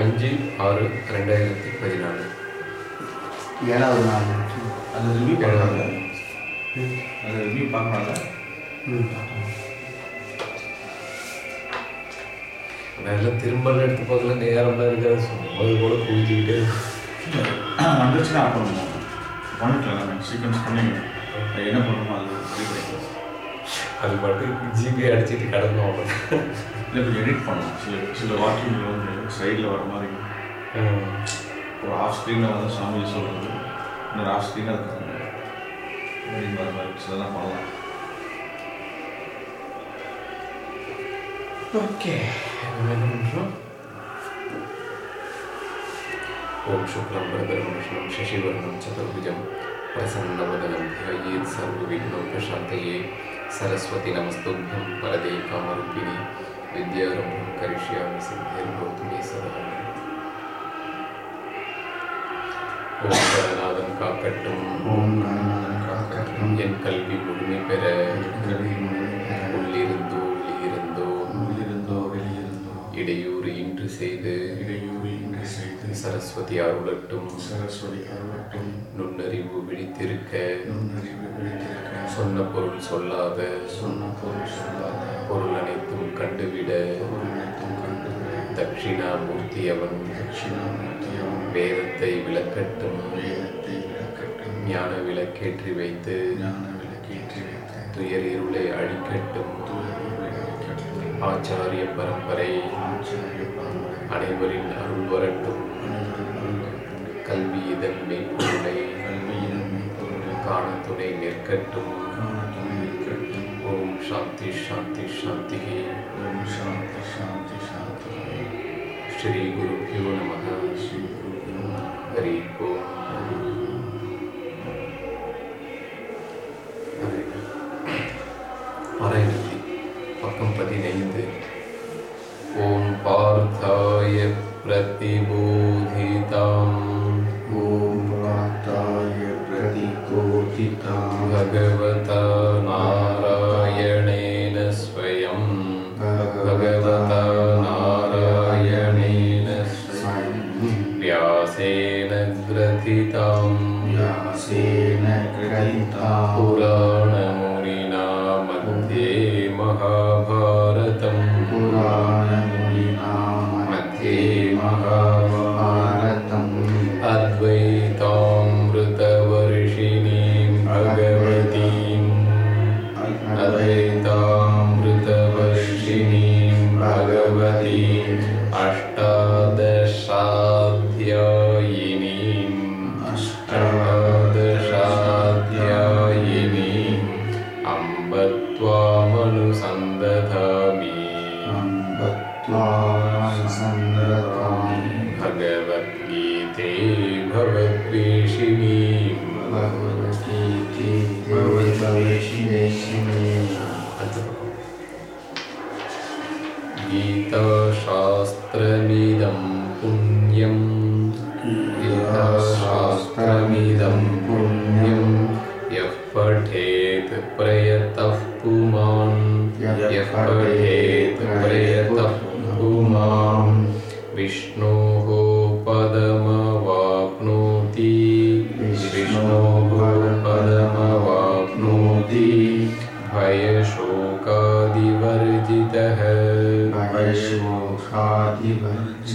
அஞ்சு ஆறு ரெண்டாயிரத்தி பதினாலு. ஏழாவது நாள். அது ரிவ்யூ பண்ணுறாங்க அது ரிவ்யூ பண்ணுறாங்க நல்லா திரும்பலாம் எடுத்து பார்க்கல நேரம்லாம் இருக்காது. சும்மா கூட குவிச்சுக்கிட்டே வந்துச்சுன்னா ஆட் பண்ணுவோம். பண்ணிக்கலாம். சீக்வன்ஸ் பண்ணி என்ன பண்ணணுமோ அது. அது பாட்டு ஜிபி அடிச்சுட்டு கிடக்கும் அவ்வளோ இல்லை கொஞ்சம் எடிட் பண்ணலாம் சில சில வாக்கியங்கள் வந்து சைடில் வர மாதிரி ஒரு ஆஃப் ஸ்க்ரீனில் வந்து சாமி சொல்கிறது இன்னொரு ஆஃப் ஸ்க்ரீனில் அது reading வர மாதிரி சிலதெல்லாம் பண்ணலாம் ஓகே என்ன பண்ணுறோம் ஓம் சுக்லம் பிரதரம் விஷ்ணம் சசிவர்ணம் சதுர்புஜம் பிரசன்னவதனம் ध्यायेत् सर्वविघ्नोपशान्तये सरस्वती नमस्तुभ्यं वरदे कामरूपिणि بديارهم كريشيا مثل هرب وتميسا ஓம் காக்கட்டும். ஓம் காக்கட்டும். என் கல்வி முழுமை பெற கல்வி உள்ளிருந்தோ வெளியிருந்தோ. உள்ளிருந்தோ வெளியிருந்தோ. இடையூறு இன்று செய்து இடையூறு இன்று செய்து சரஸ்வதி அருளட்டும். சரஸ்வதி அருளட்டும். நுண்ணறிவு விழித்திருக்க நுண்ணறிவு விழித்திருக்க சொன்ன பொருள் சொல்லாத சொன்ன பொருள் சொல்லாத பொருள் அனைத்து கண்டுவிட. தட்சிணாமூர்த்தி அவன் வேதத்தை விளக்கட்டும். விளக்கட்டும் ஞான விளக்கேற்றி வைத்து விளக்கேற்றி துயர் இருளை அழிக்கட்டும். ஆச்சாரிய பரம்பரை அனைவரின் அருள் வரட்டும். கல்வி இதன் மெய்ப்பொருளை காண துணை நிற்கட்டும். இருக்கட்டும். ஓம் சாந்தி சாந்தி சாந்தி ஓம் சாந்தி சாந்தி சாந்தி ஸ்ரீ குருபியோ நம ஸ்ரீ குருபியோ நமः. ஹரி ஓம் பாராயணத்தி பக்கம் பதினைந்து ஓம் பார்த்தாய பிரதிபோதிதாம்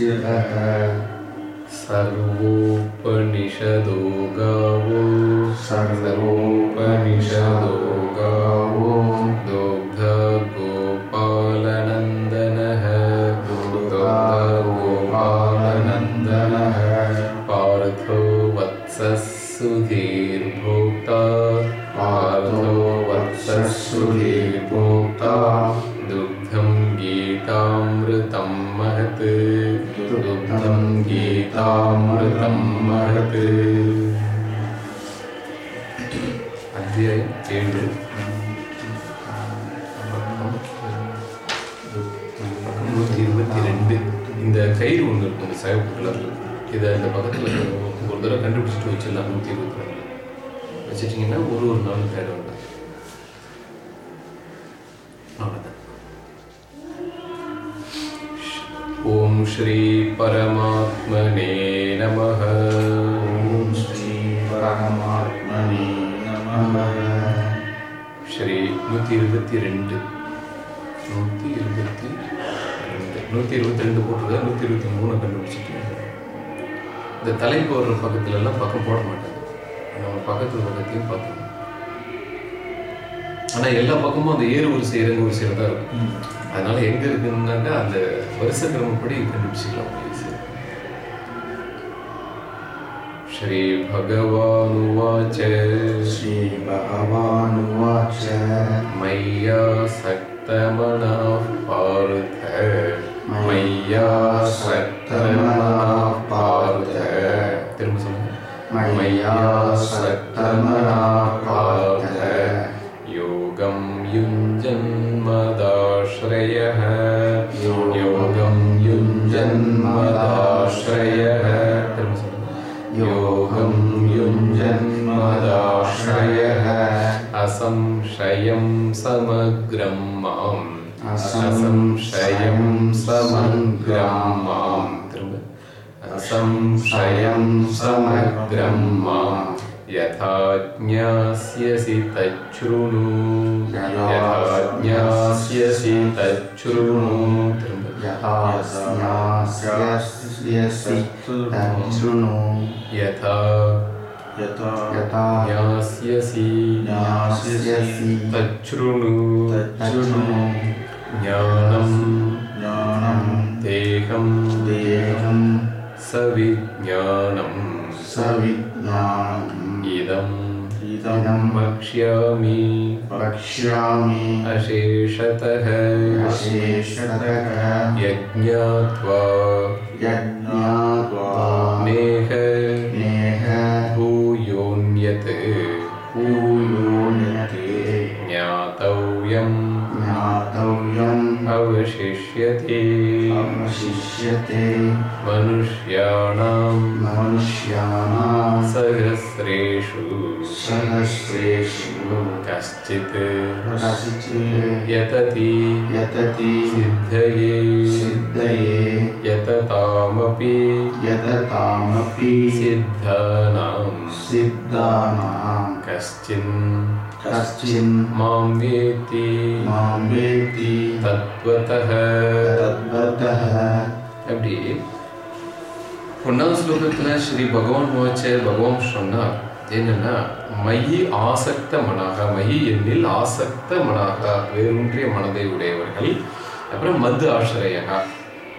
भयशोकादिवर्जितः सर्वोपनिषदो गावो। सर्वोपनिषदो परमात्मने नमः ஓம் ஸ்ரீ பரமாத்மனே நமः ஸ்ரீ நூற்றி இருபத்தி ரெண்டு நூற்றி இருபத்தி ரெண்டு நூற்றி இருபத்தி ரெண்டு போட்டிருக்கா நூற்றி இருபத்தி மூணு கண்டுபிடிச்சிட்டு இந்த தலைப்பு வர்ற பக்கத்துல எல்லாம் பக்கம் போட மாட்டாங்க நம்ம பக்கத்து பக்கத்தையும் பார்த்துக்கணும் ஆனால் எல்லா பக்கமும் அந்த ஏறு வரிசை இறங்கு வரிசையில் தான் இருக்கும் அதனால எங்கே இருக்குன்னாக்கா அந்த வருஷ கிரமப்படி கண்டுபிடிச்சிக்கலாம் श्री भगवानुवाच श्री भगवानुवाच श्रीभगवानुवाच मय्यासक्तमनाः पार्थ। मय्यासक्तमनाः पार्थ मय्यासक्तमनाः यं समग्रं माम्। असं श्रयं समग्रं तृशयं समग्रं मां यथा ज्ञास्यसि तच्छृणु। यथा ज्ञास्यसि तच्छृणु। यथा ज्ञास्यसि तच्छृणु। यथा यथा यथा ज्ञास्यसि ज्ञास्यसि तच्छृणु। तच्छृणु। ज्ञानं ज्ञानं देहं देहं सविज्ञानम्। सविज्ञानम्। इदं इदं वक्ष्यामि। वक्ष्यामि। अशेषतः। अशेषतः। यज्ञात्वा। यज्ञात्वा। नेह ज्ञातव्यम्। ज्ञातव्यम्। अवशिष्यते। अवशिष्यते। मनुष्याणां मनुष्याणां सहस्रेषु। सहस्रेषु। कश्चित्। कश्चित्। यतति। यतति। सिद्धये। सिद्धये। यततामपि। यततामपि। सिद्धानां सिद्धानां कश्चिन् कश्चिन् मां वेत्ति मां वेत्ति तत्त्वतः तद्वतः அப்படி ஒன்றாம் ஸ்லோகத்தில் ஸ்ரீ பகவான் வாச்ச பகவான் சொன்னார் என்னன்னா மையி ஆசக்த மனாக மையி என்னில் ஆசக்த மனாக வேரூன்றிய மனதை உடையவர்கள் அப்புறம் மது ஆசிரியகா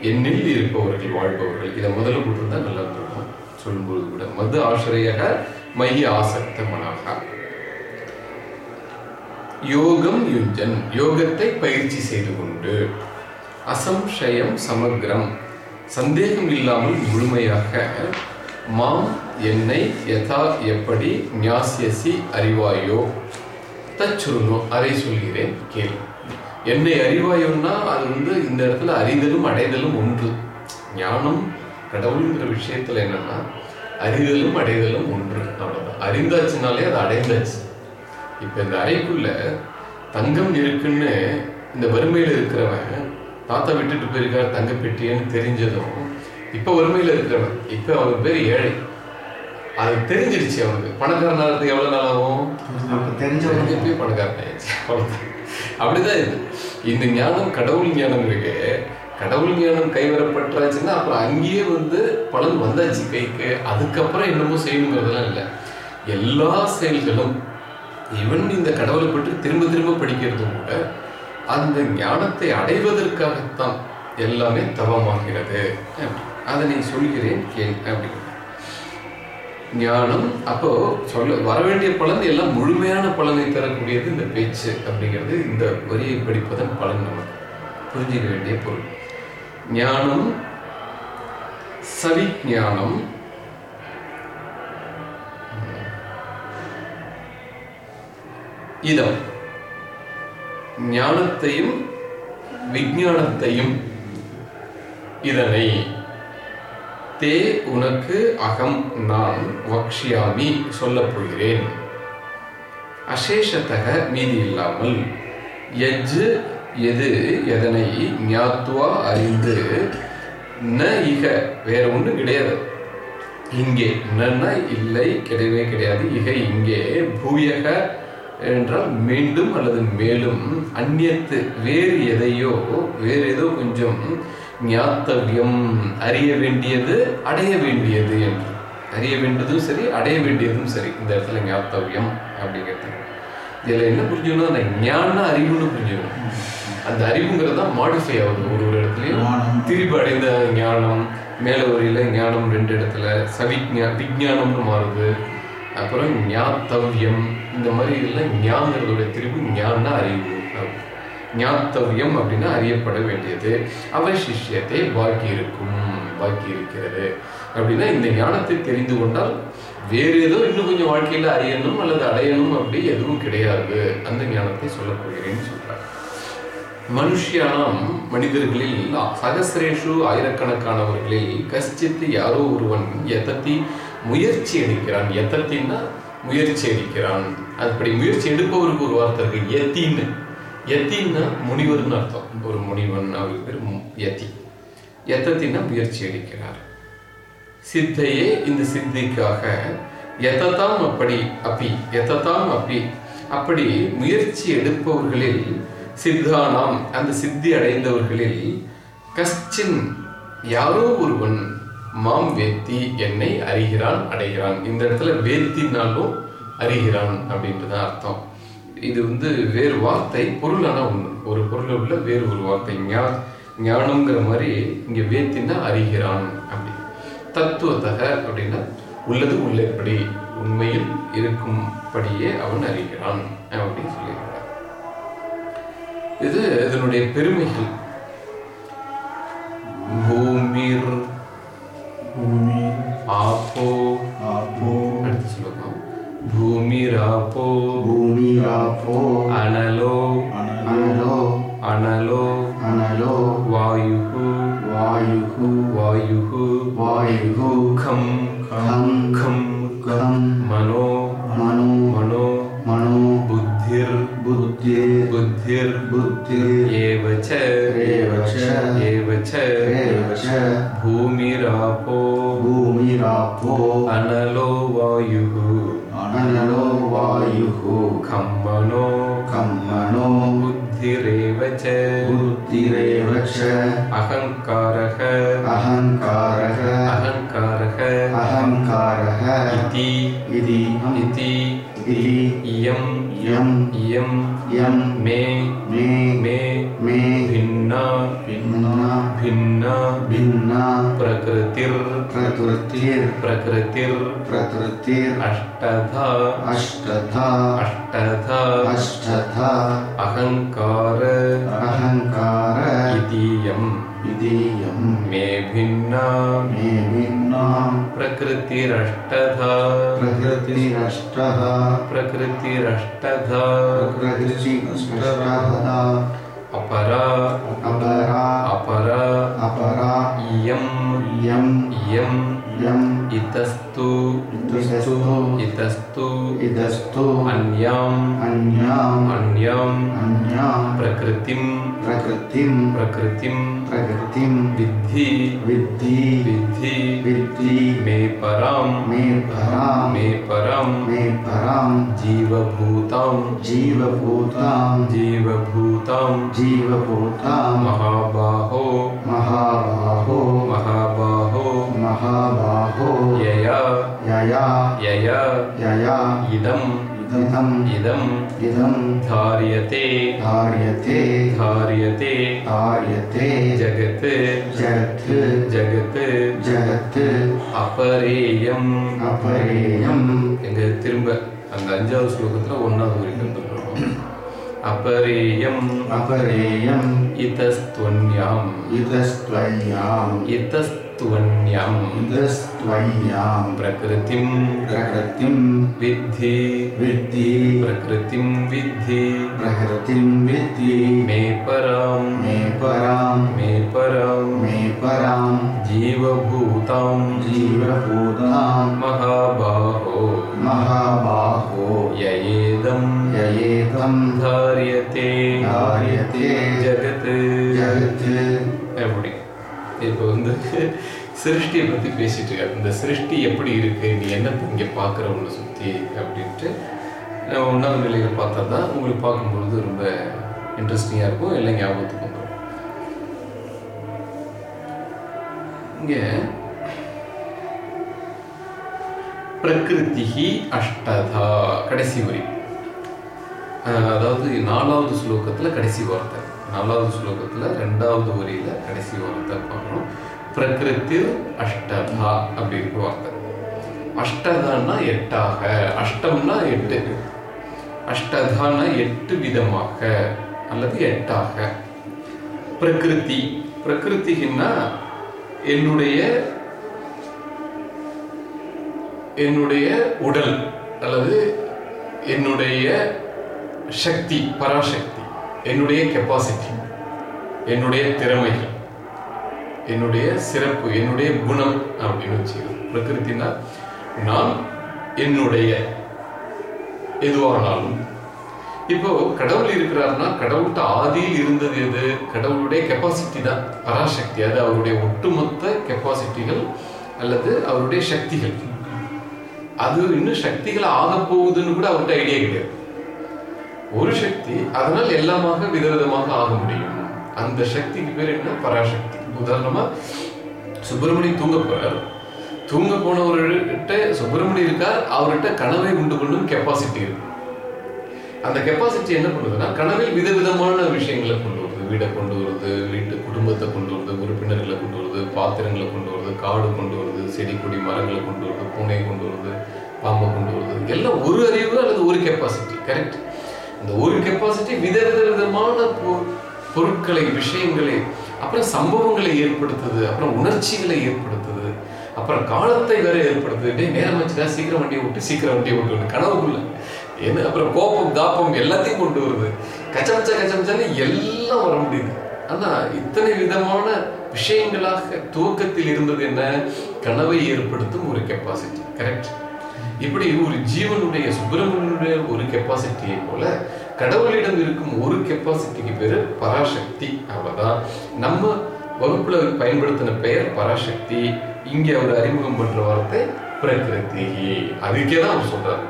என்னில் இருப்பவர்கள் வாழ்பவர்கள் இதை முதல்ல போட்டிருந்தா நல்லா இருக்கும் சொல்லும்போது கூட மது ஆசிரியக மையி ஆசக்த மனாக யோகம் யுஞ்சன் யோகத்தை பயிற்சி செய்து கொண்டு. அசம்சயம் சமக்ரம். சந்தேகம் இல்லாமல் முழுமையாக. மாம் என்னை யதா எப்படி ஞாசியசி அறிவாயோ? தச்சுருணோ அதை சொல்கிறேன் கேள். என்னை அறிவாயோன்னா அது வந்து இந்த இடத்துல அறிதலும் அடைதலும் ஒன்று. ஞானம் கடவுளுங்கிற விஷயத்துல என்னன்னா அறிதலும் அடைதலும் ஒன்று. அவ்வளோதான் அறிந்தாச்சுனாலே அது அடைந்தாச்சு. இப்ப இந்த அறைக்குள்ள தங்கம் இருக்குன்னு இந்த வறுமையில இருக்கிறவன் தாத்தா விட்டுட்டு போயிருக்கார் தங்க பெட்டியன்னு தெரிஞ்சதும் இப்ப வறுமையில இருக்கிறவன். இப்ப அவன் பேர் ஏழை. அது தெரிஞ்சிருச்சு அவனுக்கு. பணக்காரன் ஆகிறதுக்கு எவ்வளவு நாள் ஆகும்? தெரிஞ்சவங்க தெரிஞ்சப்பே பணக்காரன் ஆயிடுச்சு. அவ்வளவுதான். அப்படிதான் இது. இந்த ஞானம் கடவுள் ஞானம் இருக்கு. கடவுள் ஞானம் கைவரப்பட்டாச்சுன்னா அப்புறம் அங்கேயே வந்து பலன் வந்தாச்சு கைக்கு. அதுக்கப்புறம் என்னமோ செய்யணுங்கிறதெல்லாம் இல்லை. எல்லா செயல்களும் இவன் இந்த கடவுளை பற்றி திரும்ப திரும்ப படிக்கிறதும் கூட அந்த ஞானத்தை அடைவதற்காகத்தான் எல்லாமே தவமாகிறது. அப்படி. அதை நீ சொல்கிறேன் கேள் அப்படி ஞானம் அப்போ சொல்ல வர வேண்டிய பலன் எல்லாம் முழுமையான பலனை தரக்கூடியது இந்த பேச்சு அப்படிங்கிறது. இந்த வரியை படிப்பதன் பலன் நமக்கு புரிஞ்சிக்க வேண்டிய பொருள். ஞானம் சவிஞானம் இதம் ஞானத்தையும் விஜானத்தையும் இதனை தே உனக்கு அகம் நான் வக்ஷியாமி சொல்லப் போகிறேன். அசேஷத்தக மீதி இல்லாமல் எஜ்ஜு எது எதனை ஞாத்துவா அறிந்து ந இக வேற ஒண்ணும் கிடையாது. இங்கே நன்னா இல்லை கிடையவே கிடையாது. இக இங்கே பூயக என்றால் மீண்டும் அல்லது மேலும் அந்நியத்து வேறு எதையோ வேறு ஏதோ கொஞ்சம் ஞாத்தவியம் அறிய வேண்டியது அடைய வேண்டியது என்று. அறிய வேண்டியதும் சரி அடைய வேண்டியதும் சரி. இந்த இடத்துல ஞாத்தவியம் அப்படிங்கிறது இதுல என்ன புரிஞ்சுக்கணும் அந்த ஞான அறிவுன்னு புரிஞ்சுக்கணும். அந்த அறிவுங்கிறது தான் மாடிஃபை ஆகுது ஒரு ஒரு இடத்துலயும். ஞானம். திரிபு அடைந்த ஞானம் மேல வரியில ஞானம் ரெண்டு இடத்துல சவிக்ஞா விஞ்ஞானம்னு மாறுது. அப்புறம் ஞாத்தவ்யம். இந்த மாதிரி இதெல்லாம் ஞானங்களோட திரும்ப ஞான அறிவு. ஞாத்தவ்யம் அப்படின்னா அறியப்பட வேண்டியது. அவசிஷ்யத்தை பாக்கி இருக்கும் பாக்கி இருக்கிறது. அப்படின்னா இந்த ஞானத்தை தெரிந்து கொண்டால் வேறு ஏதோ இன்னும் கொஞ்சம் வாழ்க்கையில அறியணும் அல்லது அடையணும் அப்படி எதுவும் கிடையாது. அந்த ஞானத்தை சொல்லக்கூடியன்னு சொல்றாங்க மனுஷியானம் மனிதர்களில் சகசிரேஷு ஆயிரக்கணக்கானவர்களில் கஷ்டித்து யாரோ ஒருவன் எதத்தி முயற்சி எடுக்கிறான் எத்தத்தின்னா முயற்சி எடுக்கிறான் அப்படி முயற்சி எடுப்பவருக்கு ஒரு வார்த்தை இருக்கு எத்தின்னு. எத்தின்னா முனிவர்னு அர்த்தம். ஒரு முனிவன் அவருக்கு பேர் எத்தி. எத்தத்தின்னா முயற்சி எடுக்கிறார் சித்தையே இந்த சித்திக்காக எத்தத்தாம் அப்படி அப்பி எத்தத்தாம் அப்பி. அப்படி முயற்சி எடுப்பவர்களில் சித்தானாம் அந்த சித்தி அடைந்தவர்களில் கஷ்டின் யாரோ ஒருவன் மாம் வேத்தி என்னை அறிகிறான் அடைகிறான். இந்த இடத்துல வேத்தினாலும் அறிகிறான் அப்படின்றதான் அர்த்தம். இது வந்து வேறு வார்த்தை பொருளான ஒண்ணு. ஒரு பொருள் உள்ள வேறு ஒரு வார்த்தை. ஞா ஞானம்ங்கிற மாதிரி இங்க வேத்தின்னா அறிகிறான் அப்படி. தத்துவத்தக அப்படின்னா உள்ளது உள்ளபடி உண்மையில் இருக்கும்படியே அவன் அறிகிறான் அப்படின்னு சொல்லியிருக்கிறார் இது இதனுடைய பெருமைகள். பூமிர் பூமி ஆப்போ ஆப்போ அடுத்து சொல்லுவோம் பூமிர் ஆப்போ பூமி ஆப்போ அனலோ அனலோ அனலோ அனலோ வாயுகு வாயுகு வாயுகு வாயுகு கம் கம் கம் கம் மனோ மனோ மனோ மனோ புத்திர் புத்தி புத்திர் புத்தி ஏவச்ச ஏவச்ச பூமிராப்போ பூமிராப்போ அனலோ வாயுகு அனலோ வாயுகு கம்மனோ கம்மனோ புத்திரேவச்ச புத்திரேவச்ச அகங்காரக அகங்காரக அகங்காரக அகங்காரக இதி இதி இதி இதி இயம் யம் இயம் யம் மே மே மே प्रकृतिर् प्रकृतिर् प्रकृतिर् प्रकृतिर् अष्टधा अष्टधा अष्टधा अष्टधा अहङ्कार अहङ्कार इतीयं इदीयं मे भिन्ना मे भिन्ना प्रकृतिरष्टधा प्रकृतिरष्टः प्रकृतिरष्टधा प्रकृतिरष्टधा अपरा अपरा अपरा अपरा इयम् यं इयम् यम् इतस्तु इतस्तु। इतस्तु इदस्तु। इदस्तु। अन्यम। अन्यम। अन्यम। अन्यम। प्रकृतिम। प्रकृतिम। प्रकृतिम। प्रकृतिम। विद्धि। विद्धि। विद्धि। विद्धि। मे परम। मे परम। मे परम। मे परम। जीवभूतम। जीवभूतम। जीवभूतम। जीवभूतम। महाबाहो। महाबाहो। महाबाहो। महाबाहो। यया। यया। यया। यया। इदम् इदम् इदम् इदं धार्यते धार्यते धार्यते धार्यते जगत् जगत् जगत् जगत् அபரேயம் अपरेयम् எங்க திரும்ப அந்த அஞ்சாவது ஸ்லோகத்துல ஒன்னாவது வரைக்கும் வந்துடுறோம் அபரேயம் अपरेयम् இதஸ்துவன்யாம் इतस्त्वय्याम् இதஸ்துவன்யாம் त्वन्यं ्यां प्रकृतिं प्रकृतिं विद्धि विद्धि प्रकृतिं विद्धि प्रकृतिं विद्धि मे परां मे परां मे परां मे परां जीवभूतां जीवभूतां महाबाहो महाबाहो ययेदं ययेदं धार्यते धार्यते जगत् जगत् இப்போ வந்து சிருஷ்டியை பற்றி பேசிட்டு இருக்காரு இந்த சிருஷ்டி எப்படி இருக்கு? நீ என்ன இங்கே பார்க்குற உன்னை சுற்றி அப்படின்ட்டு நம்ம ஒன்றாவது நிலையில் பார்த்தா தான் உங்களுக்கு பார்க்கும்பொழுது ரொம்ப இன்ட்ரெஸ்டிங்காக இருக்கும் இல்லை ஞாபகத்துக்கு வந்துடும் இங்கே பிரகிருதிஹி அஷ்டதா கடைசி வரி. அதாவது நாலாவது ஸ்லோகத்தில் கடைசி வார்த்தை. நாலாவது ஸ்லோகத்துல ரெண்டாவது வரியில கடைசி வார்த்தை பார்க்கணும். பிரகிருதி அஷ்டதா அப்படின்ற வார்த்தை. அஷ்டதான்னா எட்டாக. அஷ்டம்னா எட்டு. அஷ்டதான்னா எட்டு விதமாக அல்லது எட்டாக. பிரகிருதி. பிரகிருத்தின்னா என்னுடைய என்னுடைய உடல் அல்லது என்னுடைய சக்தி பராசக்தி. என்னுடைய கெப்பாசிட்டி என்னுடைய திறமைகள் என்னுடைய சிறப்பு என்னுடைய குணம் அப்படின்னு வச்சுக்கலாம் பிரகிருத்தினா நான் என்னுடைய எதுவானாலும். இப்போ கடவுள் இருக்கிறாருன்னா கடவுள்கிட்ட ஆதியில் இருந்தது எது? கடவுளுடைய கெப்பாசிட்டி தான் பராசக்தி. அது அவருடைய ஒட்டுமொத்த கெப்பாசிட்டிகள் அல்லது அவருடைய சக்திகள். அது இன்னும் சக்திகள் ஆக போகுதுன்னு கூட அவர்கிட்ட ஐடியா கிடையாது. ஒரு சக்தி அதனால் எல்லாமாக விதவிதமாக ஆக முடியும். அந்த சக்திக்கு பேர் என்ன? பராசக்தி. உதாரணமா சுப்பிரமணியம் தூங்க போறார். தூங்க போனவர்கிட்ட சுப்பிரமணியம் இருக்கார் அவர்கிட்ட கனவை உண்டு கொள்ளும் கெப்பாசிட்டி இருக்கு. அந்த கெப்பாசிட்டி என்ன பண்ணுதுன்னா கனவில் விதவிதமான விஷயங்களை கொண்டு வருது. வீடை கொண்டு வருது வீட்டு குடும்பத்தை கொண்டு வருது உறுப்பினர்களை கொண்டு வருது பாத்திரங்களை கொண்டு வருது காடு கொண்டு வருது செடி கொடி மரங்களை கொண்டு வருது பூனையை கொண்டு வருது பாம்பை கொண்டு வருது. எல்லாம் ஒரு அறிவு அல்லது ஒரு கெப்பாசிட்டி கரெக்ட் இந்த ஒரு கெப்பாசிட்டி விதவித விதமான பொருட்களை விஷயங்களை அப்புறம் சம்பவங்களை ஏற்படுத்துது அப்புறம் உணர்ச்சிகளை ஏற்படுத்துது அப்புறம் காலத்தை வேற ஏற்படுத்துது. டேய் நேரம் வச்சுதான் சீக்கிரம் வண்டியை விட்டு சீக்கிரம் வண்டியை விட்டு கனவுக்குள்ள. என்ன அப்புறம் கோபம் தாப்பம் எல்லாத்தையும் கொண்டு வருது. கச்சமச்ச கச்சமச்சான்னு எல்லாம் வர முடியுது. ஆனா இத்தனை விதமான விஷயங்களாக துவக்கத்தில் இருந்தது என்ன? கனவை ஏற்படுத்தும் ஒரு கெப்பாசிட்டி கரெக்ட் இப்படி ஒரு ஜீவனுடைய சுப்பிரமணியனுடைய ஒரு கெப்பாசிட்டியை போல கடவுளிடம் இருக்கும் ஒரு கெப்பாசிட்டிக்கு பேரு பராசக்தி. அவ்வளவுதான். நம்ம வகுப்புல பயன்படுத்தின பெயர் பராசக்தி. இங்க அவர் அறிமுகம் பண்ற வார்த்தை பிரகிருதி அதுக்கே தான் அவர் சொல்றாரு.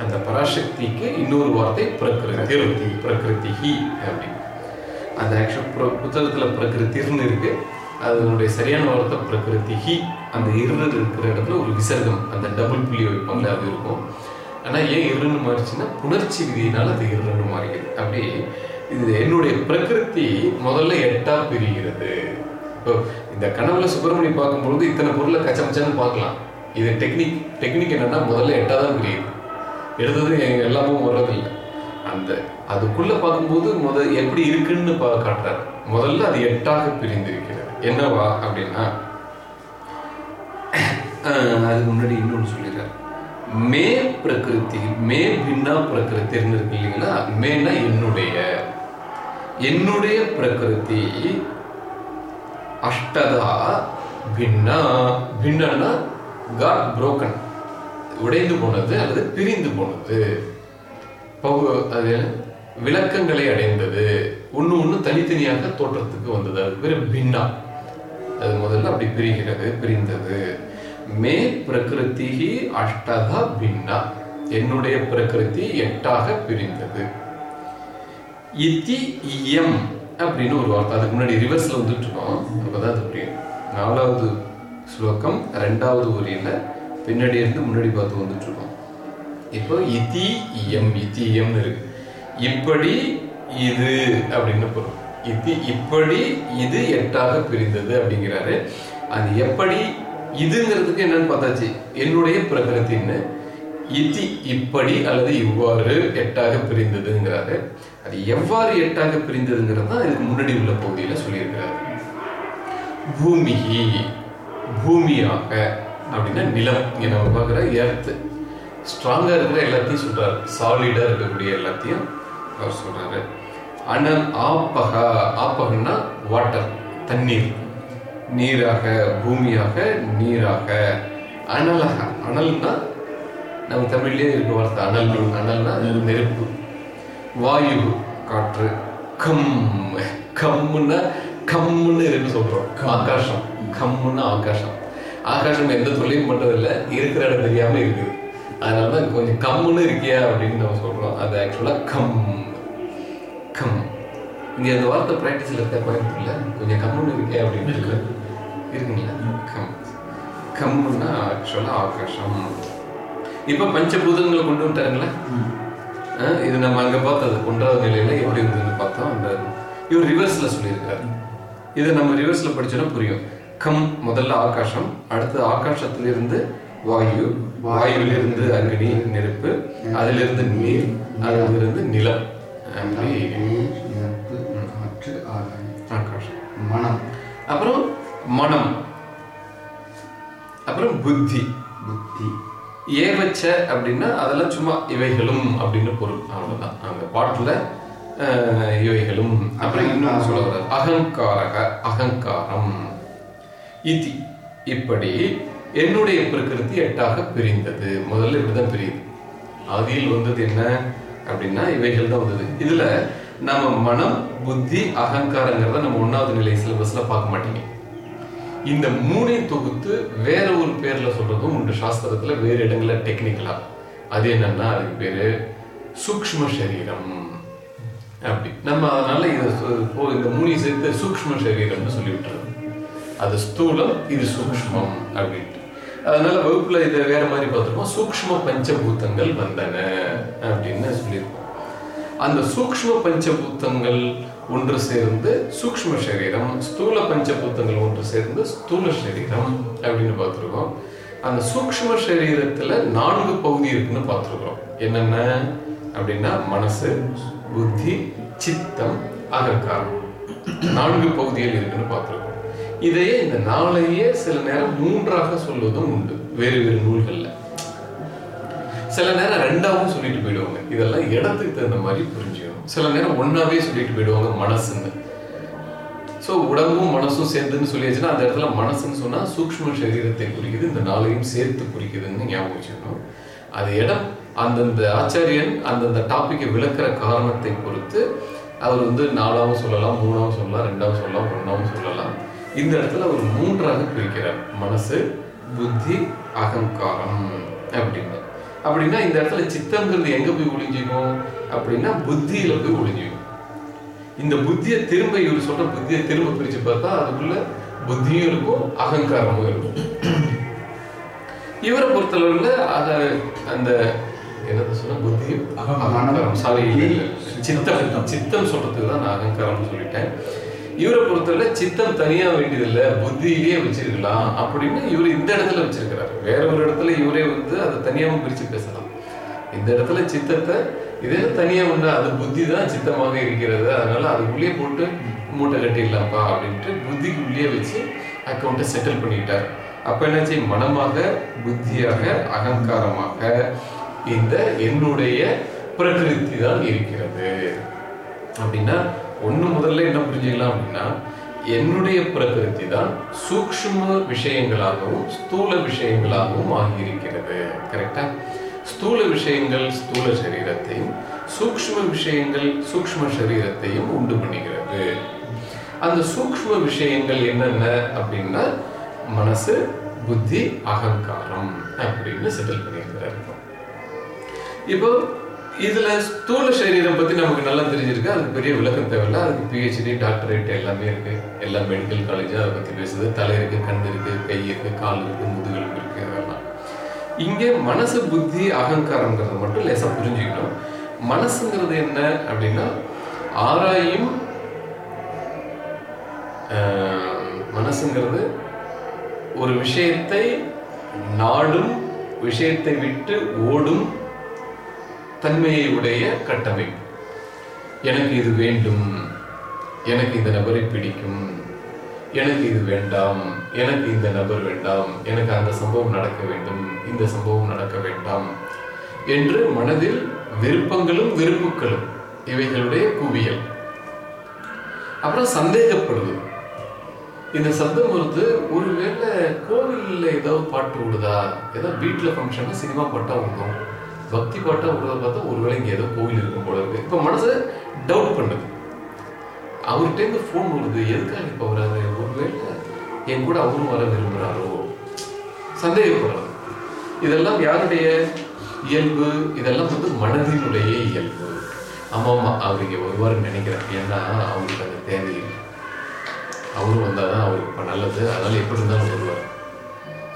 அந்த பராசக்திக்கு இன்னொரு வார்த்தை பிரகிருதி. பிரகிருதி. அப்படின்னு. அந்த ஆக்சுவல் புத்தகத்துல பிரகிருதிர்னு இருக்கு. அதனுடைய சரியான வார்த்தை பிரகிருதி அந்த இருள் இருக்கிற இடத்துல ஒரு விசர்க்கம் அந்த டபுள் புள்ளி வைப்பாங்க அது இருக்கும். ஆனால் ஏன் இருள்னு மாறிச்சுன்னா புணர்ச்சி விதியினால் அது இருள்னு மாறிடுது அப்படி இது என்னுடைய பிரகிருதி முதல்ல எட்டா பிரிகிறது. இப்போ இந்த கனவுல சுப்பிரமணியம் பார்க்கும்பொழுது இத்தனை பொருளை கச்சமச்சான்னு பார்க்கலாம். இது டெக்னிக் டெக்னிக் என்னன்னா முதல்ல எட்டா தான் பிரியுது. எடுத்தது எங்க எல்லாமும் வர்றதில்லை. அந்த அதுக்குள்ள பார்க்கும்போது முத எப்படி இருக்குன்னு பா காட்டுறாரு. முதல்ல அது எட்டாக பிரிந்திருக்கிறது. என்னவா அப்படின்னா அதுக்கு முன்னாடி இன்னொன்று சொல்லிடுறாரு மே பிரகிருதி மே பின்னா பிரகிருத்தின்னு இருக்கு இல்லைங்களா? மேன்னா என்னுடைய. என்னுடைய பிரகிருதி அஷ்டதா பின்னா. பின்னா காட் புரோக்கன் உடைந்து போனது அல்லது பிரிந்து போனது. பகு- அது விளக்கங்களை அடைந்தது. ஒன்று ஒன்று தனித்தனியாக தோற்றத்துக்கு வந்தது. அது பேர் பின்னா. அது முதல்ல அப்படி பிரிகிறது பிரிந்தது. மே பிரகிருதி அஷ்டதா பின்னா. என்னுடைய பிரகிருதி எட்டாக பிரிந்தது. இத்தி இயம் அப்படின்னு ஒரு வார்த்தை. அதுக்கு முன்னாடி ரிவர்ஸ்ல வந்துட்டு இருக்கோம். அப்பதான் அது புரியும். நாலாவது ஸ்லோகம் ரெண்டாவது வரியில பின்னாடி இருந்து முன்னாடி பார்த்து வந்துட்டு இருக்கோம். இப்போ இதி இயம் இதி இயம்னு இருக்கு. இப்படி இது அப்படின்னு பொருள். இது இப்படி இது எட்டாக பிரிந்தது அப்படிங்கிறாரு. அது எப்படி இதுங்கிறதுக்கு என்னன்னு பார்த்தாச்சு. என்னுடைய பிரகிருத்தின்னு இது இப்படி அல்லது இவ்வாறு எட்டாக பிரிந்ததுங்கிறாரு. அது எவ்வாறு எட்டாக பிரிந்ததுங்கிறது தான் இதுக்கு முன்னாடி உள்ள பகுதியில் சொல்லியிருக்கிறார். பூமிகி பூமியாக அப்படின்னா நிலம் என்ன நம்ம பார்க்குற எர்த்து ஸ்ட்ராங்காக இருக்கிற எல்லாத்தையும் சொல்கிறார் சாலிடாக இருக்கக்கூடிய எல்லாத்தையும் அவர் சொல்கிறாரு அனல் ஆப்பகா ஆப்பகன்னா வாட்டர் தண்ணீர். நீராக பூமியாக நீராக. அனலக அனல்னா நம்ம தமிழ்லயே இருக்க வார்த்தை அனல் அனல்னா நெருப்பு. வாயு காற்று. கம் கம்முன்னா கம்முன்னு இருக்கு சொல்றோம். ஆகாசம் கம்முன்னு ஆகாசம். ஆகாசம் எந்த தொழிலும் பண்றதில்ல இருக்கிற இடம் தெரியாம இருக்குது. அதனாலதான் கொஞ்சம் கம்முன்னு இருக்கியா அப்படின்னு நம்ம சொல்றோம். அது ஆக்சுவலா கம். கம். இங்க அந்த வார்த்தை பிராக்டிஸ்ல இருக்க கோயம்புத்தூர்ல? கொஞ்சம் கம்முன்னு இருக்கியா அப்படின்னு இருக்கு. இருக்குங்களா கம். கம்முன்னா ஆக்சுவலா ஆகாசம் இப்ப பஞ்சபூதங்களை கொண்டு வந்துட்டாருங்களா? அஹ் இது நம்ம அங்க பார்த்தது ஒன்றாவது நிலையில எப்படி இருந்ததுன்னு பார்த்தோம். அந்த இவர் ரிவர்ஸ்ல சொல்லியிருக்காரு. இது நம்ம ரிவர்ஸ்ல படிச்சோன்னா புரியும். கம் முதல்ல ஆகாசம் அடுத்து ஆகாசத்திலிருந்து வாயு வாயுவிலிருந்து அக்னி நெருப்பு அதிலிருந்து நீர் அதிலிருந்து நிலம். ஆகாசம் மனம். அப்புறம் மனம். அப்புறம் புத்தி. புத்தி. ஏவச்ச அப்படின்னா அதெல்லாம் சும்மா இவைகளும் அப்படின்னு பொருள். அவ்வளவுதான். அந்த பாட்டுல இவைகளும். அப்புறம் இன்னும் சொல்ல வர்றாரு. அகங்காரக அகங்காரம். இதி. இப்படி என்னுடைய பிரகிருதி எட்டாக பிரிந்தது. முதல்ல இப்படிதான் பிரியுது. ஆதியில் வந்தது என்ன அப்படின்னா இவைகள் தான் வந்தது. இதுல நம்ம மனம் புத்தி அகங்காரங்கிறத நம்ம ஒன்னாவது நிலை சிலபஸ்ல பார்க்க மாட்டீங்க. இந்த மூணையும் தொகுத்து வேற ஒரு பேர்ல சொல்றதும் உண்டு. சாஸ்திரத்துல வேறு இடங்கள்ல டெக்னிக்கலா அது என்னன்னா அதுக்கு பேரு சூக்ஷ்ம சரீரம். அப்படி. நம்ம அதனால இதை இந்த மூணையும் சேர்த்து சூக்ஷ்ம சரீரம்னு சொல்லி விட்டுறது அது ஸ்தூலம் இது சூக்மம் அப்படின்ட்டு. அதனால வகுப்புல இதை வேற மாதிரி பார்த்துருக்கோம். சூக்ஷ்ம பஞ்சபூத்தங்கள் வந்தன அப்படின்னு சொல்லியிருக்கோம். அந்த சூக்ஷ்ம பஞ்சபூத்தங்கள் ஒன்று சேர்ந்து சூக்ஷ்ம சரீரம் ஸ்தூல பஞ்சபூத்தங்கள் ஒன்று சேர்ந்து ஸ்தூல சரீரம் அப்படின்னு பார்த்துருக்கோம். அந்த சூக்ஷ்ம சரீரத்துல நான்கு பகுதி இருக்குன்னு பார்த்துருக்கோம் என்னென்ன? அப்படின்னா மனசு புத்தி சித்தம் அகங்காரம். நான்கு பகுதிகள் இருக்குன்னு பார்த்துருக்கோம். இதையே இந்த நாளையே சில நேரம் மூன்றாக சொல்வதும் உண்டு. வேறு வேறு நூல்கள்ல. சில நேரம் ரெண்டாவும் சொல்லிட்டு போயிடுவாங்க. இதெல்லாம் இடத்துக்கு தகுந்த மாதிரி புரிஞ்சுக்கணும். சில நேரம் ஒன்னாவே சொல்லிட்டு போயிடுவாங்க மனசுன்னு. ஸோ உடம்பும் மனசும் சேர்ந்துன்னு சொல்லியாச்சுன்னா அந்த இடத்துல மனசுன்னு சொன்னா சூக்ஷ்ம சரீரத்தை குறிக்குது இந்த நாளையும் சேர்த்து குறிக்குதுன்னு ஞாபகம் வச்சுக்கணும். அது இடம் அந்தந்த ஆச்சாரியன் அந்தந்த டாபிக்கை விளக்குற காரணத்தை பொறுத்து அவர் வந்து நாலாவும் சொல்லலாம் மூணாவும் சொல்லலாம் ரெண்டாவும் சொல்லலாம் ஒன்றாவும் சொல்லலாம். இந்த இடத்துல அவர் மூன்றாக பிரிக்கிறார். மனசு புத்தி அகங்காரம் அப்படின்னு அப்படின்னா இந்த இடத்துல சித்தம்ங்கிறது எங்க போய் ஒளிஞ்சிக்கும்? அப்படின்னா புத்தியில போய் ஒளிஞ்சிக்கும். இந்த புத்தியை திரும்ப இவர் சொல்ற புத்தியை திரும்ப பிரிச்சு பார்த்தா அதுக்குள்ள புத்தியும் இருக்கும் அகங்காரமும் இருக்கும். இவரை பொறுத்தளவுல அத அந்த என்னது சொன்ன? புத்தியும் அகங்காரம் சாரி சித்தம் சித்தம். சொல்றதுக்கு தான் நான் அகங்காரம்னு சொல்லிட்டேன். இவரை பொறுத்தவரை சித்தம் தனியா வேண்டியதில்லை புத்தியிலேயே வச்சிருக்கலாம் அப்படின்னு இவர் இந்த இடத்துல வச்சிருக்கிறாரு. வேற ஒரு இடத்துல இவரே வந்து அதை தனியாகவும் பிரித்து பேசலாம். இந்த இடத்துல சித்தத்தை இதே தனியாக ஒன்று அது புத்தி தான் சித்தமாக இருக்கிறது. அதனால அதுக்குள்ளேயே போட்டு மூட்டை கட்டிடலாம்ப்பா அப்படின்ட்டு புத்திக்கு உள்ளே வச்சு அக்கௌண்ட்டை செட்டில் பண்ணிட்டார். அப்போ என்னாச்சு? மனமாக புத்தியாக அகங்காரமாக இந்த என்னுடைய பிரகிருதி தான் இருக்கிறது. அப்படின்னா ஒன்று முதல்ல என்ன புரிஞ்சுக்கலாம் அப்படின்னா என்னுடைய பிரகிருதி தான் சூக்ஷ்ம விஷயங்களாகவும் ஸ்தூல விஷயங்களாகவும் ஆகியிருக்கிறது. கரெக்டா ஸ்தூல விஷயங்கள் ஸ்தூல சரீரத்தையும் சூக்ஷ்ம விஷயங்கள் சூக்ஷ்ம சரீரத்தையும் உண்டு பண்ணுகிறது. அந்த சூக்ஷ்ம விஷயங்கள் என்னென்ன அப்படின்னா மனசு புத்தி அகங்காரம் அப்படின்னு செட்டில் பண்ணியிருக்கிறார். இப்போ இதுல ஸ்தூல சரீரம் பத்தி நமக்கு நல்லா தெரிஞ்சிருக்கு. அதுக்கு பெரிய விளக்கம் தேவையில்ல. அதுக்கு பிஹெச்டி டாக்டரேட் எல்லாமே இருக்கு. எல்லா மெடிக்கல் காலேஜும் அதை பத்தி பேசுது. தலை இருக்கு கண் இருக்கு கை இருக்கு கால் இருக்கு முதுகெலும்பு இருக்கு அதெல்லாம். இங்கே மனசு புத்தி அகங்காரங்கிறத மட்டும் லேசா புரிஞ்சுக்கணும். மனசுங்கிறது என்ன அப்படின்னா ஆராயும் மனசுங்கிறது ஒரு விஷயத்தை நாடும் விஷயத்தை விட்டு ஓடும் தன்மையை உடைய கட்டமைப்பு எனக்கு இது வேண்டும். எனக்கு இந்த நபரை பிடிக்கும். எனக்கு இது வேண்டாம். எனக்கு இந்த நபர் வேண்டாம். எனக்கு அந்த சம்பவம் நடக்க வேண்டும். இந்த சம்பவம் நடக்க வேண்டாம். என்று மனதில் விருப்பங்களும் விருப்புகளும் இவைகளுடைய குவியல். அப்புறம் சந்தேகப்படுவது. இந்த சப்தம் வருது ஒருவேளை கோவிலில் ஏதாவது பாட்டு விடுதா ஏதோ வீட்டில் ஃபங்க்ஷன் சினிமா பாட்டாக விடுதோம் பக்தி பாட்டா விடுறத பார்த்தா ஒருவேளை இங்க ஏதோ கோவில் இருக்கும் போல இருக்கு. இப்ப மனசு டவுட் பண்ணுது. அவர்கிட்டேருந்து ஃபோன் வருது எதுக்காக இப்போ வராது? ஒருவேளை என் கூட அவரும் வர விரும்புகிறாரோ சந்தேகப்படுறாரு. இதெல்லாம் யாருடைய இயல்பு? இதெல்லாம் வந்து மனதினுடைய இயல்பு. ஆமாம் அவர் இங்கே வருவார்னு நினைக்கிறேன். ஏன்னா அவருக்கு அது தேவையில்லை. அவரும் வந்தால் தான் அவருக்கு இப்போ நல்லது. அதனால் எப்படி இருந்தாலும் வருவார்.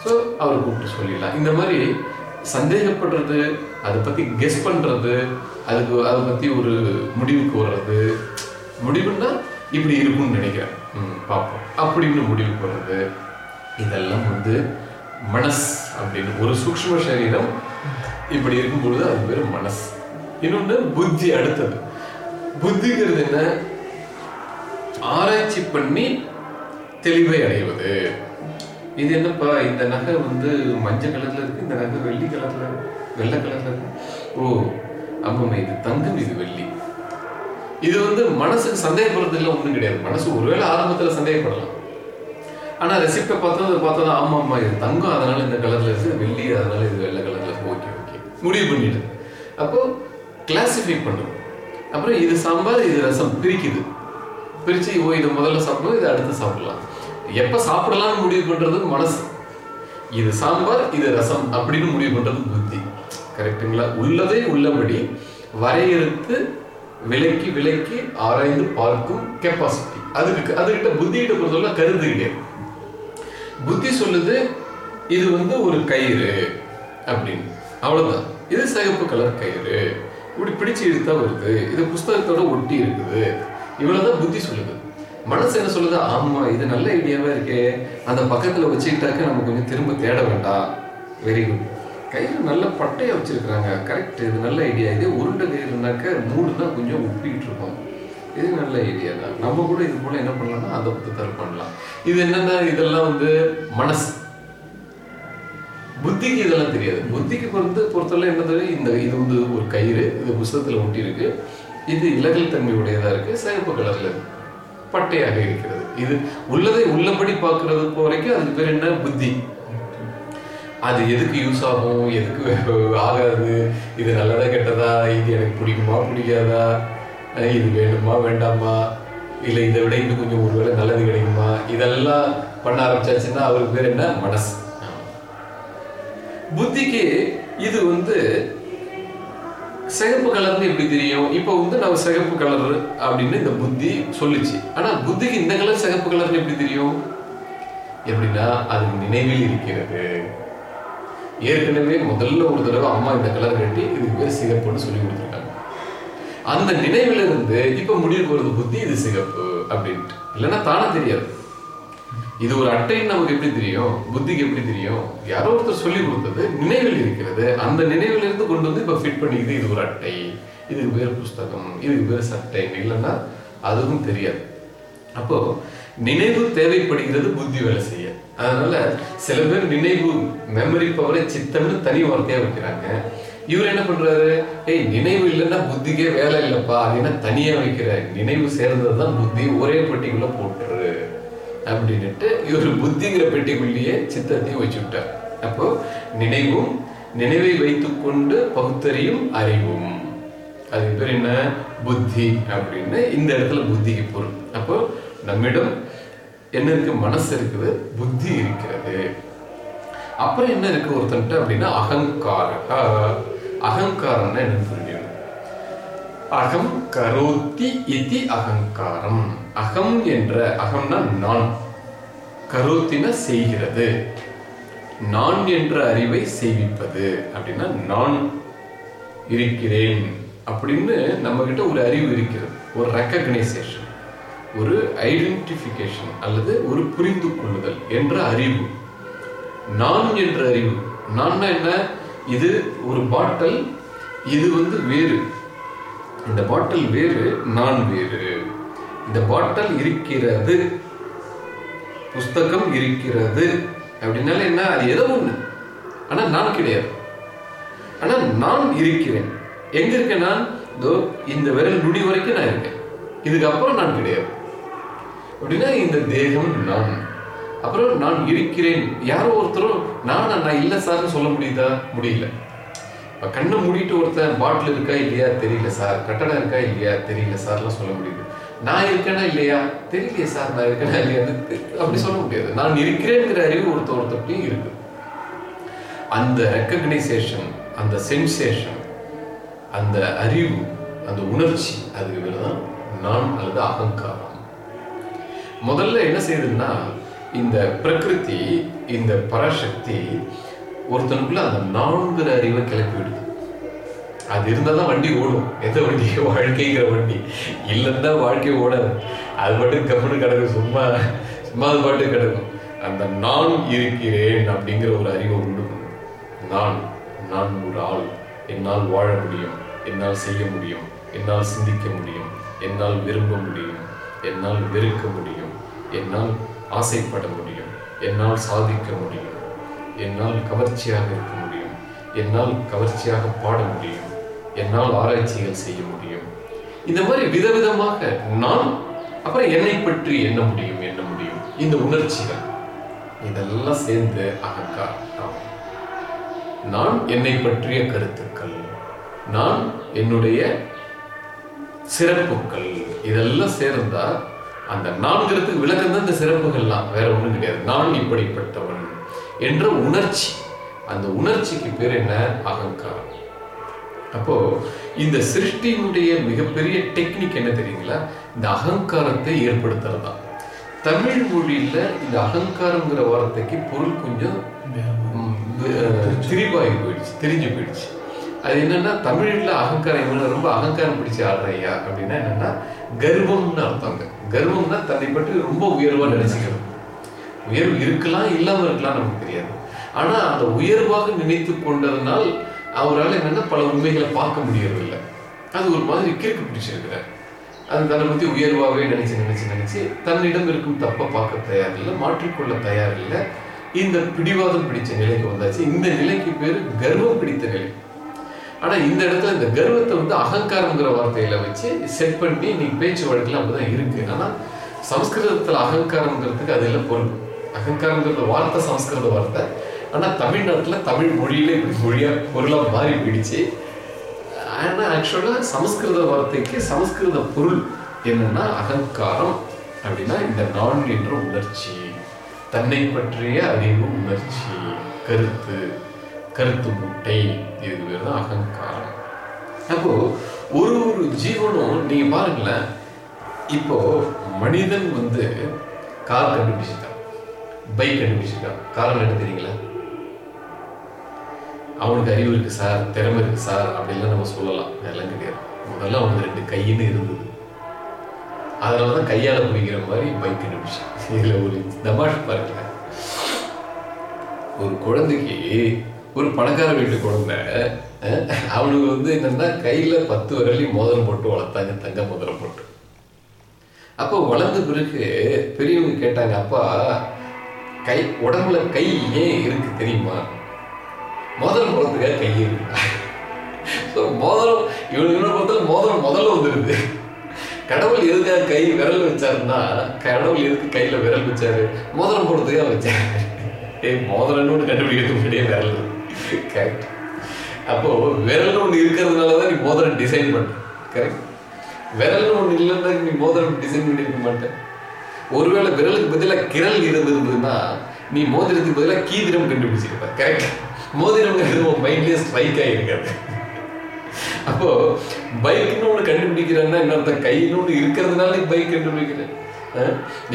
ஸோ அவரை கூப்பிட்டு சொல்லிடலாம். இந்த மாதிரி சந்தேகப்படுறது அதை பற்றி கெஸ் பண்ணுறது அதுக்கு அதை பற்றி ஒரு முடிவுக்கு வர்றது முடிவுன்னா இப்படி இருக்கும்னு நினைக்கிறேன். பார்ப்போம். அப்படின்னு முடிவுக்கு வர்றது இதெல்லாம் வந்து மனஸ் அப்படின்னு ஒரு சூக்ஷ்ம சரீரம் இப்படி இருக்கும் பொழுது அது பேர் மனஸ். இன்னொன்று புத்தி அடுத்தது. புத்திங்கிறது என்ன? ஆராய்ச்சி பண்ணி தெளிவை அடைவது. இது என்னப்பா? இந்த நகை வந்து மஞ்சள் கலர்ல இருக்கு இந்த நகை வெள்ளி கலர்ல வெள்ளை கலரில் ஓ ஆமாம் இது தங்கம் இது வெள்ளி. இது வந்து மனசுக்கு சந்தேகப்படுறதுக்குலாம் ஒன்றும் கிடையாது. மனசு ஒருவேளை ஆரம்பத்தில் சந்தேகப்படலாம். ஆனால் ரெசிப்டை பார்த்தது அதை பார்த்தா ஆமாம் ஆமாம் இது தங்கம் அதனால இந்த கலரில் இருக்கு வெள்ளி அதனால இது வெள்ளை கலரில் ஓகே ஓகே. முடிவு பண்ணிட்டு அப்போ கிளாசிஃபை பண்ணும். அப்புறம் இது சாம்பார் இது ரசம் பிரிக்குது. பிரித்து ஓ இதை முதல்ல சாப்பிடுவோம் இதை அடுத்து சாப்பிடலாம். எப்போ சாப்பிடலாம்னு முடிவு பண்ணுறது மனசு. இது சாம்பார் இது ரசம் அப்படின்னு முடிவு பண்ணுறது புத்தி. கரெக்ட்டுங்களா உள்ளதை உள்ளபடி வரையறுத்து விலைக்கு விலைக்கு ஆராய்ந்து பார்க்கும் கெப்பாசிட்டி அதுக்கு அதுகிட்ட புத்திகிட்ட பொறுத்தவரை கருதுகிட்டே கிடையாது புத்தி சொல்லுது இது வந்து ஒரு கயிறு அப்படின்னு. அவ்வளவுதான். இது சிகப்பு கலர் கயிறு. இப்படி பிடிச்சு இழுத்தா வருது. இது புஸ்தகத்தோட ஒட்டி இருக்குது. இவ்வளவுதான் புத்தி சொல்லுது. மனசு என்ன சொல்லுது? ஆமா இது நல்ல ஐடியாவா இருக்கே. அந்த பக்கத்துல வச்சுக்கிட்டாக்க நம்ம கொஞ்சம் திரும்ப தேட வேண்டாம். வெரி குட் கயிறு நல்ல பட்டையை வச்சுருக்குறாங்க. கரெக்ட் இது நல்ல ஐடியா இதே உருண்டை கயிறுனாக்க மூடுனா கொஞ்சம் உப்பிக்கிட்டு இருக்கும். இது நல்ல ஐடியா தான். நம்ம கூட இது போல் என்ன பண்ணலாம்னா அதை பற்றி பண்ணலாம். இது என்னென்ன இதெல்லாம் வந்து மனசு. புத்திக்கு இதெல்லாம் தெரியாது. புத்திக்கு பொறுத்து பொறுத்தவரை தெரியும்? இந்த இது வந்து ஒரு கயிறு. இது புஸ்தகத்தில் ஒட்டி இருக்கு. இது இலகல் தன்மையுடையதா இருக்கு. சிவப்பு கலர்ல பட்டையாக இருக்கிறது. இது உள்ளதை உள்ளபடி பார்க்கறது வரைக்கும் அதுக்கு பேர் என்ன? புத்தி. அது எதுக்கு யூஸ் ஆகும்? எதுக்கு ஆகாது? இது நல்லதா கெட்டதா? இது எனக்கு பிடிக்குமா பிடிக்காதா? இது வேணுமா வேண்டாமா? இல்லை இதை விட இன்னும் கொஞ்சம் ஒருவேளை நல்லது கிடைக்குமா? இதெல்லாம் பண்ண ஆரம்பிச்சாச்சுன்னா அவருக்கு பேர் என்ன? மனசு. புத்திக்கு இது வந்து சிகப்பு கலர்னு எப்படி தெரியும்? இப்போ வந்து நம்ம சிகப்பு கலர் அப்படின்னு இந்த புத்தி சொல்லுச்சு. ஆனா புத்திக்கு இந்த கலர் சிகப்பு கலர்னு எப்படி தெரியும்? எப்படின்னா அது நினைவில் இருக்கிறது. ஏற்கனவே முதல்ல ஒரு தடவை அம்மா இந்த கலர் கட்டி இதுக்கு பேர் சிகப்புன்னு சொல்லி கொடுத்துருக்காங்க. அந்த நினைவுல இருந்து இப்ப முடிவுக்கு வருது புத்தி இது சிகப்பு அப்படின்ட்டு. இல்லைன்னா தானே தெரியாது. இது ஒரு அட்டைன்னு நமக்கு எப்படி தெரியும்? புத்திக்கு எப்படி தெரியும்? யாரோ ஒருத்தர் சொல்லி கொடுத்தது நினைவில் இருக்கிறது. அந்த நினைவில் இருந்து கொண்டு வந்து இப்ப ஃபிட் பண்ணிக்குது இது ஒரு அட்டை இதுக்கு பேர் புஸ்தகம் இதுக்கு பேர் சட்டை இல்லைன்னா அதுவும் தெரியாது. அப்போ நினைவு தேவைப்படுகிறது புத்தி வேலை செய்ய. அதனால சில பேர் நினைவு மெமரி பவரை சித்தம்னு தனி வார்த்தையா வைக்கிறாங்க. இவர் என்ன பண்றாரு? ஏய் நினைவு இல்லைன்னா புத்திக்கே வேலை இல்லப்பா. அது என்ன தனியா வைக்கிற? நினைவு சேர்ந்ததுதான் புத்தி. ஒரே பெட்டிக்குள்ள போட்டுரு. அப்படின்னுட்டு இவர் புத்திங்கிற பெட்டிக்குள்ளேயே சித்தத்தையும் வச்சு விட்டார். அப்போ நினைவும் நினைவை வைத்துக்கொண்டு பகுத்தறியும் அறிவும். அது பேர் என்ன? புத்தி அப்படின்னு இந்த இடத்துல புத்திக்கு பொருள். அப்போ நம்மிடம் என்ன இருக்கு மனசு இருக்குது புத்தி இருக்கிறது. அப்புறம் என்ன இருக்கு ஒருத்தன்ட்டு அப்படின்னா அகங்கார அகங்காரம்னா என்னன்னு புரியும் அகம் கரோத்தி இது அகங்காரம். அகம் என்ற அகம்னா நான். கரோத்தின செய்கிறது. நான் என்ற அறிவை செய்விப்பது. அப்படின்னா நான் இருக்கிறேன் அப்படின்னு நம்ம கிட்ட ஒரு அறிவு இருக்கிறது. ஒரு ரெக்கக்னைசேஷன் ஒரு ஐடென்டிஃபிகேஷன் அல்லது ஒரு புரிந்து கொள்ளுதல் என்ற அறிவு. நான் என்ற அறிவு. நான்னா என்ன? இது ஒரு பாட்டில் இது வந்து வேறு. இந்த பாட்டில் வேறு நான் வேறு. இந்த பாட்டில் இருக்கிறது. புஸ்தகம் இருக்கிறது. அப்படின்னால என்ன? அது ஏதோ ஒன்று ஆனால் நான் கிடையாது. ஆனால் நான் இருக்கிறேன். எங்க இருக்கேன் நான்? இதோ இந்த விரல் நுடி வரைக்கும் நான் இருக்கேன். இதுக்கப்புறம் நான் கிடையாது. அப்படின்னா இந்த தேகம் நான். அப்புறம் நான் இருக்கிறேன். யாரோ ஒருத்தரும் நான் நான் இல்லை சார்னு சொல்ல முடியுதா? முடியல. இப்போ கண்ணை மூடிட்டு ஒருத்தன் பாட்டில் இருக்கா இல்லையா? தெரியல சார் கட்டடம் இருக்கா இல்லையா? தெரியல சார்லாம் சொல்ல முடியுது. நான் இருக்கேனா இல்லையா? தெரியலையே சார் நான் இருக்கேனா இல்லையா அப்படி சொல்ல முடியாது. நான் இருக்கிறேங்கிற அறிவு ஒருத்த ஒருத்தர்ட்டையும் இருக்கு. அந்த ரெக்கக்னைசேஷன் அந்த சென்சேஷன் அந்த அறிவு அந்த உணர்ச்சி அதுக்கு பேர் தான் நான் அல்லது அகங்காரம். முதல்ல என்ன செய்யுதுன்னா இந்த பிரகிருதி இந்த பராசக்தி ஒருத்தனுக்குள்ள அந்த நான்கிற அறிவை கிளப்பி விடுது. அது இருந்தால் தான் வண்டி ஓடும். எந்த வண்டி? வாழ்க்கைங்கிற வண்டி. இல்லைன்னா வாழ்க்கை ஓடாது. அது மட்டும் கம்முன்னு கிடக்கும். சும்மா சும்மா அது பாட்டு கிடக்கும். அந்த நான் இருக்கிறேன் அப்படிங்கிற ஒரு அறிவை உண்டுக்கும். நான் நான் ஒரு ஆள். என்னால் வாழ முடியும். என்னால் செய்ய முடியும். என்னால் சிந்திக்க முடியும். என்னால் விரும்ப முடியும். என்னால் வெறுக்க முடியும். என்னால் ஆசைப்பட முடியும். என்னால் சாதிக்க முடியும். என்னால் கவர்ச்சியாக இருக்க முடியும். என்னால் கவர்ச்சியாக பாட முடியும். என்னால் ஆராய்ச்சிகள் செய்ய முடியும். இந்த மாதிரி விதவிதமாக நான் அப்புறம் என்னை பற்றி எண்ண முடியும் என்ன முடியும்? இந்த உணர்ச்சிகள். இதெல்லாம் சேர்ந்து அகங்கார் நான் என்னை பற்றிய கருத்துக்கள். நான் என்னுடைய சிறப்புகள். இதெல்லாம் சேர்ந்தா அந்த நான்கிறதுக்கு விளக்கம் தான் இந்த சிறப்புகள்லாம். வேற ஒண்ணும் கிடையாது. நான் இப்படிப்பட்டவன் என்ற உணர்ச்சி. அந்த உணர்ச்சிக்கு பேர் என்ன? அகங்காரம். அப்போ இந்த சிருஷ்டியினுடைய மிகப்பெரிய டெக்னிக் என்ன தெரியுங்களா? இந்த அகங்காரத்தை ஏற்படுத்துறது. தான் தமிழ் மொழியில இந்த அகங்காரங்கிற வார்த்தைக்கு பொருள் கொஞ்சம் திரிபாகி போயிடுச்சு தெரிஞ்சு போயிடுச்சு. அது என்னன்னா தமிழ்ல அகங்காரம் இவங்க ரொம்ப அகங்காரம் பிடிச்ச ஆடுறையா அப்படின்னா என்னன்னா கர்வம்னு அர்த்தங்க கர்வம்னா தன்னை பற்றி ரொம்ப உயர்வா நினைச்சுக்கணும். உயர்வு இருக்கலாம் இல்லாம இருக்கலாம் நமக்கு தெரியாது. ஆனா அந்த உயர்வாக நினைத்து கொண்டதனால் அவரால் என்னன்னா பல உண்மைகளை பார்க்க முடியறதில்லை. அது ஒரு மாதிரி கிறுக்கு பிடிச்சிருக்கிறார். அது தன்னை பத்தி உயர்வாகவே நினைச்சு நினைச்சு நினைச்சு தன்னிடம் இருக்கும் தப்பை பார்க்க தயாரில்லை மாற்றிக்கொள்ள தயாரில்லை. இந்த பிடிவாதம் பிடிச்ச நிலைக்கு வந்தாச்சு. இந்த நிலைக்கு பேரு கர்வம் பிடித்த நிலை. ஆனால் இந்த இடத்துல இந்த கர்வத்தை வந்து அகங்காரங்கிற வார்த்தையில வச்சு செட் பண்ணி நீ பேச்சு வழக்கில் அப்படிதான் இருக்கு. ஆனால் சம்ஸ்கிருதத்தில் அகங்காரங்கிறதுக்கு அது இல்லை பொருள். அகங்காரங்கிறது வார்த்தை சம்ஸ்கிருத வார்த்தை. ஆனால் தமிழ்நாட்டில் தமிழ் மொழியில இப்படி மொழியாக பொருளாக மாறி போயிடுச்சு. ஆனால் ஆக்சுவலாக சமஸ்கிருத வார்த்தைக்கு சமஸ்கிருத பொருள் என்னன்னா அகங்காரம் அப்படின்னா இந்த நான் என்ற உணர்ச்சி. தன்னை பற்றிய அறிவு உணர்ச்சி கருத்து. கருத்து முட்டை. இது பேர் தான் அகங்காரம். அப்போ ஒரு ஒரு ஜீவனும் நீங்க பாருங்களேன் இப்போ மனிதன் வந்து கார் கண்டுபிடிச்சிட்டான். பைக் கண்டுபிடிச்சிட்டான். காரணம் எடுத்துறீங்களா அவனுக்கு அறிவு இருக்கு சார் திறமை இருக்கு சார் அப்படிலாம் நம்ம சொல்லலாம். அதெல்லாம் கிடையாது. முதல்ல அவனுக்கு ரெண்டு கையின்னு இருந்தது. அதனால தான் கையால பிடிக்கிற மாதிரி பைக் கண்டுபிடிச்சான். இதுல ஒரு தமாஷ் பாருங்க ஒரு குழந்தைக்கு ஒரு பணக்கார வீட்டு குழந்தை அவனுக்கு வந்து என்னன்னா கையில பத்து விரலையும் மோதிரம் போட்டு வளர்த்தாங்க தங்க மோதிரம் போட்டு. அப்போ வளர்ந்த பிறகு பெரியவங்க கேட்டாங்க அப்பா கை உடம்புல கை ஏன் இருக்கு தெரியுமா? மோதிரம் போடுறதுக்காக கை இருக்கு. ஸோ மோதிரம் இவனுக்கு என்ன பொறுத்தவரை மோதிரம் முதல்ல வந்துருது. கடவுள் எதுக்காக கை விரல் வச்சாருன்னா கடவுள் எதுக்கு கையில விரல் வச்சாரு? மோதிரம் போடுறதுக்காக வச்சாரு. ஏய் மோதிரம்னு ஒன்று கண்டுபிடிக்கிறதுக்கு முன்னாடியே விரல் கரெக்ட் அப்போ விரல் ஒன்று இருக்கிறதுனால தான் நீ மோதிரம் டிசைன் பண்ண கரெக்ட் விரல் ஒன்று இல்லைன்னா நீ மோதிரம் டிசைன் பண்ணியிருக்க மாட்டேன் ஒருவேளை விரலுக்கு பதிலாக கிரல் இருந்திருந்ததுன்னா நீ மோதிரத்துக்கு பதிலாக கீதிரம் கண்டுபிடிச்சிருப்ப. கரெக்ட் மோதிரம்ங்கிறது உன் மைண்ட்லேயே ஸ்ட்ரைக் ஆகிருக்காது அப்போ பைக்னு ஒன்று கண்டுபிடிக்கிறேன்னா என்ன அர்த்தம்? கைன்னு ஒன்று இருக்கிறதுனால நீ பைக் கண்டுபிடிக்கிறேன்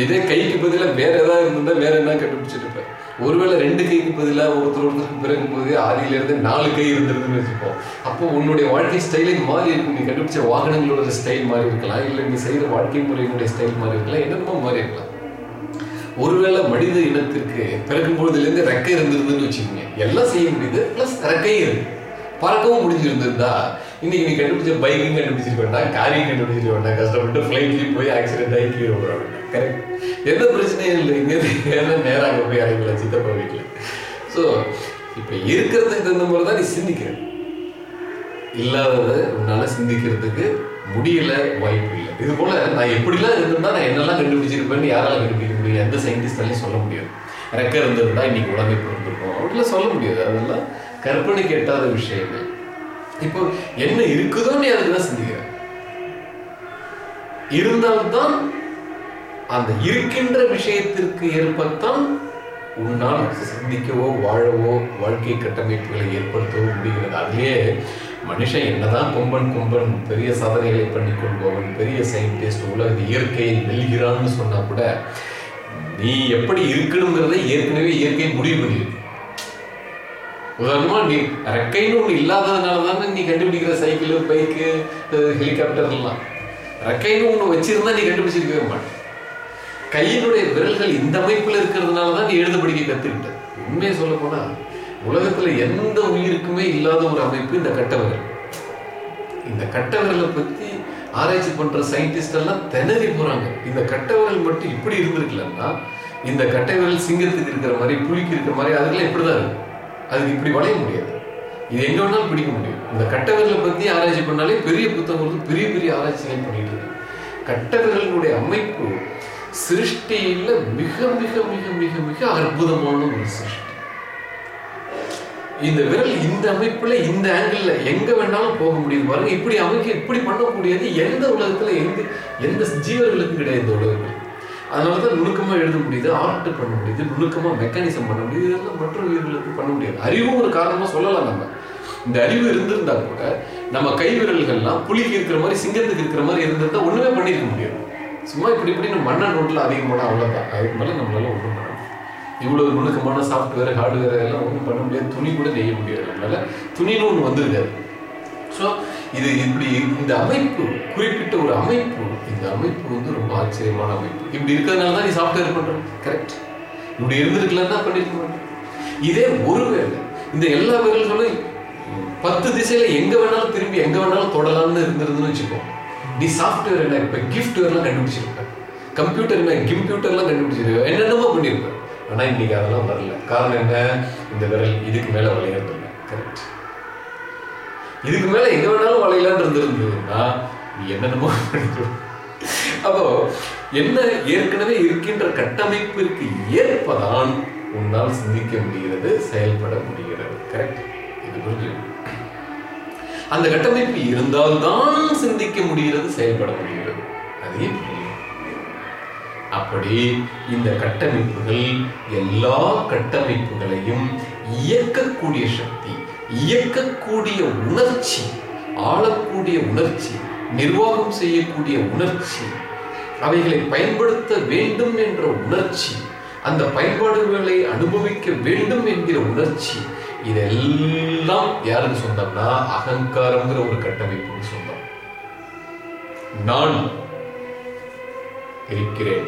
இதே கைக்கு பதிலாக வேற ஏதாவது இருந்திருந்தா வேற என்ன கண்டுபிடிச்சிருப்பேன்? ஒருவேளை ரெண்டு கைக்கு பதிலாக ஒருத்தர் ஒருத்தருக்கு பிறக்கும் போது ஆதியில இருந்து நாலு கை இருந்திருக்குன்னு வச்சுப்போம் அப்போ உன்னுடைய வாழ்க்கை ஸ்டைலே மாறி இருக்கும். நீ கண்டுபிடிச்ச வாகனங்களோட ஸ்டைல் மாறி இருக்கலாம். இல்லை நீ செய்கிற வாழ்க்கை முறையினுடைய ஸ்டைல் மாறி இருக்கலாம். என்னமோ மாறி இருக்கலாம். ஒருவேளை மனித இனத்திற்கு பிறக்கும் பொழுதுலேருந்து ரெக்கை இருந்திருந்துன்னு வச்சுக்கோங்க. எல்லாம் செய்ய முடியுது. ப்ளஸ் ரெக்கையும் இருக்கு. பறக்கவும் முடிஞ்சிருந்திருந்தா இன்னைக்கு நீ கண்டுபிடிச்ச பைக்கும் கண்டுபிடிச்சிருக்க வேண்டாம். காரையும் கண்டுபிடிச்சிருக்க வேண்டாம். கஷ்டப்பட்டு ஃப்ளைட்லேயும் போய் ஆக்சிடென்ட் ஆகி கீழே விட வேண்டாம் கரெக்ட் எந்த பிரச்சனையும் இல்லை. இங்கே ஏன்னா நேராக அங்கே போய் இறங்கலாம் சித்தப்பா வீட்டில். ஸோ இப்போ இருக்கிறதுக்கு தகுந்த மாதிரி தான் நீ சிந்திக்கிற. இல்லாததை உன்னால சிந்திக்கிறதுக்கு முடியல வாய்ப்பு இல்லை. இது போல நான் எப்படிலாம் இருந்திருந்தா நான் என்னெல்லாம் கண்டுபிடிச்சிருப்பேன்னு யாரால கண்டுபிடிக்க முடியும்? எந்த சயின்டிஸ்டாலையும் சொல்ல முடியாது. ரெக்க இருந்திருந்தா இன்னைக்கு உலகம் இப்போ இருந்திருக்கும் அப்படிலாம் சொல்ல முடியாது. அதெல்லாம் கற்பனைக்கு எட்டாத விஷயமே. இப்போ என்ன இருக்குதோ நீ அதுக்கு தான் சிந்திக்கிற. இருந்தால்தான் அந்த இருக்கின்ற விஷயத்திற்கு ஏற்பத்தான் உன்னால் சிந்திக்கவோ வாழவோ வாழ்க்கை கட்டமைப்புகளை ஏற்படுத்தவோ முடிகிறது. அதுலேயே மனுஷன் என்னதான் கும்பன் கும்பன் பெரிய சாதனைகளை பண்ணி கொள்பவன் பெரிய சயின்டிஸ்ட் உலக இயற்கையை வெல்கிறான்னு சொன்னா கூட நீ எப்படி இருக்கணுங்கிறத ஏற்கனவே இயற்கை முடிவு பண்ணியிருக்கு. உதாரணமா நீ ரெக்கைன்னு ஒண்ணு இல்லாததுனால தானே நீ கண்டுபிடிக்கிற சைக்கிள் பைக்கு ஹெலிகாப்டர் எல்லாம் ரெக்கைன்னு ஒண்ணு வச்சிருந்தா நீ கண்டுபிடிச்சிருக்கவே மாட்டேன் கையினுடைய விரல்கள் இந்த அமைப்பில் இருக்கிறதுனால தான் நீ எழுத படிக்க கற்றுக்கிட்டேன் உண்மையை சொல்ல போனால் உலகத்தில் எந்த உயிருக்குமே இல்லாத ஒரு அமைப்பு இந்த கட்டவர்கள் இந்த கட்டவர்களை பற்றி ஆராய்ச்சி பண்ணுற சயின்டிஸ்ட் எல்லாம் திணறி போகிறாங்க இந்த கட்டவர்கள் மட்டும் இப்படி இருந்திருக்கலன்னா இந்த கட்டவர்கள் சிங்கத்துக்கு இருக்கிற மாதிரி புளிக்கு இருக்கிற மாதிரி அதுக்கெல்லாம் இப்படிதான் இருக்கும் அதுக்கு இப்படி வளைய முடியாது. இது எங்கே வேணாலும் பிடிக்க முடியும். இந்த கட்டவர்களை பற்றி ஆராய்ச்சி பண்ணாலே பெரிய புத்தகம் பெரிய பெரிய ஆராய்ச்சிகள் பண்ணிட்டு இருக்கு. கட்டவர்களுடைய அமைப்பு சிருஷ்டியில் மிக மிக மிக மிக மிக அற்புதமான ஒரு சிருஷ்டி. இந்த விரல் இந்த அமைப்புல இந்த ஆங்கிள் எங்க வேணாலும் போக முடியும் பாருங்க. இப்படி அமைக்க இப்படி பண்ணக்கூடியது எந்த உலகத்துல எந்த எந்த ஜீவர்களுக்கும் கிடையாது இந்த உலகத்தில். அதனாலதான் நுணுக்கமா எழுத முடியுது ஆர்ட் பண்ண முடியுது நுணுக்கமா மெக்கானிசம் பண்ண முடியுது இதெல்லாம் மற்ற உயிர்களுக்கு பண்ண முடியாது. அறிவும் ஒரு காரணமா சொல்லலாம் நம்ம. இந்த அறிவு இருந்திருந்தா கூட நம்ம கை விரல்கள்லாம் புலிக்கு இருக்கிற மாதிரி சிங்கத்துக்கு இருக்கிற மாதிரி இருந்திருந்தா ஒண்ணுமே பண்ணிருக்க முடியாது. சும்மா இப்படி இப்படின்னு நம்ம நோட்டில் அதிகமான அவ்வளோதான் அதுக்கு மேலே நம்மளால ஒன்றும் பண்ண முடியாது. இவ்வளோ நுணுக்கமான சாஃப்ட்வேர் ஹார்ட்வேர் எல்லாம் ஒன்றும் பண்ண முடியாது. துணி கூட நெய்ய முடியாது. நம்மளால துணின்னு ஒன்று வந்துருக்காது. ஸோ இது இப்படி இந்த அமைப்பு குறிப்பிட்ட ஒரு அமைப்பு இந்த அமைப்பு வந்து ரொம்ப ஆச்சரியமான அமைப்பு. இப்படி இருக்கிறதுனால தான் நீ சாஃப்ட்வேர் பண்ணுற கரெக்ட் இப்படி இருந்திருக்கலன்னா பண்ணிருக்க மாட்டேன் இதே ஒருவேளை இந்த எல்லா விரல்களும் பத்து திசையில எங்க வேணாலும் திரும்பி எங்க வேணாலும் தொடலாம்னு இருந்திருந்துன்னு வச்சுக்கோங்க நீ சாஃப்ட்வேர் என்ன? இப்போ கிஃப்ட்வேர்லாம் கண்டுபிடிச்சிருப்ப கம்ப்யூட்டர் என்ன? கிம்ப்யூட்டர்லாம் கண்டுபிடிச்சிருக்க என்னென்னமோ பண்ணியிருப்பேன் ஆனா இன்னைக்கு அதெல்லாம் வரல. காரணம் என்ன? இந்த விரல் இதுக்கு மேல வளையறது இல்லை கரெக்ட் இதுக்கு மேல எங்க வேணாலும் வளையலான்னு இருந்திருந்ததுன்னா நீ என்னென்னமோ பண்ணிடுவோம் அப்போ என்ன ஏற்கனவே இருக்கின்ற கட்டமைப்பிற்கு ஏற்பதான் உன்னால் சிந்திக்க முடிகிறது செயல்பட முடிகிறது. கரெக்ட் இது புரிஞ்சு அந்த கட்டமைப்பு இருந்தால்தான் சிந்திக்க முடிகிறது செயல்பட முடிகிறது. அதே அப்படி இந்த கட்டமைப்புகள் எல்லா கட்டமைப்புகளையும் இயக்கக்கூடிய சக்தி இயக்கக்கூடிய உணர்ச்சி ஆளக்கூடிய உணர்ச்சி நிர்வாகம் செய்யக்கூடிய உணர்ச்சி அவைகளை பயன்படுத்த வேண்டும் என்ற உணர்ச்சி அந்த பயன்பாடுகளை அனுபவிக்க வேண்டும் என்கிற உணர்ச்சி இதெல்லாம் யாருக்கு சொந்தம்னா அகங்காரம்ங்கிற ஒரு கட்டமைப்புக்கு சொந்தம். நான் இருக்கிறேன்.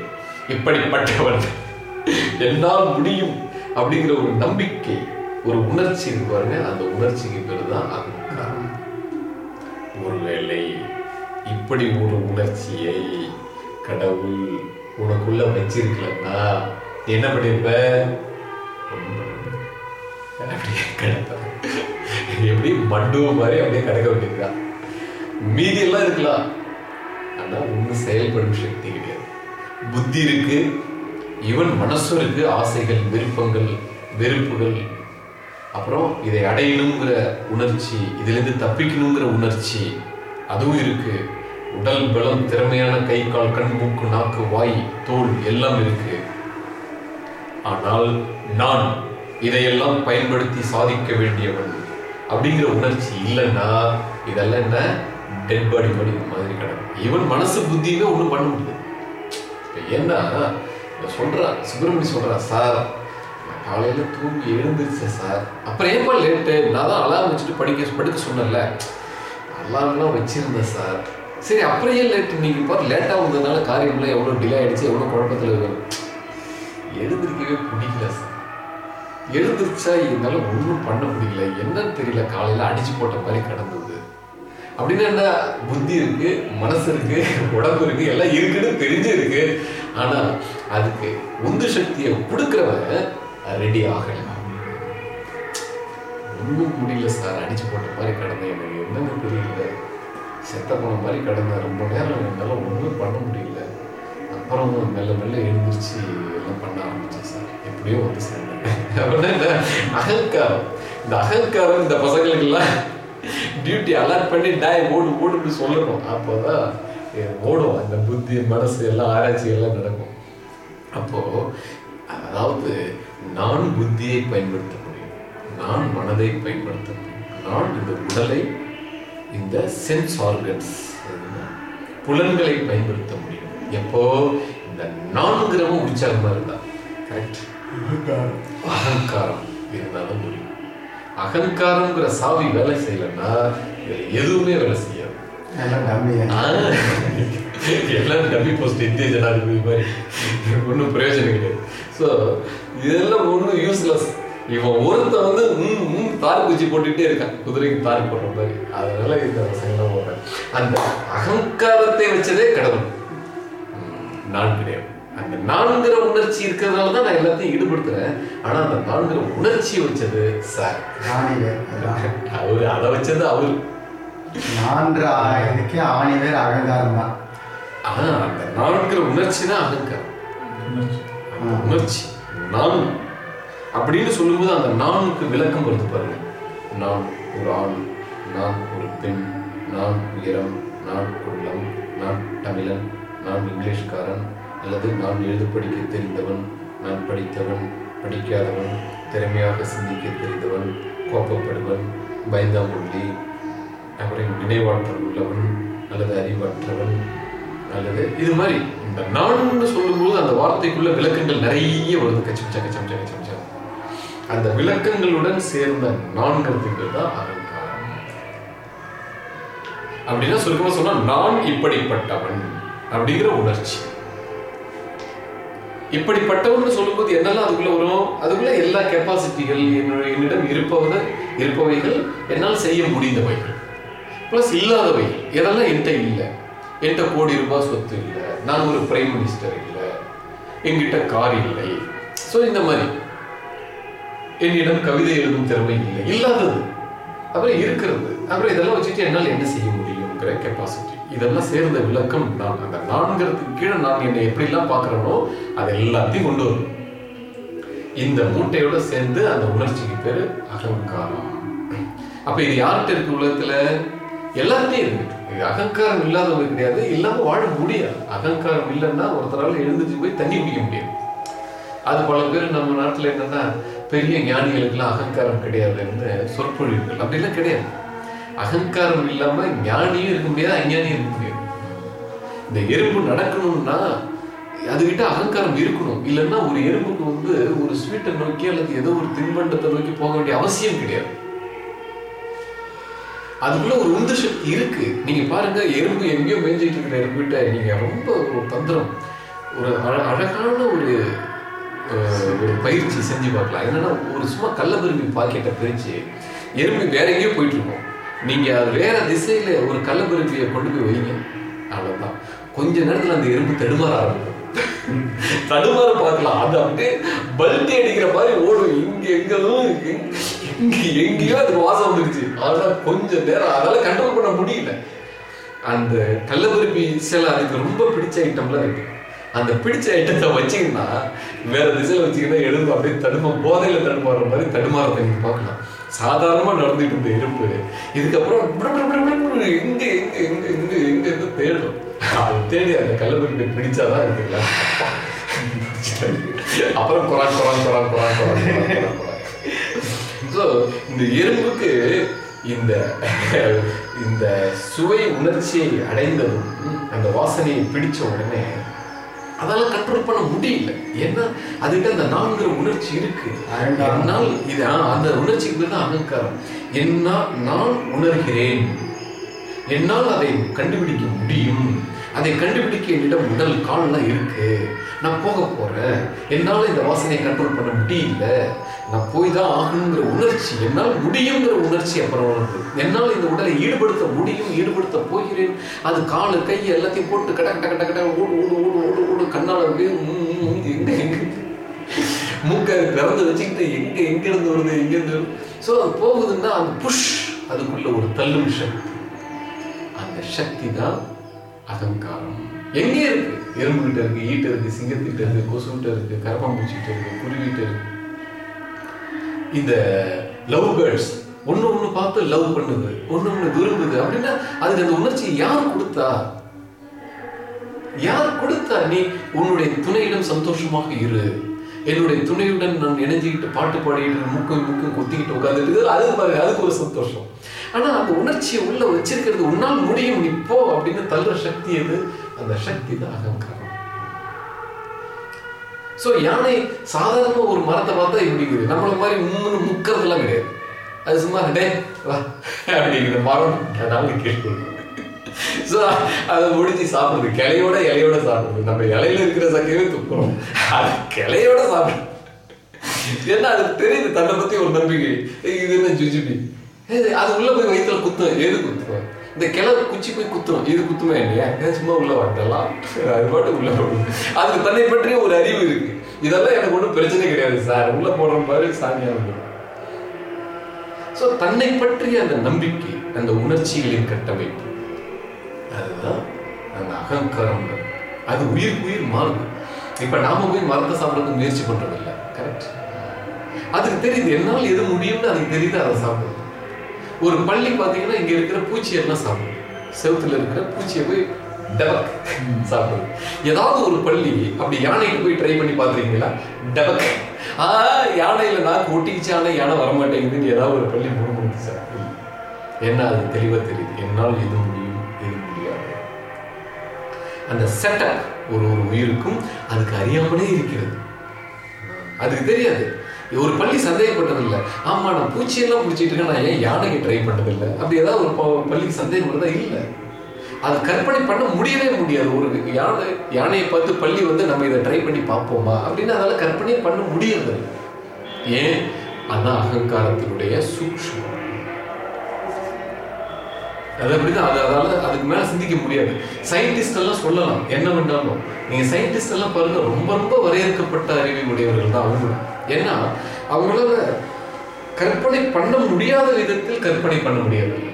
இப்படிப்பட்டவன். என்னால் முடியும் அப்படிங்கிற ஒரு நம்பிக்கை ஒரு உணர்ச்சி இருக்கு பாருங்க. அந்த உணர்ச்சிக்கு பேர் தான் அகங்காரம். ஒருவேளை இப்படி ஒரு உணர்ச்சியை கடவுள் உனக்குள்ள வச்சிருக்கலன்னா என்ன பண்ணிருப்ப? அப்படியே கிடப்பேன் எப்படி மண்டுவ மாதிரி அப்படியே கிடக்க வேண்டியதுதான் மீதி எல்லாம் இருக்கலாம் ஆனால் ஒன்றும் செயல்படும் சக்தி கிடையாது. புத்தி இருக்கு. இவன் மனசும் இருக்கு. ஆசைகள் விருப்பங்கள் வெறுப்புகள். அப்புறம் இதை அடையணுங்கிற உணர்ச்சி இதிலிருந்து தப்பிக்கணுங்கிற உணர்ச்சி அதுவும் இருக்கு. உடல் பலம் திறமையான கை கால் கண் மூக்கு நாக்கு வாய் தோல் எல்லாம் இருக்கு. ஆனால் நான் இதையெல்லாம் பயன்படுத்தி சாதிக்க வேண்டியவன் அப்படிங்கிற உணர்ச்சி இல்லைன்னா இதெல்லாம் என்ன? டெட் பாடி மாதிரி மாதிரி கிடக்கும். ஈவன் மனசு புத்தியுமே ஒன்றும் பண்ண முடியாது. இப்போ ஏன்னா இத சொல்றா சுப்பிரமணி சொல்றா சார் காலையில் காலையில தூங்கி எழுந்துருச்சேன் சார். அப்புறம் ஏன்பா லேட்டு நான் தான் அலாரம் வச்சுட்டு படிக்க படுக்க சொன்னேன்ல. அலாரம்லாம் வச்சிருந்தேன் சார். சரி அப்புறம் ஏன் லேட்டு நீங்க பாரு லேட்டாக வந்ததுனால காரியம்லாம் எவ்வளோ டிலே ஆயிடுச்சு எவ்வளோ குழப்பத்தில் இருக்கு? எழுந்திருக்கவே பிடிக்கல சார். எழுந்திருச்சா என்னால் ஒன்றும் பண்ண முடியல. என்னன்னு தெரியல. காலையில் அடிச்சு போட்ட மாதிரி கிடந்தது. அப்படின்னு என்ன புத்தி இருக்கு மனசு இருக்கு உடம்பு இருக்கு எல்லாம் இருக்குன்னு தெரிஞ்சு இருக்கு ஆனா அதுக்கு உந்து சக்தியை கொடுக்கிறவன் ரெடி ஆகல. ஒன்றும் முடியல சார். அடிச்சு போட்ட மாதிரி கடந்தேன். எனக்கு என்னன்னு தெரியல. செத்த போன மாதிரி கடந்த ரொம்ப நேரம் என்னால் ஒன்றும் பண்ண முடியல. அப்புறம் மெல்ல மெல்ல எழுந்திருச்சு எல்லாம் பண்ண ஆரம்பிச்சேன் சார். எப்படியோ வந்து சேர்ந்தேன். அப்படின்னா இந்த அகங்காரம் இந்த அகங்காரம் இந்த பசங்களுக்கெல்லாம் டியூட்டி அலர்ட் பண்ணி டாய் ஓடு ஓடுன்னு சொல்லணும். அப்போதான் ஓடும் அந்த புத்தி மனசு எல்லாம் ஆராய்ச்சி எல்லாம் நடக்கும். அப்போ அதாவது நான் புத்தியை பயன்படுத்த முடியும். நான் மனதை பயன்படுத்த முடியும். நான் இந்த உடலை இந்த சென்ஸ் ஆர்கன்ஸ் புலன்களை பயன்படுத்த முடியும். எப்போ? இந்த நான்கிறவும் உற்சாகமாக இருந்தா கரெக்ட் அகங்காரம். இருந்தாலும் முடியும் அகங்காரம்ங்கிற சாவி வேலை செய்யலைன்னா எதுவுமே வேலை செய்யாது. எல்லாம் டம்மி போஸ்ட் இந்திய ஜனாதிபதி மாதிரி. ஒன்றும் பிரயோஜனம் கிடையாது. ஸோ இதெல்லாம் ஒன்றும் யூஸ்லெஸ் இவன் ஒருத்தன் வந்து ம் தார் குச்சி போட்டுட்டே இருக்கான். குதிரைக்கு தார் போடுற மாதிரி. அதனால இந்த வசங்கள்லாம் போடுறேன் அந்த அகங்காரத்தை வச்சதே கடவுள். நான் கிடையாது. அந்த நான்கிற உணர்ச்சி இருக்கிறதுனால தான் நான் எல்லாத்தையும் ஈடுபடுத்துறேன். ஆனா அந்த நான்கிற உணர்ச்சியை வச்சது சார். அவரு அதை வச்சது அவரு. நான்ற ஆ- இதுக்கே ஆணிவேர் அகங்காரம் தான். ஆனா அந்த நான்கிற உணர்ச்சி தான் அகங்காரம். உணர்ச்சி. நான். அப்படின்னு சொல்லும்போது அந்த நானுக்கு விளக்கம் வருது பாருங்க. நான் ஒரு ஆண் நான் ஒரு பெண் நான் உயரம் நான் குள்ளம் நான் தமிழன் நான் இங்கிலீஷ்காரன் அல்லது நான் எழுத படிக்க தெரிந்தவன் நான் படித்தவன் படிக்காதவன் திறமையாக சிந்திக்க தெரிந்தவன் கோபப்படுவன் பயந்தாங்குள்ளி அப்புறம் நினைவாற்றல் உள்ளவன் அல்லது அறிவற்றவன் அல்லது இது மாதிரி இந்த நான்னு சொல்லும்போது அந்த வார்த்தைக்குள்ள விளக்கங்கள் நிறைய வருது. கச்சம் கச்சம்ச்சா கச்சம்ச்சா அந்த விளக்கங்களுடன் சேர்ந்த நான்கிறதுங்கிறது தான் அகங்காரம். அப்படின்னா சுருக்கமா சொன்னா நான் இப்படிப்பட்டவன் அப்படிங்கிற உணர்ச்சி. இப்படிப்பட்டவர்னு சொல்லும்போது என்னெல்லாம் அதுக்குள்ள வரும் அதுக்குள்ள எல்லா கெப்பாசிட்டிகள் என்னுடைய என்னிடம் இருப்பவன இருப்பவைகள் என்னால் செய்ய முடிந்தவைகள். ப்ளஸ் இல்லாதவைகள். எதெல்லாம் என்கிட்ட இல்லை. என்கிட்ட கோடி ரூபாய் சொத்து இல்லை. நான் ஒரு பிரைம் மினிஸ்டர் இல்லை. என்கிட்ட கார் இல்லை. ஸோ இந்த மாதிரி. என்னிடம் கவிதை எழுதும் திறமை இல்லை. இல்லாதது. அப்புறம் இருக்கிறது. அப்புறம் இதெல்லாம் வச்சுட்டு என்னால் என்ன செய்ய முடியுங்கிற கெப்பாசிட்டி இதெல்லாம் சேர்ந்த விளக்கம் நான் அந்த நான்கிறதுக்கு கீழே நான் என்னை எப்படிலாம் பார்க்குறேனோ அதை எல்லாத்தையும் கொண்டு வரும். இந்த மூட்டையோட சேர்ந்து அந்த உணர்ச்சிக்கு பேர் அகங்காரம். அப்ப இது யார்கிட்ட இருக்கு உலகத்துல? எல்லாத்தையும் இருக்கு. இது அகங்காரம் இல்லாதவங்க கிடையாது. இல்லாம வாழ முடியாது. அகங்காரம் இல்லைன்னா ஒருத்தரால எழுந்துச்சு போய் தண்ணி குடிக்க முடியாது. அது பல பேர் நம்ம நாட்டுல என்னன்னா பெரிய ஞானிகளுக்கெல்லாம் அகங்காரம் கிடையாதுன்னு சொற்பொழிவுகள். அப்படிலாம் கிடையாது. அகங்காரம் இல்லாம ஞானியும் இருக்க முடியாது அஞ்ஞானியும் இருக்க முடியாது. இந்த எறும்பு நடக்கணும்னா அதுகிட்ட அகங்காரம் இருக்கணும். இல்லைன்னா ஒரு எறும்புக்கு வந்து ஒரு ஸ்வீட்டை நோக்கி அல்லது ஏதோ ஒரு தின்பண்டத்தை நோக்கி போக வேண்டிய அவசியம் கிடையாது. அதுக்குள்ள ஒரு உந்து சக்தி இருக்கு. நீங்க பாருங்க எறும்பு எங்கேயோ மேய்ஞ்சிட்டு இருக்கிற எறும்புகிட்ட நீங்க ரொம்ப ஒரு தந்திரம் ஒரு அழகான ஒரு ஒரு பயிற்சி செஞ்சு பார்க்கலாம். என்னன்னா ஒரு சும்மா கள்ளப்பருவி பாக்கெட்டை பிரிச்சு எறும்பு வேற எங்கேயோ போயிட்டு இருக்கோம். நீங்க வேற திசையில ஒரு கள்ளப்பருவியை கொண்டு போய் வைங்க. அவ்வளவுதான். கொஞ்ச நேரத்துல அந்த எறும்பு தடுமாற ஆரம்பிக்கும். தடுமாற பார்க்கலாம். அது அப்படியே பல்ட்டி அடிக்கிற மாதிரி ஓடும். இங்க எங்கதும் இங்க எங்கேயோ அது வாசம் வந்துருச்சு ஆனா கொஞ்ச நேரம் அதால கண்ட்ரோல் பண்ண முடியல. அந்த கள்ளப்பருப்பி சில அதுக்கு ரொம்ப பிடிச்ச ஐட்டம்லாம் இருக்கு. அந்த பிடிச்ச ஐட்டத்தை வச்சிங்கன்னா வேற திசையில வச்சீங்கன்னா எழுந்து அப்படியே தடுமா போதையில தடுமாறுற மாதிரி தடுமாறத நீங்க பார்க்கலாம். சாதாரணமாக நடந்துட்டு இருந்த எறும்பு. இதுக்கப்புறம் எங்க எங்க எங்க எங்க எங்கே இருந்து தேடும். அது தேடி அந்த கல்லூரிக்கு பிடிச்சாதான் இருக்குல்ல. அப்புறம் குரான் குரான் குரான் குரான் குரான் ஸோ இந்த எறும்புக்கு இந்த இந்த சுவை உணர்ச்சியை அடைந்ததும் அந்த வாசனையை பிடிச்ச உடனே அதெல்லாம் கண்ட்ரோல் பண்ண முடியல. ஏன்னா அதுகிட்ட அந்த நான்கிற உணர்ச்சி இருக்கு. என்னால் இது அந்த உணர்ச்சிக்கு பேர் தான் அகங்காரம். என்ன நான் உணர்கிறேன். என்னால் அதை கண்டுபிடிக்க முடியும். அதை கண்டுபிடிக்க என்னிடம் உடல் கால்லாம் இருக்கு. நான் போக போறேன். என்னால் இந்த வாசனையை கண்ட்ரோல் பண்ண முடியல. நான் போய் தான் ஆகணுங்கிற உணர்ச்சி என்னால் முடியுங்கிற உணர்ச்சி அப்புறம் வருது என்னால் இந்த உடலை ஈடுபடுத்த முடியும் ஈடுபடுத்த போகிறேன். அது காலு கை எல்லாத்தையும் போட்டு கட கட கட கட ஓடு ஓடு ஓடு ஓடு ஓடு கண்ணால் அப்படியே ம், எங்க எங்க மூக்கை திறந்து வச்சுக்கிட்டு எங்க எங்க இருந்து வருது எங்க இருந்து ஸோ அது போகுதுன்னா அந்த புஷ் அதுக்குள்ள ஒரு தள்ளும் சக்தி அந்த சக்தி தான் அகங்காரம். எங்கே இருக்கு? எறும்புகிட்ட இருக்கு ஈட்ட இருக்கு சிங்கத்திட்ட இருக்கு கொசுகிட்ட இருக்கு கரப்பாம்பூச்சிகிட்ட இருக்கு குருவிகிட்ட இருக்கு. இந்த லவ் பேர்ட்ஸ் ஒண்ணு ஒண்ணு பார்த்து லவ் பண்ணுது ஒண்ணு ஒண்ணு விரும்புது அப்படின்னா அதுக்கு அந்த உணர்ச்சி யார் கொடுத்தா? யார் கொடுத்தா? நீ உன்னுடைய துணையிடம் சந்தோஷமாக இரு. என்னுடைய துணையுடன் நான் இணைஞ்சுக்கிட்டு பாட்டு பாடிட்டு முக்கும் முக்கும் கொத்திக்கிட்டு உட்காந்துட்டு அது மாதிரி அதுக்கு ஒரு சந்தோஷம். ஆனா அந்த உணர்ச்சியை உள்ள வச்சிருக்கிறது உன்னால் முடியும். நீ போ அப்படின்னு தள்ளுற சக்தி எது? அந்த சக்தி தான் அகங்காரம். ஸோ யானை சாதாரண ஒரு மரத்தை பார்த்தா இப்படிங்குது நம்மள மாதிரி உம்முன்னு முக்கிறதுலாம் கிடையாது. அது சும்மா டே வா அப்படிங்கிற மரம் நாங்கள் கேட்கணும் ஸோ அதை முடிச்சு சாப்பிடுது கிளையோட இலையோட சாப்பிடுது நம்ம இலையில இருக்கிற சக்கையவே துப்புறோம். அது கிளையோட சாப்பிடுது ஏன்னா அது தெரியுது. தன்னை பத்தி ஒரு நம்பிக்கை. இது என்ன ஜுஜிபி? அது உள்ள போய் வயிற்றுல குத்தும் எது குத்துவேன்? இந்த கிளை குச்சி போய் குத்தும் இது குத்துமே இல்லையா சும்மா உள்ள வரட்டலாம் அது பாட்டு உள்ள போடும் அதுக்கு தன்னை பற்றிய ஒரு அறிவு இருக்கு. இதெல்லாம் எனக்கு ஒன்றும் பிரச்சனை கிடையாது சார். உள்ள போடுற மாதிரி சாமியா இருக்கும் ஸோ தன்னை பற்றிய அந்த நம்பிக்கை அந்த உணர்ச்சிகளின் கட்டமைப்பு. அதுதான் அந்த அகங்காரம் அது உயிருக்கு உயிர் மாறுது. இப்ப நாம போய் மரத்தை சாப்பிடறதுக்கு முயற்சி பண்றது கரெக்ட் அதுக்கு தெரியுது என்னால் எது முடியும்னு அதுக்கு தெரியுது அதை சாப்பிடுது ஒரு பள்ளி பார்த்தீங்கன்னா இங்க இருக்கிற பூச்சி எல்லாம் சாப்பிடும். செவுத்துல இருக்கிற பூச்சியை போய் டபக் சாப்பிடுது ஏதாவது ஒரு பள்ளி அப்படி யானைக்கு போய் ட்ரை பண்ணி பாத்துறீங்களா டபக். ஆ யானையில நாக்கு ஒட்டிக்கிச்சு ஆனா யானை வரமாட்டேங்குதுன்னு ஏதாவது ஒரு பள்ளி முழுமுழுத்து சார். என்ன அது? தெளிவா தெரியுது. என்னால் எது முடியும் எது முடியாது. அந்த செட்டப் ஒரு ஒரு உயிருக்கும் அதுக்கு அறியாமலே இருக்கிறது. அதுக்கு தெரியாது. ஒரு பள்ளி சந்தேகப்பட்டதில்லை. ஆமா நான் பூச்சியெல்லாம் பிடிச்சிட்டு இருக்கேன் நான் ஏன் யானைக்கு ட்ரை பண்ணதில்லை? அப்படி ஏதாவது ஒரு பள்ளிக்கு சந்தேகம் வருதா இல்லை. அது கற்பனை பண்ண முடியவே முடியாது. ஒரு யானை யானையை பார்த்து பள்ளி வந்து நம்ம இதை ட்ரை பண்ணி பார்ப்போமா? அப்படின்னு அதால கற்பனையே பண்ண முடியறது ஏன்? அதான் அகங்காரத்தினுடைய சூக்ஷம். அது அப்படிதான் அது அதால அதுக்கு மேல சிந்திக்க முடியாது. சயின்டிஸ்ட் எல்லாம் சொல்லலாம். என்ன பண்ணாலும். நீங்கள் சயின்டிஸ்ட் எல்லாம் பாருங்க ரொம்ப ரொம்ப வரையறுக்கப்பட்ட அறிவை உடையவர்கள் தான் அவங்க. ஏன்னா அவங்களால கற்பனை பண்ண முடியாத விதத்தில் கற்பனை பண்ண முடியாது.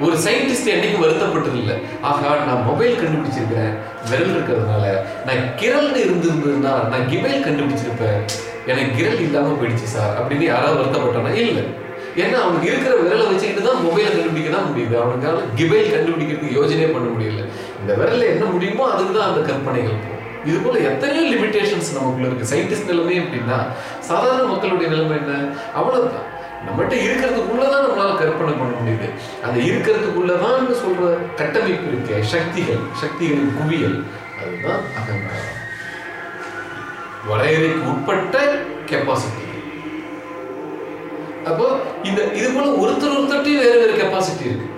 ஒரு சயின்டிஸ்ட் என்னைக்கும் வருத்தப்பட்டது இல்லை ஆகா நான் மொபைல் கண்டுபிடிச்சிருக்கிறேன். விரல் இருக்கிறதுனால. நான் கிரல்னு இருந்திருந்ததுன்னா நான் கிபைல் கண்டுபிடிச்சிருப்பேன். எனக்கு கிரல் இல்லாமல் போயிடுச்சு சார் அப்படின்னு யாராவது வருத்தப்பட்டானா? இல்லை. ஏன்னா அவனுக்கு இருக்கிற விரலை வச்சுக்கிட்டு தான் மொபைலை கண்டுபிடிக்க தான் முடியுது. அவனுக்கால கிபைல் கண்டுபிடிக்கிறதுக்கு யோஜனையே பண்ண முடியல. இந்த விரலில் என்ன முடியுமோ அதுக்கு தான் அந்த கற்பனைகள் இது போல எத்தனையோ லிமிடேஷன்ஸ் நமக்குள்ள இருக்கு. சயின்டிஸ்ட் நிலைமை எப்படின்னா சாதாரண மக்களுடைய நிலைமை என்ன? அவ்வளவுதான். நம்மகிட்ட இருக்கிறதுக்குள்ளதான் நம்மளால கற்பனை பண்ண முடியுது. அந்த இருக்கிறதுக்குள்ளதான் சொல்ற கட்டமைப்பு இருக்கு சக்திகள் சக்திகளின் குவியல் அதுதான் அகங்காரம். வரையறைக்கு உட்பட்ட கெப்பாசிட்டி அப்போ இந்த இது போல ஒருத்தர் ஒருத்தர்ட்டையும் வேறு வேறு கெப்பாசிட்டி இருக்கு.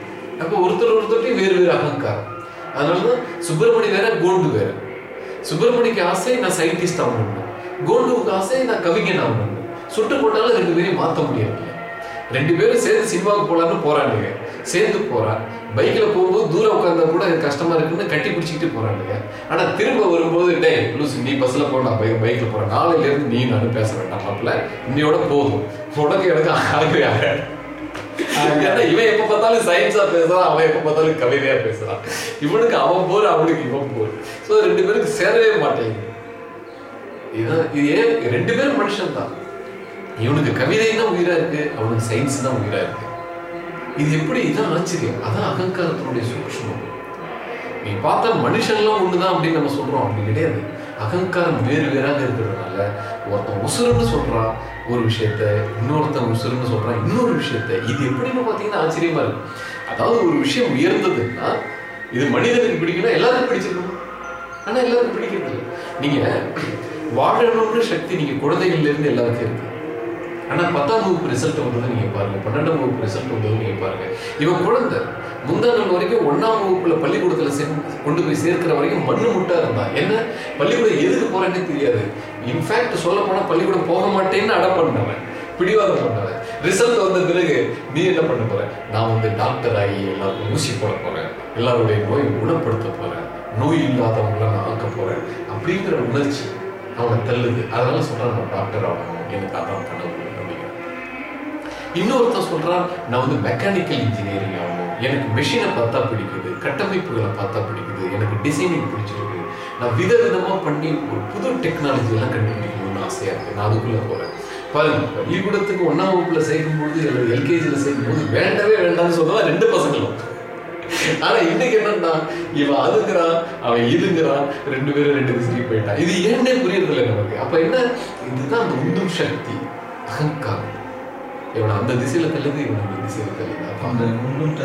அப்போ ஒருத்தர் ஒருத்தர்ட்டையும் வேறு வேறு அகங்காரம். அதனாலதான் சுப்பிரமணி வேற கோண்டு வேற. சுப்பிரமணிக்கு ஆசை நான் சயின்டிஸ்ட் ஆகணும் கோண்டுவுக்கு ஆசை நான் கவிஞன் ஆகணும் சுட்டு போட்டாலும் ரெண்டு பேரையும் மாற்ற முடியாது ரெண்டு பேரும் சேர்ந்து சினிமாவுக்கு போலான்னு போறானுங்க. சேர்ந்து போறான் பைக்ல போகும்போது தூரம் உட்கார்ந்தா கூட கஷ்டமா இருக்குன்னு கட்டி பிடிச்சிக்கிட்டு போறானுங்க. ஆனா திரும்ப வரும்போது டேய் லூசு நீ பஸ்ல போ நான் பைக் பைக்ல போறேன் நாளையில இருந்து நீ நானும் பேச வேண்டாம் மாப்பிள்ள இன்னையோட போதும். உனக்கு எனக்கு ஏன்னா இவன் எப்ப பார்த்தாலும் சயின்ஸா பேசுறான் அவன் எப்ப பார்த்தாலும் கவிதையா பேசுறான். இவனுக்கு அவன் போர் அவனுக்கு இவன் போர். சோ ரெண்டு பேருக்கு சேரவே மாட்டேங்குது. இதுதான் இது ஏன்? ரெண்டு பேரும் மனுஷன் தான் இவனுக்கு கவிதை தான் உயிரா இருக்கு அவனுக்கு சயின்ஸ் தான் உயிரா இருக்கு. இது எப்படி இதான் ஆச்சரியம் அதான் அகங்காரத்தினுடைய சூக்ஷமம். நீ பார்த்தா மனுஷன்லாம் ஒண்ணுதான் அப்படின்னு நம்ம சொல்றோம். அப்படி கிடையாது. அகங்காரம் வேறு வேறாக இருக்கிறதுனால ஒருத்தன் உசுருன்னு சொல்றான் ஒரு விஷயத்த இன்னொருத்தன் உசுருன்னு சொல்றான் இன்னொரு விஷயத்த. இது எப்படின்னு பார்த்தீங்கன்னா ஆச்சரியமா இருக்கு. அதாவது ஒரு விஷயம் உயர்ந்ததுன்னா இது மனிதனுக்கு பிடிக்கணும் எல்லாருக்கும் பிடிச்சிருக்கணும் ஆனா எல்லாருக்கும் பிடிக்கிறது இல்லை. நீங்க வாழணும்னு சக்தி நீங்க குழந்தைகள்ல இருந்து எல்லாருக்கும் இருக்கு. ஆனால் பத்தாம் வகுப்பு ரிசல்ட் வந்தது நீங்க பாருங்க பன்னெண்டாம் வகுப்பு ரிசல்ட் வந்தது நீங்க பாருங்க. இவன் குழந்தை முந்தா நாள் வரைக்கும் ஒன்றாம் வகுப்புல பள்ளிக்கூடத்தில் சே கொண்டு போய் சேர்க்கிற வரைக்கும் மண்ணு முட்டா இருந்தான் என்ன? பள்ளிக்கூடம் எதுக்கு போகிறேன்னு தெரியாது. இன்ஃபேக்ட் சொல்ல போனால் பள்ளிக்கூடம் போக மாட்டேன்னு அடம் பண்ணவன். பிடிவாதம் பண்ணவன். ரிசல்ட் வந்த பிறகு நீ என்ன பண்ண போற? நான் வந்து டாக்டர் ஆகி எல்லாருக்கும் ஊசி போட போறேன். எல்லாருடைய நோய் குணப்படுத்த போறேன். நோய் இல்லாதவங்கள நான் ஆக்க போறேன். அப்படிங்கிற உணர்ச்சி அவனை தள்ளுது. அதனால சொல்றான் நான் டாக்டர் ஆகணும். எனக்கு அதான் கனவு. இன்னொருத்தர் இன்னொருத்தன் நான் வந்து மெக்கானிக்கல் இன்ஜினியரிங் ஆகணும். எனக்கு மெஷினை பார்த்தா பிடிக்குது கட்டமைப்புகளை பார்த்தா பிடிக்குது எனக்கு டிசைனிங் பிடிச்சிருக்கு. நான் விதவிதமா பண்ணி ஒரு புது டெக்னாலஜி எல்லாம் கண்டுபிடிக்கணும்னு ஆசையாக இருக்கு. நான் அதுக்குள்ளே போகிறேன் பாருங்க பள்ளிக்கூடத்துக்கு ஒன்னாம் வகுப்புல சேர்க்கும்போது அல்லது எல்கேஜியில் சேர்க்கும்போது வேண்டவே வேண்டாம்னு சொல்லுவா ரெண்டு பசங்களும். ஆனா இன்னைக்கு என்னன்னா இவன் அதுங்கிறான் அவன் இதுங்கிறான் ரெண்டு பேரும் ரெண்டு திசைக்கு போயிட்டான் இது ஏன்னே புரியறதில்லை நமக்கு. அப்ப என்ன? இதுதான் அந்த உந்தும் சக்தி அகங்காரம். இவன் அந்த திசையில தள்ளுது இவன் அந்த திசையில தள்ளுது அப்ப அந்த உண்டும்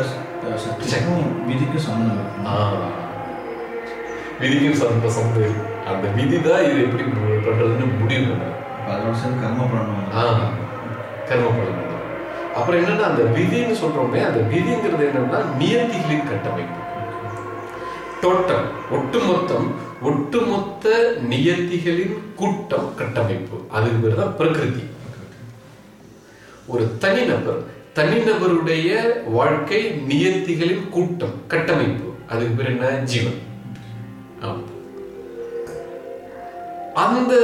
சக்திக்கும் விதிக்கும் சம்மந்தம். விதிக்கும் சந்த சந்தை. அந்த விதி தான் இது எப்படி பண்றதுன்னு முடிவு. அப்ப அதோட சேர்ந்து கர்ம பண்ணணும் ஆ. கர்ம பலன் அப்புறம் என்னன்னா அந்த விதின்னு சொல்றோமே அந்த விதிங்கிறது என்னன்னா நியதிகளின் கட்டமைப்பு. டோட்டல் ஒட்டுமொத்தம் ஒட்டுமொத்த நியத்திகளின் கூட்டம் கட்டமைப்பு. அதுக்கு பேர் தான் பிரகிருதி. ஒரு தனிநபர். தனிநபருடைய வாழ்க்கை நியத்திகளின் கூட்டம் கட்டமைப்பு. அதுக்கு பேர் என்ன? ஜீவன். அந்த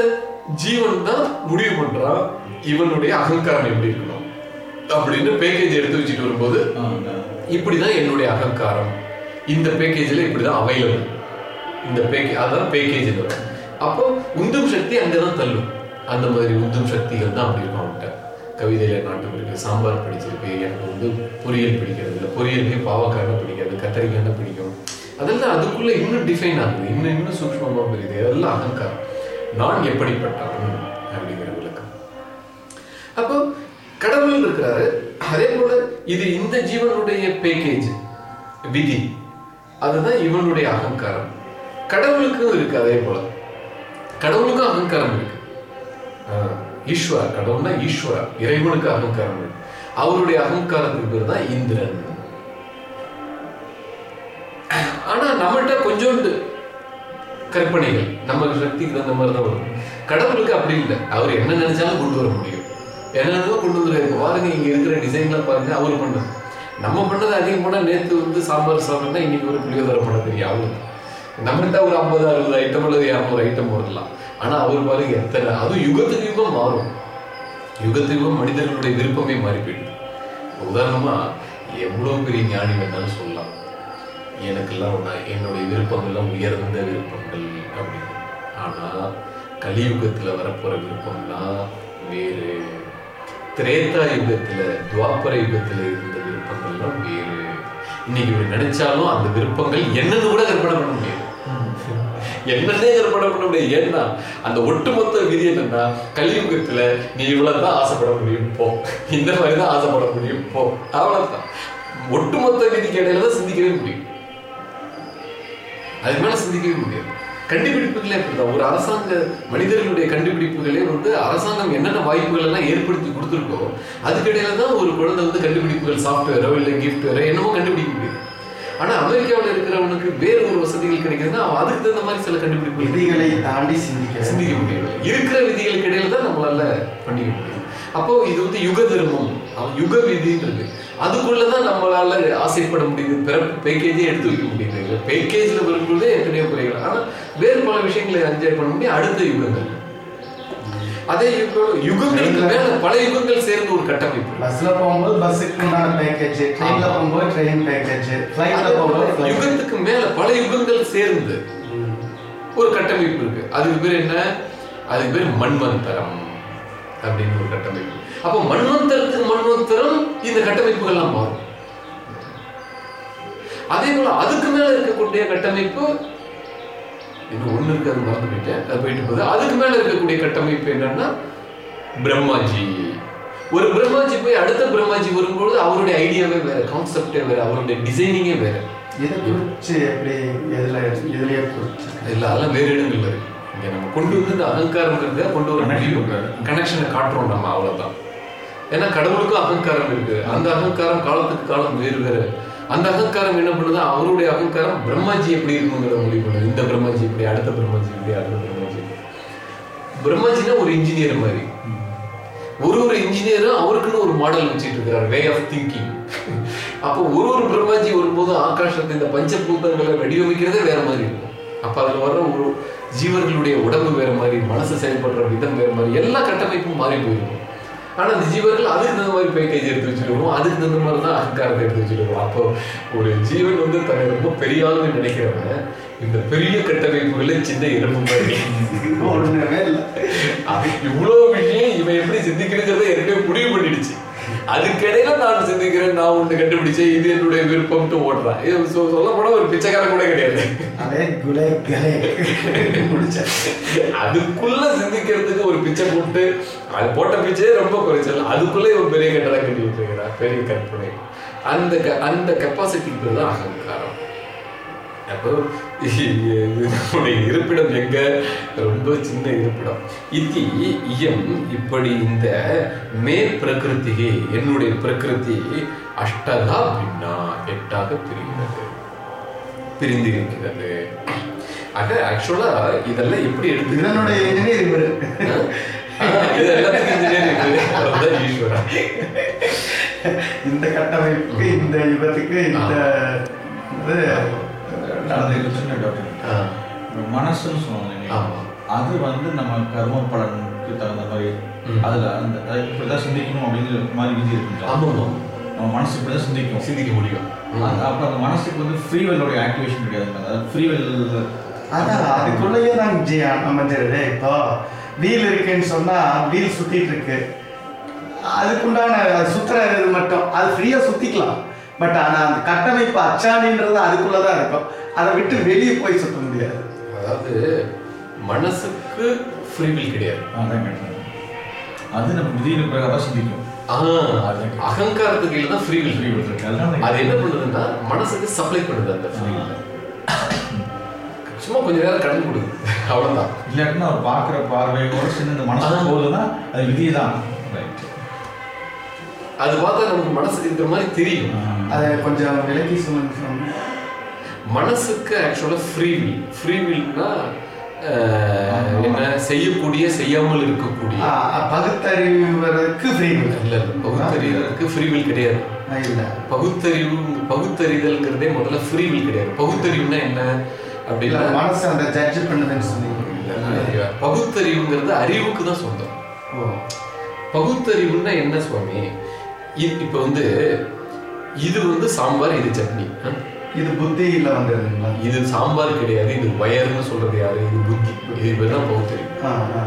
ஜீவன் தான் முடிவு பண்றான் இவனுடைய அகங்காரம் எப்படி இருக்கணும்? அப்படின்னு பேக்கேஜ் எடுத்து வச்சுட்டு வரும்போது இப்படிதான் என்னுடைய அகங்காரம். இந்த பேக்கேஜில் இப்படிதான் அவைலபிள் இந்த பேக்கேஜ் அதான் பேக்கேஜ் வரும். அப்போ உந்தும் சக்தி அங்கதான் தள்ளும். அந்த மாதிரி உந்தும் சக்திகள் தான் அப்படி இருக்கும் அவன்கிட்ட கவிதையில நாட்டம் இருக்குது சாம்பார் பிடிச்சிருக்கு எனக்கு வந்து பொரியல் பிடிக்கிறது இல்லை. பொரியலுக்கு பாவக்காய் பிடிக்காது கத்தரிக்கான பிடிக்கும். அதெல்லாம் அதுக்குள்ள இன்னும் டிஃபைன் ஆகுது. இன்னும் இன்னும் சூக்ஷ்மமா புரியுது அதெல்லாம் அகங்காரம். நான் எப்படிப்பட்டவன் அப்படிங்கிற விளக்கம். அப்போ கடவுள் இருக்கிறாரு. அதே போல இது இந்த ஜீவனுடைய பேக்கேஜ் விதி. அதுதான் இவனுடைய அகங்காரம். கடவுளுக்கும் இருக்கு அதே போல. கடவுளுக்கும் அகங்காரம் இருக்கு. ஆஹ், ஈஸ்வரா கடவுள்னா ஈஸ்வரா இறைவனுக்கு அகங்காரம். அவருடைய அகங்காரத்துக்கு பேர் தான் இந்திரன். ஆனா நம்மகிட்ட கொஞ்சோண்டு கற்பனைகள் நம்ம சக்திக்கு தகுந்த மாதிரி தான் வரும். கடவுளுக்கு அப்படி இல்லை. அவர் என்ன நினைச்சாலும் கொண்டு வர முடியும். என்னென்னோ கொண்டு வந்துருக்காரு பாருங்க இங்க இருக்கிற டிசைன்லாம் பாருங்க அவர் பண்ணது. நம்ம பண்ணது அதிகம் போனா நேத்து வந்து சாம்பார் சாப்பிட்டா இன்னைக்கு ஒரு புளியோதரை பண்ண தெரியும். அவங்களுக்கு நம்மகிட்ட ஒரு ஐம்பது அறுபது ஐட்டம் அல்லது இரநூறு ஐட்டம் போடலாம். ஆனா அவர் பாருங்க எத்தனை அதுவும் யுகத்துக்கு யுகம் மாறும். யுகத்துக்கு யுகம் மனிதர்களுடைய விருப்பமே மாறி போயிடுது. உதாரணமா எவ்வளவு பெரிய ஞானி வேணாலும் சொல்லலாம். எனக்கெல்லாம் ஒண்ணா என்னுடைய விருப்பங்கள்லாம் உயர்ந்த விருப்பங்கள் அப்படின்னு. ஆனா கலியுகத்துல வரப்போற விருப்பம்லாம் வேறு. திரேதா யுகத்துல துவாபர யுகத்துல இருந்த விருப்பங்கள்லாம் வேறு. இன்னைக்கு இவர் நினைச்சாலும் அந்த விருப்பங்கள் என்னன்னு கூட கற்பனை பண்ண முடியாது. என்னன்னே கற்பனை முடியாது ஏன்னா அந்த ஒட்டுமொத்த விதி என்னன்னா கலியுகத்துல நீ இவ்வளவுதான் ஆசைப்பட முடியும் போ. இந்த மாதிரி தான் ஆசைப்பட முடியும் போ. அவ்வளவுதான். ஒட்டுமொத்த விதிக்கு இடையில தான் சிந்திக்கவே முடியும். அதுக்கு மேல சிந்திக்கவே முடியாது. கண்டுபிடிப்புகளே அப்படிதான். ஒரு அரசாங்க மனிதர்களுடைய கண்டுபிடிப்புகளே வந்து அரசாங்கம் என்னென்ன வாய்ப்புகள் எல்லாம் ஏற்படுத்தி கொடுத்துருக்கோ அதுக்கிடையில தான் ஒரு குழந்தை வந்து கண்டுபிடிப்புகள் சாஃப்ட்வேரோ இல்லை கிஃப்ட்வேரோ என்னமோ கண்டுபிடிக்க முடியும். ஆனா அமெரிக்காவில் இருக்கிறவனுக்கு வேறு ஒரு வசதிகள் கிடைக்குதுன்னா அவன் அதுக்கு தகுந்த மாதிரி சில கண்டுபிடிப்புகள் விதிகளை தாண்டி சிந்திக்க சிந்திக்க முடியல இருக்கிற விதிகளுக்கு இடையில தான் நம்மளால பண்ணிக்க முடியும். அப்போ இது வந்து யுக தர்மம். யுக விதின்றது. அதுக்குள்ளதான் நம்மளால ஆசைப்பட முடியுது பிறப்பு பேக்கேஜே எடுத்து வைக்க முடியுது. பேக்கேஜ்ல வரும்போதே எத்தனையோ குறைகள். ஆனா வேறு பல விஷயங்களை என்ஜாய் பண்ண முடியும் அடுத்த யுகங்கள். அதே யுகம் யுகங்களுக்கு மேல பல யுகங்கள் சேர்ந்து ஒரு கட்டமைப்பு. பஸ்ல போகும்போது பஸ்ஸுக்கு உண்டான பேக்கேஜ் ட்ரெயின்ல போகும்போது ட்ரெயின் பேக்கேஜ் ஃபிளைட்ல போகும்போது. யுகத்துக்கு மேல பல யுகங்கள் சேர்ந்து ஒரு கட்டமைப்பு இருக்கு. அதுக்கு பேர் என்ன? அதுக்கு பேர் மண்வந்தரம் அப்படின்னு ஒரு கட்டமைப்பு. அப்போ மண்வந்தரத்துக்கு மண்வந்தரம் இந்த கட்டமைப்புகள்லாம் மாறும். அதே போல அதுக்கு மேல இருக்கக்கூடிய கட்டமைப்பு இன்னும் ஒண்ணு இருக்கு அது மறந்து போயிட்டேன். அது போயிட்டு போகுது. அதுக்கு மேல இருக்கக்கூடிய கட்டமைப்பு என்னன்னா பிரம்மாஜி. ஒரு பிரம்மாஜி போய் அடுத்த பிரம்மாஜி வரும்பொழுது அவருடைய ஐடியாவே வேற கான்செப்டே வேற அவருடைய டிசைனிங்கே வேற. இதை குறிச்சு எப்படி எதுல எதுலயே குறிச்சு இல்ல அதெல்லாம் வேறு இருக்கு. இங்க நம்ம கொண்டு வந்து இந்த அகங்காரங்கிறத கொண்டு வர முடியும். கனெக்ஷனை காட்டுறோம் நம்ம அவ்வளவுதான். ஏன்னா கடவுளுக்கும் அகங்காரம் இருக்கு. அந்த அகங்காரம் காலத்துக்கு காலம் வேறு வேறு. அந்த அகங்காரம் என்ன பண்ணுது? அவருடைய அகங்காரம் பிரம்மாஜி எப்படி இருக்குங்கிற முடிவு பண்ணுது இந்த பிரம்மாஜி இப்படி அடுத்த பிரம்மாஜி இப்படி அடுத்த பிரம்மாஜி பிரம்மாஜினா ஒரு இன்ஜினியர் மாதிரி. ஒரு ஒரு இன்ஜினியரும் அவருக்குன்னு ஒரு மாடல் வச்சுட்டு இருக்கிறார் வே ஆஃப் திங்கிங் அப்போ ஒரு ஒரு பிரம்மாஜி வரும்போது ஆகாசத்தை இந்த பஞ்சபூதங்களை வடிவமைக்கிறதே வேற மாதிரி இருக்கும். அப்ப அதுல வர்ற ஒரு ஜீவர்களுடைய உடம்பு வேற மாதிரி மனசு செயல்படுற விதம் வேற மாதிரி எல்லா கட்டமைப்பும் மாறி போயிருக்கும். ஆனா அந்த ஜீவர்கள் அதுக்கு தகுந்த மாதிரி பேக்கேஜ் எடுத்து வச்சுருவோம் அதுக்கு தகுந்த மாதிரி தான் அகங்காரத்தை எடுத்து வச்சுருவோம் அப்போ ஒரு ஜீவன் வந்து தன்னை ரொம்ப பெரிய ஆளுன்னு நினைக்கிறவன் இந்த பெரிய கட்டமைப்புகளே சின்ன எறும்பு மாதிரி. ஒண்ணுமே இல்லை. அது இவ்வளவு விஷயம் இவன் எப்படி சிந்திக்கிறத ஏற்கனவே முடிவு பண்ணிடுச்சு. அதுக்கிடையில நான் சிந்திக்கிறேன் நான் ஒண்ணு கண்டுபிடிச்சேன் இது என்னுடைய விருப்பம்ட்டு ஓடுறேன் இது சொ- சொல்லப் போனா ஒரு பிச்சைக்காரன் கூட கிடையாது. அதுக்குள்ள சிந்திக்கிறதுக்கு ஒரு பிச்சை போட்டு அது போட்ட பிச்சையே ரொம்ப குறைச்சல். அதுக்குள்ளே ஒரு பெரிய கட்டடம் கட்டி விட்டுருக்கிறார் பெரிய கற்பனை. அந்த அந்த கெப்பாசிட்டிக்கு தான் அகங்காரம். அப்போ இது நம்முடைய இருப்பிடம் எங்க? ரொம்ப சின்ன இருப்பிடம். இத்தி இயம் இப்படி இந்த மே பிரகிருதிகே என்னுடைய பிரகிருதி அஷ்டதா பின்னா எட்டாக பிரிகிறது பிரிந்திருக்கிறது. ஆக ஆக்சுவலா இதெல்லாம் எப்படி எடுத்து இதனுடைய இன்ஜினியர் இது எல்லாத்துக்கும். இந்த கட்டமைப்புக்கு இந்த யுகத்துக்கு இந்த இது அது மனசுன்னு சொல்லுவாங்க. அது வந்து நம்ம கர்ம பலனுக்கு தகுந்த மாதிரி. அதுல அந்த இப்படிதான் சிந்திக்கணும் அப்படிங்கிற மாதிரி விதி ஆமாமா. நம்ம மனசு இப்படிதான் சிந்திக்கும். சிந்திக்க முடியும். அப்ப அந்த மனசுக்கு வந்து ஃப்ரீவெல்லோட ஆக்டிவேஷன் கிடையாது. அதாவது ஃப்ரீவெல் அதான் அதுக்குள்ளேயே தான் ஜி அமைஞ்சிருது இப்போ வீல் இருக்குன்னு சொன்னா வீல் சுத்திட்டு இருக்கு. அதுக்குண்டான அது சுத்துற இது மட்டும். அது ஃப்ரீயா சுத்திக்கலாம். பட் ஆனா அந்த கட்டமைப்பு அச்சாணின்றது அதுக்குள்ளதான் இருக்கும். அதை விட்டு வெளியே போய் சுத்த முடியாது. அதாவது மனசுக்கு ஃப்ரீவில் கிடையாது. அது நம்ம விதியின் பிரகாரம் சிந்திக்கும். ஆ, அகங்காரத்துக்கு கீழே தான் ஃப்ரீவில் இருக்கு. அதனால அது என்ன பண்ணுதுன்னா மனசுக்கு சப்ளை பண்ணுது அந்த சும்மா கொஞ்ச நேரம் கடன் கொடுக்குது அவ்வளவுதான். இல்லாட்டினா அவர் பார்க்குற பார்வையோட இந்த மனசு. போகுதுன்னா அது விதி தான் அது பார்த்தா நமக்கு மனசுக்கு இருக்கிற மாதிரி தெரியும். அதை கொஞ்சம் விலக்கி சொல்லுங்க. மனசுக்கு ஆக்சுவலா ஃப்ரீவில் ஃப்ரீவில்னா என்ன செய்யக்கூடிய செய்யாமல் இருக்கக்கூடிய. பகுத்தறிவதற்கு ஃப்ரீ இல்ல பகுத்தறிதலுக்கு ஃப்ரீவில் கிடையாது. இல்ல. பகுத்தறிவு பகுத்தறிதல்ங்கிறதே முதல்ல ஃப்ரீவில் கிடையாது. பகுத்தறிவுனா என்ன அப்படின்னா மனசு அந்த ஜட்ஜ் பண்ணுதுன்னு சொன்னீங்க. பகுத்தறிவுங்கிறது அறிவுக்கு தான் சொந்தம் பகுத்தறிவுன்னா என்ன சுவாமி? இப்ப வந்து இது வந்து சாம்பார் இது சட்னி? இது புத்தியில வந்ததுங்களா இது சாம்பார் கிடையாது இது வயர்னு சொல்றது யாரு? இது புத்தி. இது பேர் தான் ஆ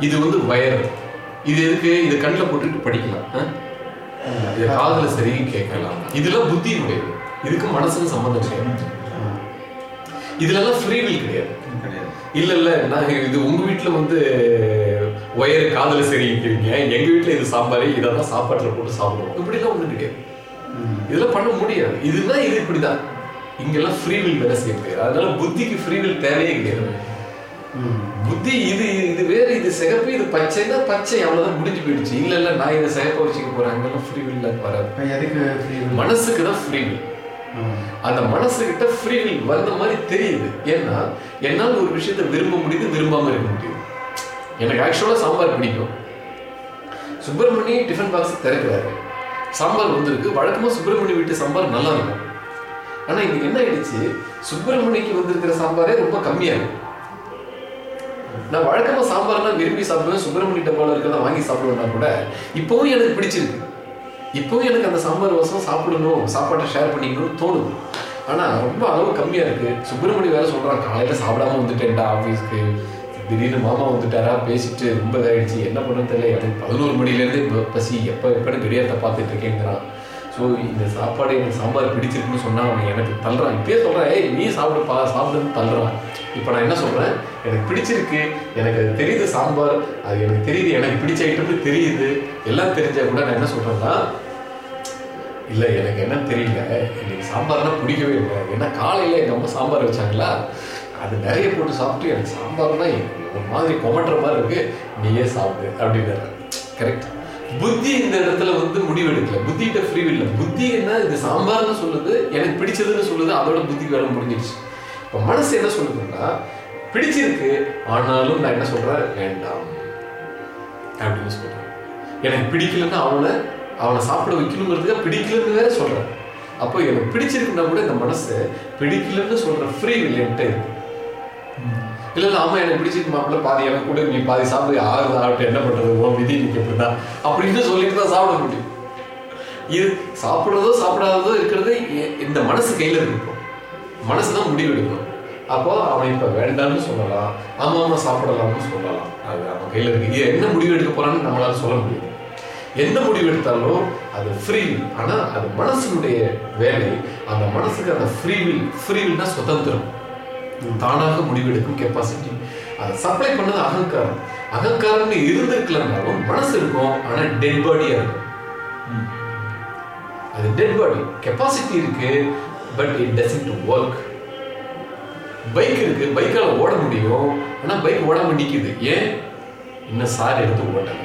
இது வந்து வயர். இது எதுக்கு? இது கண்ணில் போட்டுட்டு படிக்கலாம்? இது காதுல சரி கேட்கலாம். இதெல்லாம் புத்தியினுடையது இதுக்கு மனசுக்கு சம்பந்தம் கிடையாது. இதுலலாம் ஃப்ரீவில் கிடையாது. கிடையாது. இல்ல இல்ல நாங்க இது உங்க வீட்ல வந்து ஒயர் காதுல சரிக்கிறீங்க எங்க வீட்ல இது சாம்பார் இதெல்லாம் சாப்பாட்டுல போட்டு சாப்பிடுவோம். இப்படிலாம் ஒண்ணும் கிடையாது. இதெல்லாம் பண்ண முடியாது. இதுதான் இது இப்படிதான். இங்கெல்லாம் ஃப்ரீவில் வேலை செய்ய முடியாது அதனால புத்திக்கு ஃப்ரீவில் தேவையே கிடையாது. புத்தி இது இது வேற இது சிகப்பு இது பச்சைன்னா பச்சை. அவ்வளவுதான் முடிஞ்சு போயிடுச்சு. இல்ல இல்ல நான் இதை சிகப்ப வச்சுக்க போறேன். அங்கெல்லாம் ஃப்ரீவில் வராது. எதுக்கு மனசுக்கு தான் ஃப்ரீவில் அந்த மனசுகிட்ட ஃப்ரீவில் வந்த மாதிரி தெரியுது. ஏன்னா என்னால் ஒரு விஷயத்தை விரும்ப முடியுது விரும்பாம இருக்க முடியுது. எனக்கு ஆக்சுவலாக சாம்பார் பிடிக்கும். சுப்பிரமணி டிஃபன் பாக்ஸ் திறக்கிறாரு சாம்பார் வந்திருக்கு. வழக்கமாக சுப்பிரமணி வீட்டு சாம்பார் நல்லா இருக்கும் ஆனால் இன்னைக்கு என்ன ஆயிடுச்சு? சுப்பிரமணிக்கு வந்திருக்கிற சாம்பாரே ரொம்ப கம்மியாக இருக்கு. நான் வழக்கமாக சாம்பார்லாம் விரும்பி சாப்பிடுவேன். சுப்பிரமணி டப்பாவில் இருக்கிறத வாங்கி சாப்பிடுவேன்னா கூட இப்போவும் எனக்கு பிடிச்சிருக்கு. இப்போவும் எனக்கு அந்த சாம்பார் வசம் சாப்பிடணும் சாப்பாட்டை ஷேர் பண்ணிக்கணும்னு தோணுது. ஆனால் ரொம்ப அளவு கம்மியாக இருக்குது சுப்பிரமணி வேறு சொல்கிறான் காலையில் சாப்பிடாம வந்துட்டேன்டா ஆஃபீஸ்க்கு திடீர்னு மாமா வந்துட்டாரா? பேசிட்டு ரொம்ப இதாகிடுச்சு என்ன பண்ண தெரியல. எனக்கு பதினோரு மணிலேருந்து பசி எப்போ எப்போன்னு கிடையாத பார்த்துட்டு இருக்கேங்கிறான் ஸோ இந்த சாப்பாடு எனக்கு சாம்பார் பிடிச்சிருக்குன்னு சொன்னால் அவன் எனக்கு தள்ளுறான். இப்பயே சொல்கிறேன் ஏய் நீ சாப்பிடுப்பா சாப்பிடுன்னு தள்ளுறான். இப்போ நான் என்ன சொல்கிறேன் எனக்கு பிடிச்சிருக்கு. எனக்கு அது தெரியுது சாம்பார். அது எனக்கு தெரியுது. எனக்கு பிடிச்ச ஐட்டம்னு தெரியுது. எல்லாம் தெரிஞ்சா கூட நான் என்ன சொல்கிறேன்னா இல்லை எனக்கு என்ன தெரியல. எனக்கு சாம்பார்னா பிடிக்கவே இல்லை. ஏன்னா காலையில் எங்கள் அம்மா சாம்பார் வச்சாங்களா? அது நிறைய போட்டு சாப்பிட்டு எனக்கு சாம்பார் தான் ஒரு மாதிரி கொமட்டுற மாதிரி இருக்கு. நீயே சாப்பிடு அப்படின்னு கரெக்ட் புத்தி இந்த இடத்துல வந்து முடிவெடுக்கல. புத்திகிட்ட ஃப்ரீ இல்லை. புத்தி என்ன? இது சாம்பார்னு சொல்லுது எனக்கு பிடிச்சதுன்னு சொல்லுது அதோட புத்திக்கு வேலை முடிஞ்சிடுச்சு இப்போ மனசு என்ன சொல்லுதுன்னா பிடிச்சிருக்கு ஆனாலும் நான் என்ன சொல்றேன்? வேண்டாம். அப்படின்னு சொல்றேன் எனக்கு பிடிக்கலன்னா அவனை அவனை சாப்பிட வைக்கணுங்கிறதுக்காக பிடிக்கலன்னு வேற சொல்றேன் அப்போ எனக்கு பிடிச்சிருக்குன்னா கூட இந்த மனசு பிடிக்கலன்னு சொல்ற ஃப்ரீ வில்லியன்ட்டு இருக்கு. இல்ல இல்ல ஆமா எனக்கு பிடிச்சிருக்கு மாப்பிள்ள பாதி எனக்கு கூட நீ பாதி சாப்பிட்டு ஆறு சாப்பிட்டு என்ன பண்றது? உன் விதி நீ இப்படிதான் அப்படின்னு சொல்லிட்டு தான் சாப்பிட முடியும். இது சாப்பிடுறதோ சாப்பிடாததோ இருக்கிறது இந்த மனசு கையில இருக்கும் இப்போ. மனசு தான் முடிவு எடுக்கணும். அப்போ அவன் இப்ப வேண்டாம்னு சொல்லலாம் ஆமாம் ஆமாம் சாப்பிடலாம்னு சொல்லலாம். அது அவன் கையில இருக்கு. இது என்ன முடிவு எடுக்க போறான்னு நம்மளால சொல்ல முடியும் என்ன முடிவு எடுத்தாலும் அது ஃப்ரீ ஆனா அது மனசுனுடைய வேலை. அந்த மனசுக்கு அந்த ஃப்ரீவில் ஃப்ரீவில்னா சுதந்திரம். தானாக முடிவெடுக்கும் கெப்பாசிட்டி அதை சப்ளை பண்ணது அகங்காரம். அகங்காரம்னு இருந்திருக்கலனாலும் மனசு இருக்கும் ஆனா டெட் பாடியா இருக்கும். அது டெட் பாடி கெப்பாசிட்டி இருக்கு but it doesn't work bike இருக்கு பைக்கால ஓட முடியும் ஆனா பைக் ஓடாம நிக்குது. ஏன்? இன்னும் சார் எடுத்து ஓட்டல.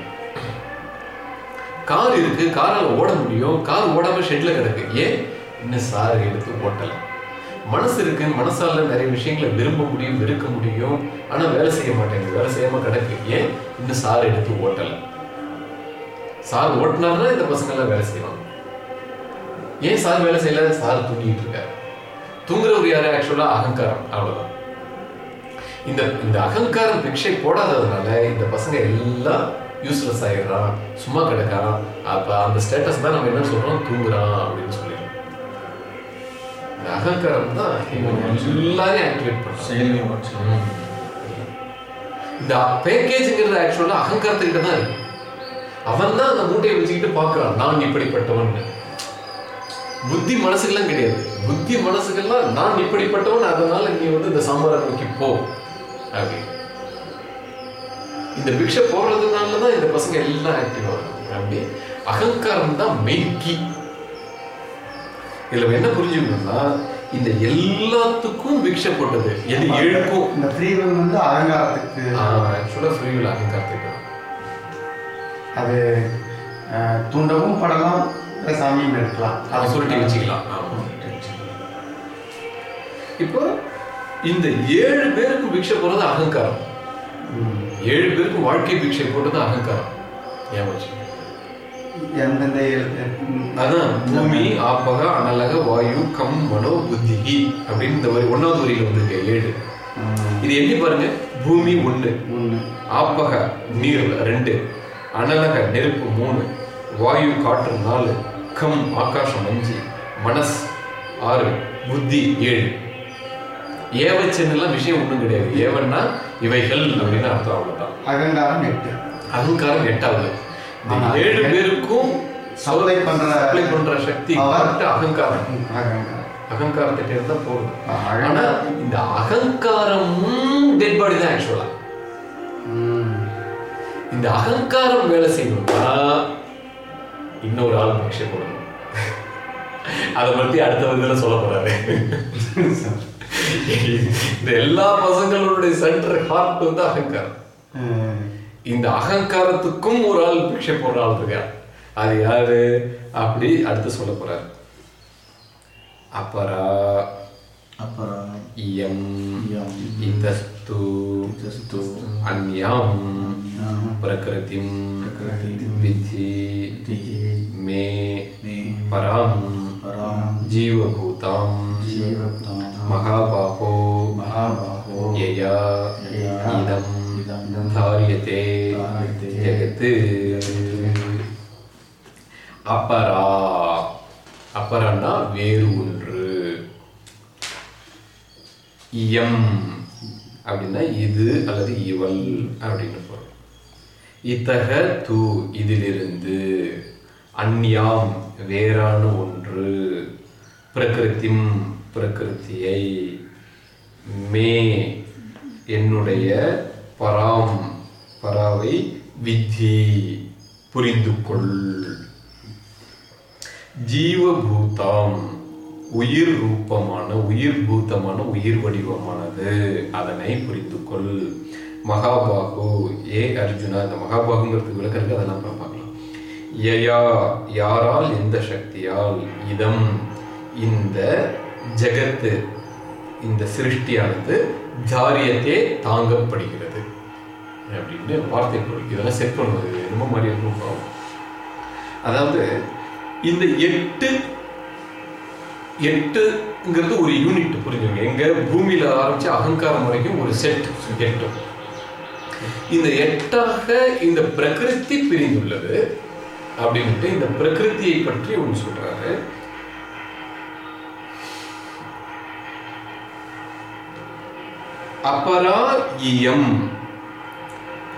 கார் இருக்கு காரால ஓட முடியும் கார் ஓடாம ஷெட்ல கிடக்கு. ஏன்? இன்னும் சார் எடுத்து ஓட்டல. மனசு இருக்கு மனசால நிறைய விஷயங்களை விரும்ப முடியும் வெறுக்க முடியும். ஆனா வேலை செய்ய மாட்டேங்குது வேலை செய்யாம கிடக்கு ஏன் இன்னும் சார் எடுத்து ஓட்டல. சார் ஓட்டினார்னா இந்த பசங்க எல்லாம் வேலை செய்வாங்க. ஏன் சார் வேலை செய்யல? சார் தூங்கிட்டு இருக்காரு. தூங்குறவர் யாரு? ஆக்சுவலா அகங்காரம். அவ்வளவுதான். இந்த இந்த அகங்காரம் பிக்ஷை போடாததுனால இந்த பசங்க எல்லாம் யூஸ்லெஸ் ஆயிடுறான். சும்மா கிடக்கான். அப்ப அந்த ஸ்டேட்டஸ் தான் நம்ம என்ன சொல்றோம்? தூங்குறான் அப்படின்னு சொல்லி அகங்காரம் தான் எல்லாரையும் ஆக்டிவேட் பண்றான் செயலையும் வச்சு. ம். இந்த பேக்கேஜ்ங்கிறது ஆக்சுவலா அகங்காரத்துக்கிட்ட தான் இருக்கு. அவன் தான் அந்த மூட்டையை வச்சுக்கிட்டு பார்க்கறான். நான் இப்படிப்பட்டவன். புத்தி மனசுக்கெல்லாம் கிடையாது. புத்தி மனசுக்கெல்லாம் நான் இப்படிப்பட்டவன் அதனால நீ வந்து இந்த சாம்பாரை நோக்கி போ. அப்படி. இந்த பிக்ஷை போடுறதுனால தான் இந்த பசங்க எல்லாம் ஆக்டிவ் ஆகுது. அப்படி. அகங்காரம் தான் மெயின் கீ இதுல என்ன புரிஞ்சுக்கணும்னா இந்த எல்லாத்துக்கும் பிக்ஷை போட்டது. எது எழுக்கும் இந்த ஃப்ரீவில் வந்து அகங்காரத்துக்கு ஆக்சுவலா ஃப்ரீவில் அகங்காரத்துக்கு அது தூண்டவும் படலாம் இல்லை சாமியும் எடுக்கலாம். அதை சுருட்டி வச்சுக்கலாம். இப்போ இந்த ஏழு பேருக்கு பிக்ஷை போடுறது அகங்காரம். ஏழு பேருக்கு வாழ்க்கை பிக்ஷை போடுறது அகங்காரம். ஏன் வச்சு எந்தெந்த எழுத்து ம், அதான் பூமி ஆப்பக அனலக வாயு கம் மனோ புத்தி அப்படின்னு இந்த வரி ஒன்னாவது வரியில வந்திருக்கு ஏழு இது எண்ணி பாருங்க. பூமி ஒண்ணு ஒண்ணு. ஆப்பக நீர் ரெண்டு அனலக நெருப்பு மூணு வாயு காற்று நாலு கம் ஆகாசம் அஞ்சு மனஸ் ஆறு புத்தி ஏழு. ஏவச்சன்னுலாம் விஷயம் ஒண்ணும் கிடையாது. ஏவன்னா இவைகள் அப்படின்னு அர்த்தம் அவ்வளவுதான். அகங்காரம் எட்டு. அகங்காரம் எட்டாவது. ஏழு பேருக்கும் சப்ளை பண்ற சப்ளை பண்ற சக்தி அகங்காரம். அகங்காரத்திட்ட இருந்தா போகுது. ஆனா இந்த அகங்காரமும் டெட் பாடி தான் ஆக்சுவலா. இந்த அகங்காரம் வேலை செய்யணும்னா இன்னொரு ஆள் பிக்ஷை போடணும். அதை பத்தி அடுத்த வகுப்புல சொல்ல போறாரு. இந்த எல்லா பசங்களுடைய சென்டர் ஹார்ட் வந்து அகங்காரம். இந்த அகங்காரத்துக்கும் ஒரு ஆள் பிக்ஷை போடுற ஆள் இருக்கார். அது யாரு? அப்படி அடுத்து சொல்ல போறாரு. அப்பரா அப்புறம் இயம் இதஸ்து அந்யாம் பிரகிருதிம் வித்தி மே பராம் ஜீவபூதாம் மகாபாஹோ யயா யயா இதம் இதம் தாரியதே தாரியதே ஜெகத்து. அப்பரா. அப்பரன்னா வேறு ஒன்று. இயம் அப்படின்னா இது அல்லது இவள் அப்படின்னு பொருள். இத்தக து இதிலிருந்து அந்யாம் வேறான ஒன்று. பிரகிருத்திம் பிரகிருத்தியை மே என்னுடைய பராம் பராவை வித்தி புரிந்து கொள் ஜீவபூதாம் உயிர் ரூபமான உயிர் பூத்தமான உயிர் வடிவமானது. அதனை புரிந்து கொள் மகாபாகு ஏ அர்ஜுனா இந்த மகாபாகுங்கிறதுக்கு விளக்கறதுக்கு அதெல்லாம் பார்க்கலாம். யயா யாரால் எந்த சக்தியால் இதம் இந்த ஜெகத்து இந்த சிருஷ்டியானது ஜாரியத்தே தாங்கப்படுகிறது. அப்படின்னு வார்த்தை பொருள் இதெல்லாம் செட் பண்ணுவது ரொம்ப மாதிரி ரொம்ப பாவம். அதாவது இந்த எட்டு எட்டுங்கிறது ஒரு யூனிட் புரிஞ்சுங்க எங்க பூமியில ஆரம்பிச்சு அகங்காரம் வரைக்கும் ஒரு செட் எட்டு. இந்த எட்டாக இந்த பிரகிருதி பிரிந்துள்ளது அப்படின்ட்டு இந்த பிரகிருத்தியை பற்றி ஒன்று சொல்றாரு. அப்பரா இயம்.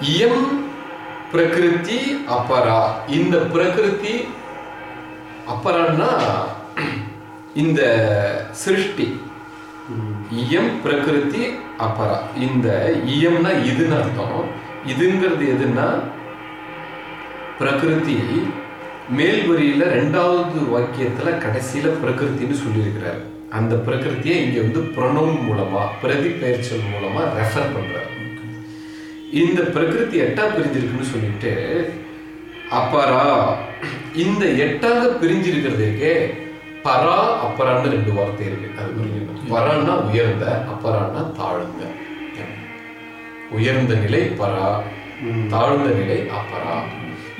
இயம் பிரகிருதி அப்பரா. இந்த பிரகிருதி அப்பரான்னா இந்த சிருஷ்டி. இயம் பிரகிருதி அப்பரா. இந்த இயம்னா இதுன்னு அர்த்தம். இதுங்கிறது எதுன்னா பிரகிருதி மேல் வரியில ரெண்டாவது வாக்கியத்துல கடைசியில பிரகிருத்தின்னு சொல்லியிருக்கிறார். அந்த பிரகிருத்தியை இங்க வந்து ப்ரொனவுன் மூலமா பிரதி பெயர்ச்சல் மூலமா ரெஃபர் பண்றாரு. இந்த பிரகிருதி எட்டா பிரிஞ்சிருக்குன்னு சொல்லிட்டு அப்பரா இந்த எட்டாக பிரிஞ்சிருக்கிறதுக்கே பரா அப்பரான்னு ரெண்டு வார்த்தை இருக்கு. அது புரிஞ்சுக்கணும் பரான்னா உயர்ந்த அப்பரான்னா தாழ்ந்த. உயர்ந்த நிலை பரா தாழ்ந்த நிலை அப்பரா.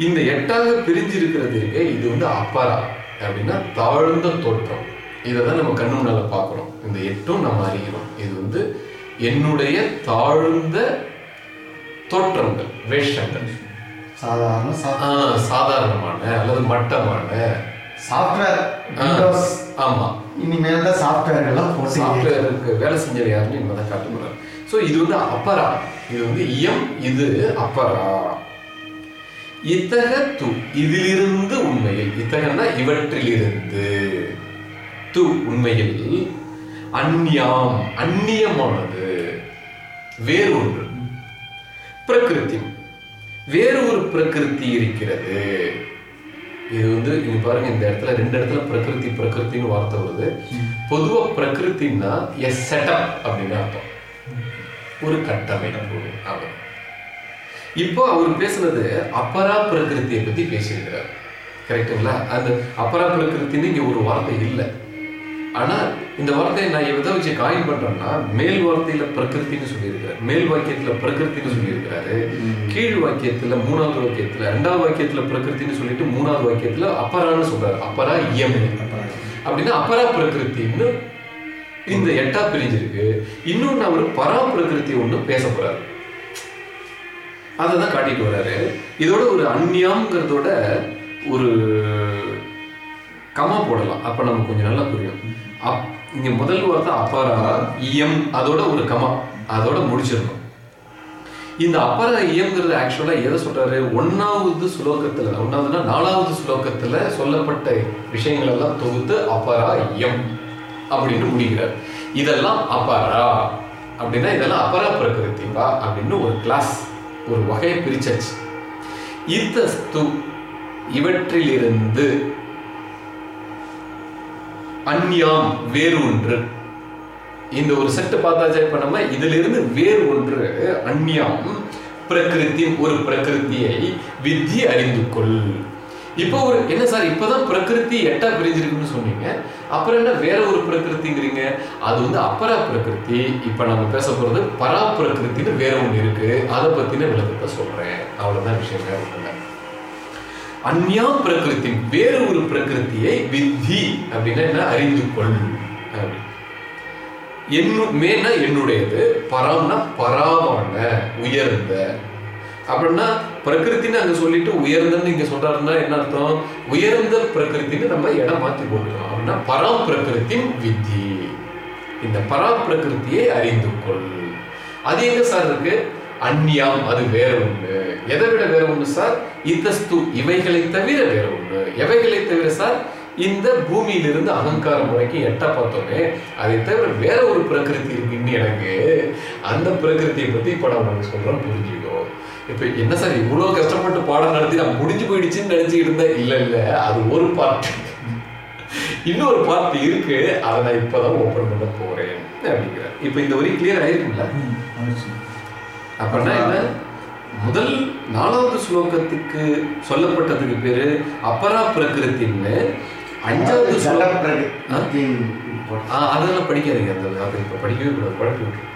இந்த எட்டாக பிரிஞ்சிருக்கிறது இருக்கே இது வந்து அப்பரா. அப்படின்னா தாழ்ந்த தோற்றம். இதை தான் நம்ம கண்ணு முன்னால பார்க்குறோம். இந்த எட்டும் நம்ம அறிகிறோம். இது வந்து என்னுடைய தாழ்ந்த தோற்றங்கள் வேஷங்கள். சாதாரண சாதாரணமான அல்லது மட்டமான. சாஃப்ட்வேர் ஆ, விண்டோஸ் ஆமா. இனிமேல் தான் சாஃப்ட்வேர் எல்லாம் போட்டு சாஃப்ட்வேருக்கு வேலை செஞ்சது யாருன்னு இனிமே தான் காட்டுறாரு ஸோ இது வந்து அப்பரா இது வந்து இயம் இது அப்பரா இத்தக து இதிலிருந்து உண்மையில். இத்தகன்னா இவற்றிலிருந்து. து உண்மையில் அந்நியாம் அந்நியமானது. வேறு ஒன்று. பிரகிருதி. வேறு ஒரு பிரகிருதி இருக்கிறது. இது வந்து நீங்க பாருங்க இந்த இடத்துல ரெண்டு இடத்துல பிரகிருதி பிரகிருத்தின்னு வார்த்தை வருது. பொதுவா பிரகிருத்தின்னா எ செட்டப் அப்படின்னு அர்த்தம். ஒரு கட்டமைப்பு அவ்வளவு இப்போ அவர் பேசுனது அப்பரா பிரகிருத்தியை பத்தி பேசியிருக்கிறார். கரெக்ட்டுங்களா அந்த அப்பரா பிரகிருத்தின்னு இங்க ஒரு வார்த்தை இல்லை. ஆனா இந்த வார்த்தையை நான் எதை வச்சு காயின் பண்றேன்னா மேல் வார்த்தையில பிரகிருத்தின்னு சொல்லியிருக்கிறார் மேல் வாக்கியத்துல பிரகிருத்தின்னு சொல்லியிருக்கிறாரு கீழ் வாக்கியத்துல மூணாவது வாக்கியத்துல ரெண்டாவது வாக்கியத்துல பிரகிருத்தின்னு சொல்லிட்டு மூணாவது வாக்கியத்துல அப்பரான்னு சொல்றாரு. அப்பரா இயம். அப்படின்னா அப்பரா பிரகிருத்தின்னு இந்த எட்டா பிரிஞ்சிருக்கு. இன்னொன்னு அவர் பரா பிரகிருதி ஒண்ணு பேச போறாரு. அதை தான் காட்டிட்டு வர்றாரு. இதோட ஒரு அந்நியம்ங்கிறதோட ஒரு கமா போடலாம். அப்ப நமக்கு கொஞ்சம் நல்லா புரியும். அப் இங்க முதல் வார்த்தை அப்பாரா இஎம் அதோட ஒரு கமா. அதோட முடிச்சிடணும். இந்த அப்பர இயம்ங்கிறது ஆக்சுவலா எதை சொல்றாரு? ஒன்னாவது சுலோகத்துல ஒன்னாவதுன்னா நாலாவது சுலோகத்துல சொல்லப்பட்ட விஷயங்கள் எல்லாம் தொகுத்து அப்பரா இயம் அப்படின்னு முடிக்கிறார். இதெல்லாம் அப்பரா அப்படின்னா இதெல்லாம் அப்பரா பிரகிருத்திவா அப்படின்னு ஒரு கிளாஸ் ஒரு வகையை பிரிச்சாச்சு. இத்தஸ்து இவற்றிலிருந்து அந்யாம் வேறு ஒன்று. இந்த ஒரு செட்டு பார்த்தாச்சா இப்ப நம்ம இதுல இருந்து வேறு ஒன்று. அந்யாம் பிரகிருதி ஒரு பிரகிருதியை வித்தி அறிந்து கொள் இப்போ ஒரு என்ன சார் இப்பதான் பிரகிருதி எட்டா பிரிஞ்சிருக்குன்னு சொன்னீங்க. அப்புறம் என்ன வேற ஒரு பிரகிருதிங்கிறீங்க அது வந்து அப்பரா பிரகிருதி இப்ப நம்ம பேச போறது பரா பிரகிருத்தின்னு வேற ஒண்ணு இருக்கு. அதை பத்தின விளக்கத்தை சொல்றேன். அவ்வளவுதான் விஷயம் வேற அந்யா பிரகிருதி வேறு ஒரு பிரகிருதியை வித்தி அப்படின்னா என்ன? அறிந்து கொள் என்ன மேனா என்னுடையது? பராம்னா பராவான உயர்ந்த. அப்படின்னா பிரகிருத்தின்னு அங்க சொல்லிட்டு உயர்ந்தன்னு இங்க சொல்றாருன்னா என்ன அர்த்தம்? உயர்ந்த பிரகிருத்தின்னு நம்ம இடம் மாத்தி போட்டுக்கணும். அப்படின்னா பராம் பிரகிருதி வித்தி. இந்த பரா பிரகிருத்தியை அறிந்து கொள் அது எங்க சார் இருக்கு? அந்நியம் அது வேற ஒண்ணு. எதை விட வேற ஒண்ணு சார் இத்தஸ்து இவைகளை தவிர வேற ஒண்ணு. எவைகளை தவிர சார் இந்த பூமியிலிருந்து அகங்காரம் வரைக்கும் எட்ட பார்த்தோமே அதை தவிர வேற ஒரு பிரகிருதி இருக்குன்னு எனக்கு. அந்த பிரகிருதியை பத்தி இப்ப நான் உங்களுக்கு சொல்றேன் புரிஞ்சுக்கோ. இப்ப என்ன சார் இவ்வளவு கஷ்டப்பட்டு பாடம் நடத்தி நான் முடிஞ்சு போயிடுச்சுன்னு நினைச்சுக்கிட்டு இருந்தேன். இல்ல இல்ல அது ஒரு பார்ட் இன்னொரு பார்ட் இருக்கு. அதை நான் இப்பதான் ஓபன் பண்ண போறேன் அப்படிங்கிறார். இப்ப இந்த வரி கிளியர் ஆயிருக்குங்களா அப்படின்னா என்ன? முதல் நாலாவது ஸ்லோகத்துக்கு சொல்லப்பட்டதுக்கு பேரு அபரா பிரகிருத்தின்னு அஞ்சாவது அதெல்லாம் படிக்காதீங்க அந்த அதை இப்போ படிக்கவே கூடாது குழப்பி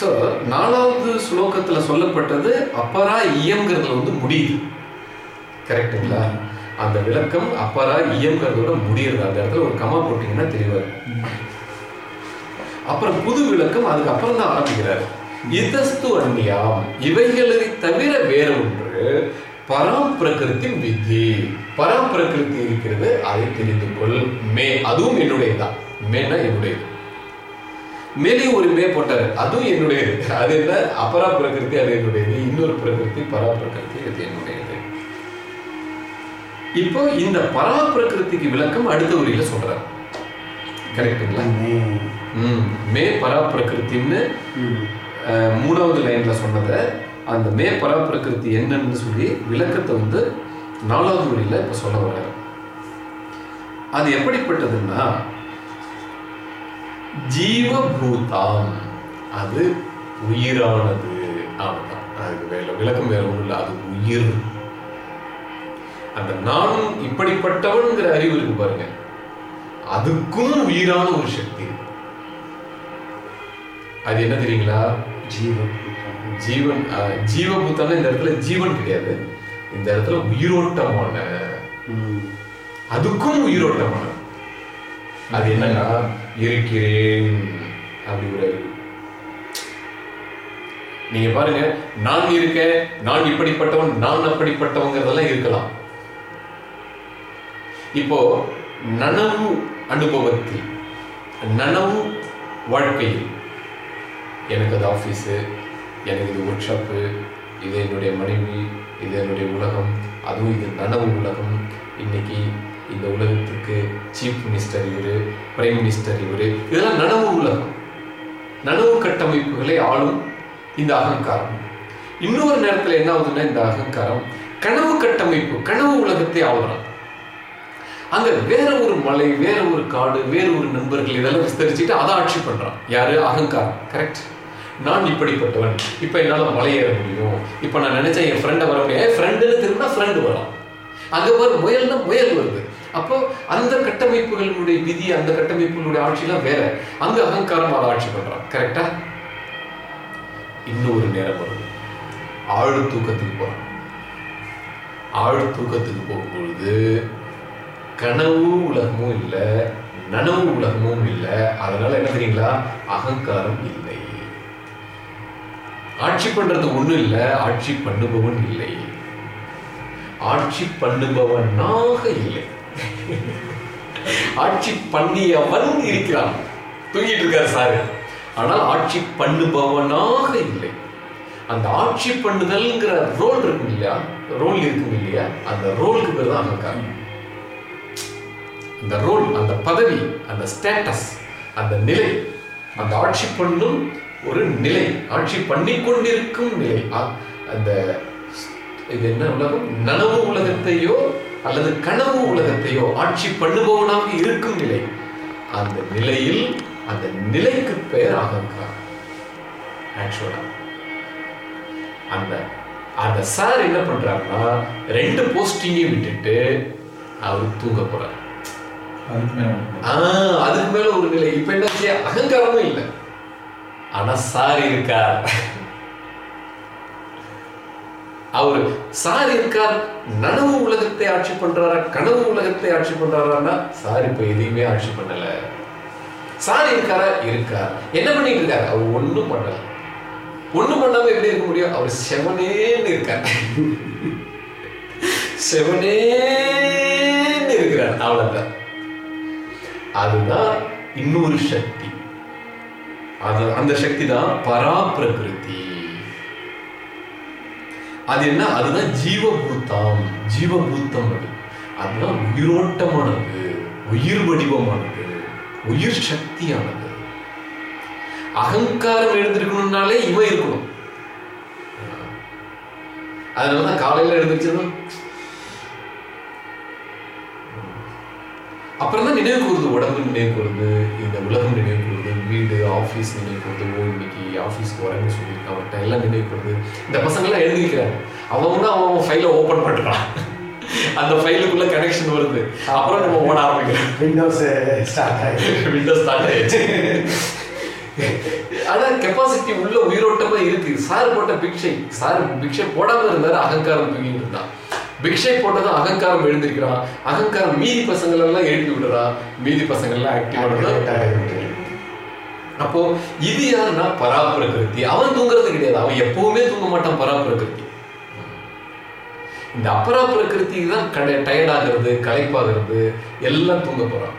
ஸோ நாலாவது ஸ்லோகத்தில் சொல்லப்பட்டது அப்பரா இயம்ங்கிறதுல வந்து முடியுது. கரெக்டுங்களா அந்த விளக்கம் அப்பரா இயம்ங்கிறதோட முடியுது அந்த இடத்துல ஒரு கமா போட்டீங்கன்னா தெளிவா இருக்கும். அப்புறம் புது விளக்கம் அதுக்கு அப்புறம் தான் ஆரம்பிக்கிறார். இதஸ்து அந்நியாம். இவைகளை தவிர வேற ஒன்று பராம் பிரகிருதி வித்தி. பராம் பிரகிருதி இருக்கிறது அதை தெரிந்து கொள். மே அதுவும் என்னுடையதுதான் மேனா என்னுடையது. மேலேயும் ஒரு மே போட்டாரு. அதுவும் என்னுடையது. அது என்ன? அபரா பிரகிருதி அது என்னுடையது. இன்னொரு பிரகிருதி பரா பிரகிருதி அது என்னுடையது. இப்போ இந்த பரா பிரகிருதிக்கு விளக்கம் அடுத்த உரையில சொல்றாரு. கரெக்டுங்களா ம். மே. பரா பிரகிருத்தின்னு அஹ், மூணாவது லைன்ல சொன்னதை அந்த மே பரா பிரகிருதி என்னன்னு சொல்லி விளக்கத்தை வந்து நாலாவது வரியில இப்ப சொல்ல வர்றாரு. அது எப்படிப்பட்டதுன்னா ஜீவபூதாம் அது உயிரானது அவ்வளவுதான். அதுக்கு வேலை விளக்கம் வேற ஒண்ணும் இல்லை அது உயிர். அந்த நானும் இப்படிப்பட்டவன்கிற அறிவு இருக்கு பாருங்க. அதுக்கும் உயிரான ஒரு சக்தி. இருக்கு. அது என்ன தெரியுங்களா? ஜீவன் அஹ், ஜீவபூத்தான இந்த இடத்துல ஜீவன் கிடையாது. இந்த இடத்துல உயிரோட்டமான. அதுக்கும் உயிரோட்டமான. அது என்னன்னா இருக்கிறேன் அப்படி நீங்க பாருங்க நான் இருக்கேன் நான் இப்படிப்பட்டவன் நான் அப்படிப்பட்டவங்கிறதெல்லாம் இருக்கலாம். இப்போ நனவு அனுபவத்தில் நனவு வாழ்க்கையில் எனக்கு அது ஆஃபீஸு எனக்கு இது ஒர்க் ஷாப்பு இது என்னுடைய மனைவி இது என்னுடைய உலகம் அதுவும் இது நனவு உலகம். இன்னைக்கு இந்த உலகத்துக்கு சீஃப் மினிஸ்டர் இவரு பிரைம் மினிஸ்டர் இவர் இதெல்லாம் நனவு உலகம். நனவு கட்டமைப்புகளை ஆளும் இந்த அகங்காரம். இன்னொரு நேரத்தில் என்ன ஆகுதுன்னா இந்த அகங்காரம் கனவு கட்டமைப்பு கனவு உலகத்தை ஆளுறான். அங்க வேற ஒரு மலை வேற ஒரு காடு வேற ஒரு நண்பர்கள் இதெல்லாம் விஸ்தரிச்சுட்டு அதை ஆட்சி பண்றான். யாரு? அகங்காரம். கரெக்ட் நான் இப்படிப்பட்டவன். இப்போ என்னால் மலையேற முடியும். இப்போ நான் நினைச்சேன் என் ஃப்ரெண்டை வர முடியும். என் ஃப்ரெண்டுன்னு திரும்பினா ஃப்ரெண்டு வரும் அங்கே வர முயல்னா முயல் வருது. அப்போ அந்த கட்டமைப்புகளுடைய விதி அந்த கட்டமைப்புகளுடைய ஆட்சிலாம் வேற. அங்கே அகங்காரம் அதை ஆட்சி பண்ணுறான் கரெக்டா இன்னொரு நேரம் வருது. ஆழ் தூக்கத்துக்கு போகிறான் ஆழ் தூக்கத்துக்கு போகும்பொழுது கனவு உலகமும் இல்லை நனவு உலகமும் இல்லை. அதனால என்ன தெரியுங்களா? அகங்காரம் இல்லை. ஆட்சி பண்றது ஒண்ணும் இல்லை ஆட்சி பண்ணுபவன் இல்லை. ஆட்சி பண்ணுபவனாக இல்லை. ஆட்சி பண்ணியவன் இருக்கிறான். தூங்கிட்டு இருக்காரு சாரு. ஆனால் ஆட்சி பண்ணுபவனாக இல்லை. அந்த ஆட்சி பண்ணுதல்ங்கிற ரோல் இருக்கும் இல்லையா? ரோல் இருக்கும் இல்லையா? அந்த ரோலுக்கு பேர் தான் அகங்காரம். அந்த ரோல் அந்த பதவி அந்த ஸ்டேட்டஸ் அந்த நிலை அந்த ஆட்சி பண்ணும் ஒரு நிலை ஆட்சி பண்ணி கொண்டிருக்கும் நிலை. அந்த இது என்ன உலகம்? நனவு உலகத்தையோ அல்லது கனவு உலகத்தையோ ஆட்சி பண்ணுபவனாக இருக்கும் நிலை. அந்த நிலையில் அந்த நிலைக்கு பெயர் அகங்காரம் ஆக்சுவலா அந்த அந்த சார் என்ன பண்றாருன்னா ரெண்டு போஸ்டிங்கையும் விட்டுட்டு அவர் தூங்க போறார். அதுக்கு மேல ஒரு நிலை. இப்ப என்னாச்சு அகங்காரமும் இல்லை. ஆனா சார் இருக்கார். அவர் சார் இருக்கார் நனவு உலகத்தை ஆட்சி பண்றாரா கனவு உலகத்தை ஆட்சி பண்றாரான்னா சார் இப்ப எதையுமே ஆட்சி பண்ணல. சார் இருக்காரா? இருக்கார். என்ன பண்ணிட்டு இருக்காரு? அவர் ஒண்ணும் பண்ணல. ஒண்ணும் பண்ணாம எப்படி இருக்க முடியும்? அவர் செவனேன்னு இருக்கார். செவனேன்னு இருக்கிறார். அவ்வளவுதான். அதுதான் இன்னொரு சக்தி. அது அந்த சக்தி தான் பராப்பிரகிருதி அது என்ன? அதுதான் ஜீவபூத்தம் ஜீவபூத்தம் அது. அதுதான் உயிரோட்டமானது. உயிர் வடிவமானது. உயிர் சக்தியானது. அகங்காரம் எழுந்திருக்கணும்னாலே இவன் இருக்கணும். அதனாலதான் காலையில எழுந்திருச்சதும் அப்புறம் தான் நினைவு கூறுது உடம்பு நினைவு கூறுது இந்த உலகம் நினைவு வீடு ஆஃபீஸ் நினைவு கூறுது ஓ இன்னைக்கு ஆஃபீஸ்க்கு வரேன்னு சொல்லியிருக்கான் அவன்கிட்ட எல்லாம் நினைவு கூறுது இந்த பசங்கள்லாம் எழுதிக்கிறாங்க அவன் தான் அவன் ஃபைலை ஓப்பன் பண்ணுறான் அந்த ஃபைலுக்குள்ள கனெக்ஷன் வருது. அப்புறம் நம்ம ஓட ஆரம்பிக்கிறோம். விண்டோஸ் ஸ்டார்ட் ஆகிடுது விண்டோஸ் ஸ்டார்ட் ஆயிடுச்சு. ஆனா கெப்பாசிட்டி உள்ள உயிரோட்டமா இருக்கு. சார் போட்ட பிக்ஷை சார் பிக்ஷை போடாம இருந்தாரு அகங்காரம் தூங்கிட்டு இருந்தான். பிக்ஷை போட்டதும் அகங்காரம் எழுந்திருக்கிறான். அகங்காரம் மீதி பசங்கள் எல்லாம் எழுப்பி விடுறான். மீதி பசங்க எல்லாம் ஆக்டிவ் அப்போ இது யாருன்னா பராப்பிரகிருதி. அவன் தூங்குறது கிடையாது. அவன் எப்பவுமே தூங்க மாட்டான் பராப்பிரகிருதி. இந்த அப்பரா பிரகிருதி தான் கடை டயர்ட் ஆகிறது களைப்பாகிறது எல்லாம் தூங்க போறான்.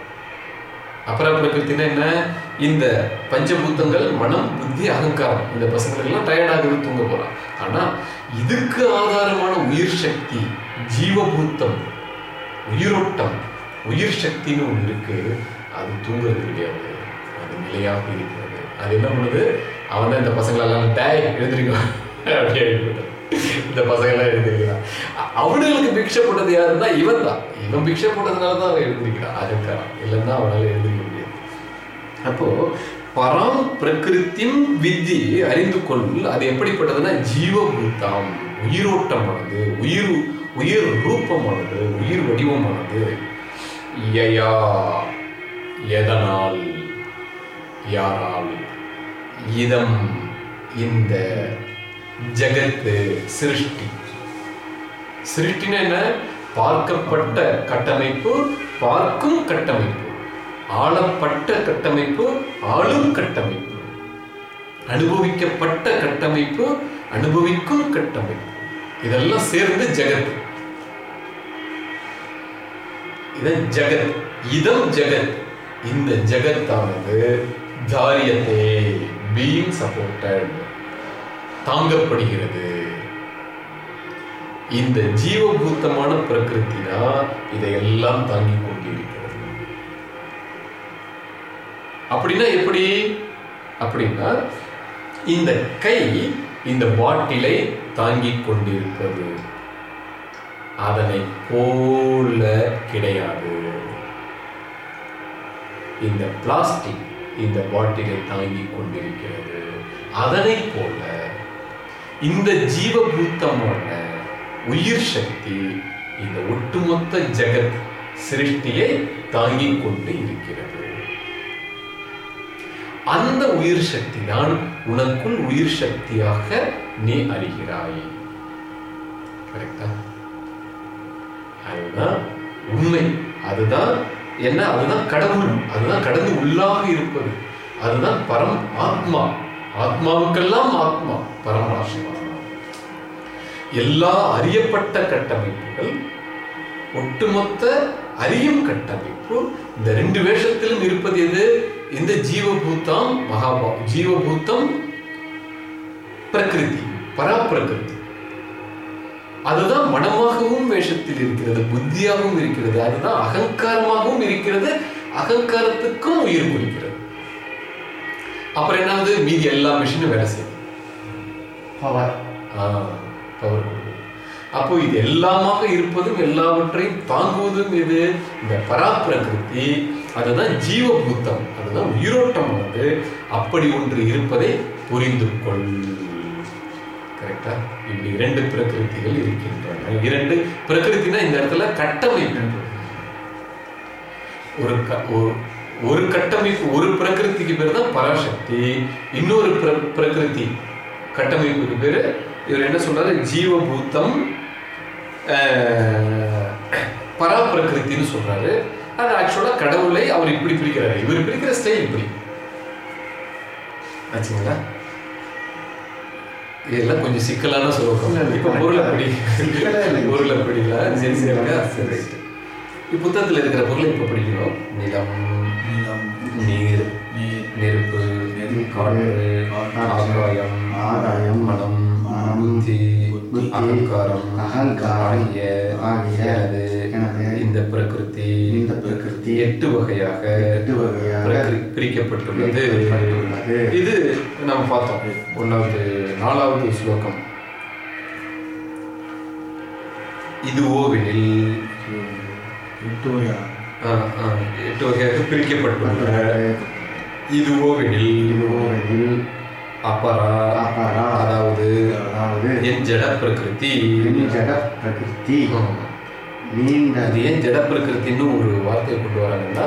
அப்பரா பிரகிருத்தினா என்ன? இந்த பஞ்சபூத்தங்கள் மனம் புத்தி அகங்காரம் இந்த பசங்களுக்கெல்லாம் டயர்டாகுது தூங்க போறான். ஆனா இதுக்கு ஆதாரமான உயிர் சக்தி ஜீவபூத்தம் உயிரோட்டம் உயிர் சக்தின்னு ஒன்று இருக்கு. அது தூங்குறது கிடையாது. நிலையாக இருக்கிறது. அது என்ன பண்ணுது? அவன் தான் இந்த பசங்களெல்லாம் டேய் எழுதிருக்கான் அப்படியே இந்த பசங்கள்லாம் எழுந்திருக்கிறான் அவனுங்களுக்கு பிக்ஷை போட்டது யாருன்னா இவன் தான் இவன் பிக்ஷை போட்டதுனால தான் அவன் எழுந்திருக்கிறான் அகங்காரம் இல்லைன்னா அவனால் எழுந்திருக்க முடியாது. அப்போ பராம் பிரகிருத்தின் வித்தி அறிந்து கொள். அது எப்படிப்பட்டதுன்னா ஜீவபூத்தம் உயிரோட்டமானது உயிர் உயிர் ரூபமானது உயிர் வடிவமானது. யயா எதனால்? யாரால் இதம் இந்த ஜகத்து சிருஷ்டி. சிருஷ்டின என்ன? பார்க்கப்பட்ட கட்டமைப்பு பார்க்கும் கட்டமைப்பு. ஆளப்பட்ட கட்டமைப்பு ஆளும் கட்டமைப்பு. அனுபவிக்கப்பட்ட கட்டமைப்பு அனுபவிக்கும் கட்டமைப்பு. இதெல்லாம் சேர்ந்து ஜெகத். இதன் ஜெகத். இதம் ஜெகத். இந்த ஜெகத்தானது தாரியத்தே பீயிங் சப்போர்ட்டட் தாங்கப்படுகிறது. இந்த ஜீவபூத்தமான பிரகிருதி தான் இதையெல்லாம் தாங்கிக் கொண்டிருக்கிறது. அப்படின்னா எப்படி? அப்படின்னா இந்த கை இந்த பாட்டிலை தாங்கிக் கொண்டிருப்பது. அதனை போல கிடையாது. இந்த பிளாஸ்டிக் இந்த வாழ்க்கைகள் தாங்கிக் கொண்டிருக்கிறது. அதனை போல இந்த ஜீவபூத்தமான உயிர் சக்தி இந்த ஒட்டுமொத்த ஜெகத் சிருஷ்டியை தாங்கிக் கொண்டு இருக்கிறது. அந்த உயிர் சக்தி தான் உனக்குள் உயிர் சக்தியாக நீ அறிகிறாய். கரெக்டா அதுதான் உண்மை. அதுதான் என்ன? அதுதான் கடவுள். அதுதான் கடந்து உள்ளாக இருப்பது. அதுதான் பரம் ஆத்மா. ஆத்மாவுக்கெல்லாம் ஆத்மா பரமாத்மா எல்லா அறியப்பட்ட கட்டமைப்புகள் ஒட்டுமொத்த அறியும் கட்டமைப்பு இந்த ரெண்டு வேஷத்திலும் இருப்பது எது? இந்த ஜீவபூத்தம் மகாபா ஜீவபூத்தம் பிரகிருதி பராப்பிரகிருதி அதுதான் மனமாகவும் வேஷத்தில் இருக்கிறது புத்தியாகவும் இருக்கிறது. அதுதான் அகங்காரமாகவும் இருக்கிறது அகங்காரத்துக்கும் உயிர் குறிக்கிறது அப்புறம் என்னாவது? மீதி எல்லா மிஷினும் வேலை செய்யுது பவர் பவர் அப்போ இது எல்லாமாக இருப்பதும் எல்லாவற்றையும் தாங்குவதும் எது? இந்த பராப்பிரகிருதி. அதுதான் ஜீவபூத்தம் அதுதான் உயிரோட்டமானது அப்படி ஒன்று இருப்பதை புரிந்து கொள். கரெக்டா இப்படி இரண்டு பிரகிருதிகள் இருக்கின்றன. இரண்டு பிரகிருத்தினா இந்த இடத்துல கட்டமைப்பு ஒரு ஒரு- ஒரு கட்டமைப்பு ஒரு பிரகிருதிக்கு பேர் தான் பராசக்தி. இன்னொரு பிர- பிரகிருதி கட்டமைப்புக்கு பேரு இவர் என்ன சொல்றாரு? ஜீவபூத்தம் ஆஹ், சொல்றாரு. அது ஆக்சுவலா கடவுளை அவர் இப்படி பிரிக்கிறாரு. இவர் பிரிக்கிற ஸ்டைல் இப்படி. ஆச்சுங்களா? இதெல்லாம் கொஞ்சம் சிக்கலான சொல்லுவோம் இப்ப பொருளை படி சிக்கலே இல்லை. பொருளை படிக்கல. சரி சரிங்களா சரி. புத்தகத்துல இருக்கிற பொருளை இப்ப படிக்கணும் நிலம் நீளம் நீர் நீர் நெருப்பு காற்று ஆகாயம் ஆகாயம், மனம் புத்தி, அகங்காரம் அகங்காரம் ஆகிய ஆகிய எனது எனது இந்த பிரகிருதி இந்த பிரகிருதி எட்டு வகையாக எட்டு வகையாக பிரிக்கப்பட்டுள்ளது. பிரிக்கப்பட்டுள்ளது. இது நம்ம பார்த்தோம். ஒன்றாவது நாலாவது ஸ்லோகம். இது ஓவெனில் எட்டு வகையா ஆ, ஆ, எட்டு வகையாக பிரிக்கப்பட்டுள்ள இதுவோவெனில் இதுவோவெனில் அப்பரா. அபரா, அதாவது அதாவது என் ஜட பிரகிருதி ஜட பிரகிருதி. நீண்ட அது ஏன் ஜட பிரகிருத்தின்னு ஒரு வார்த்தையை கொண்டு வராங்கன்னா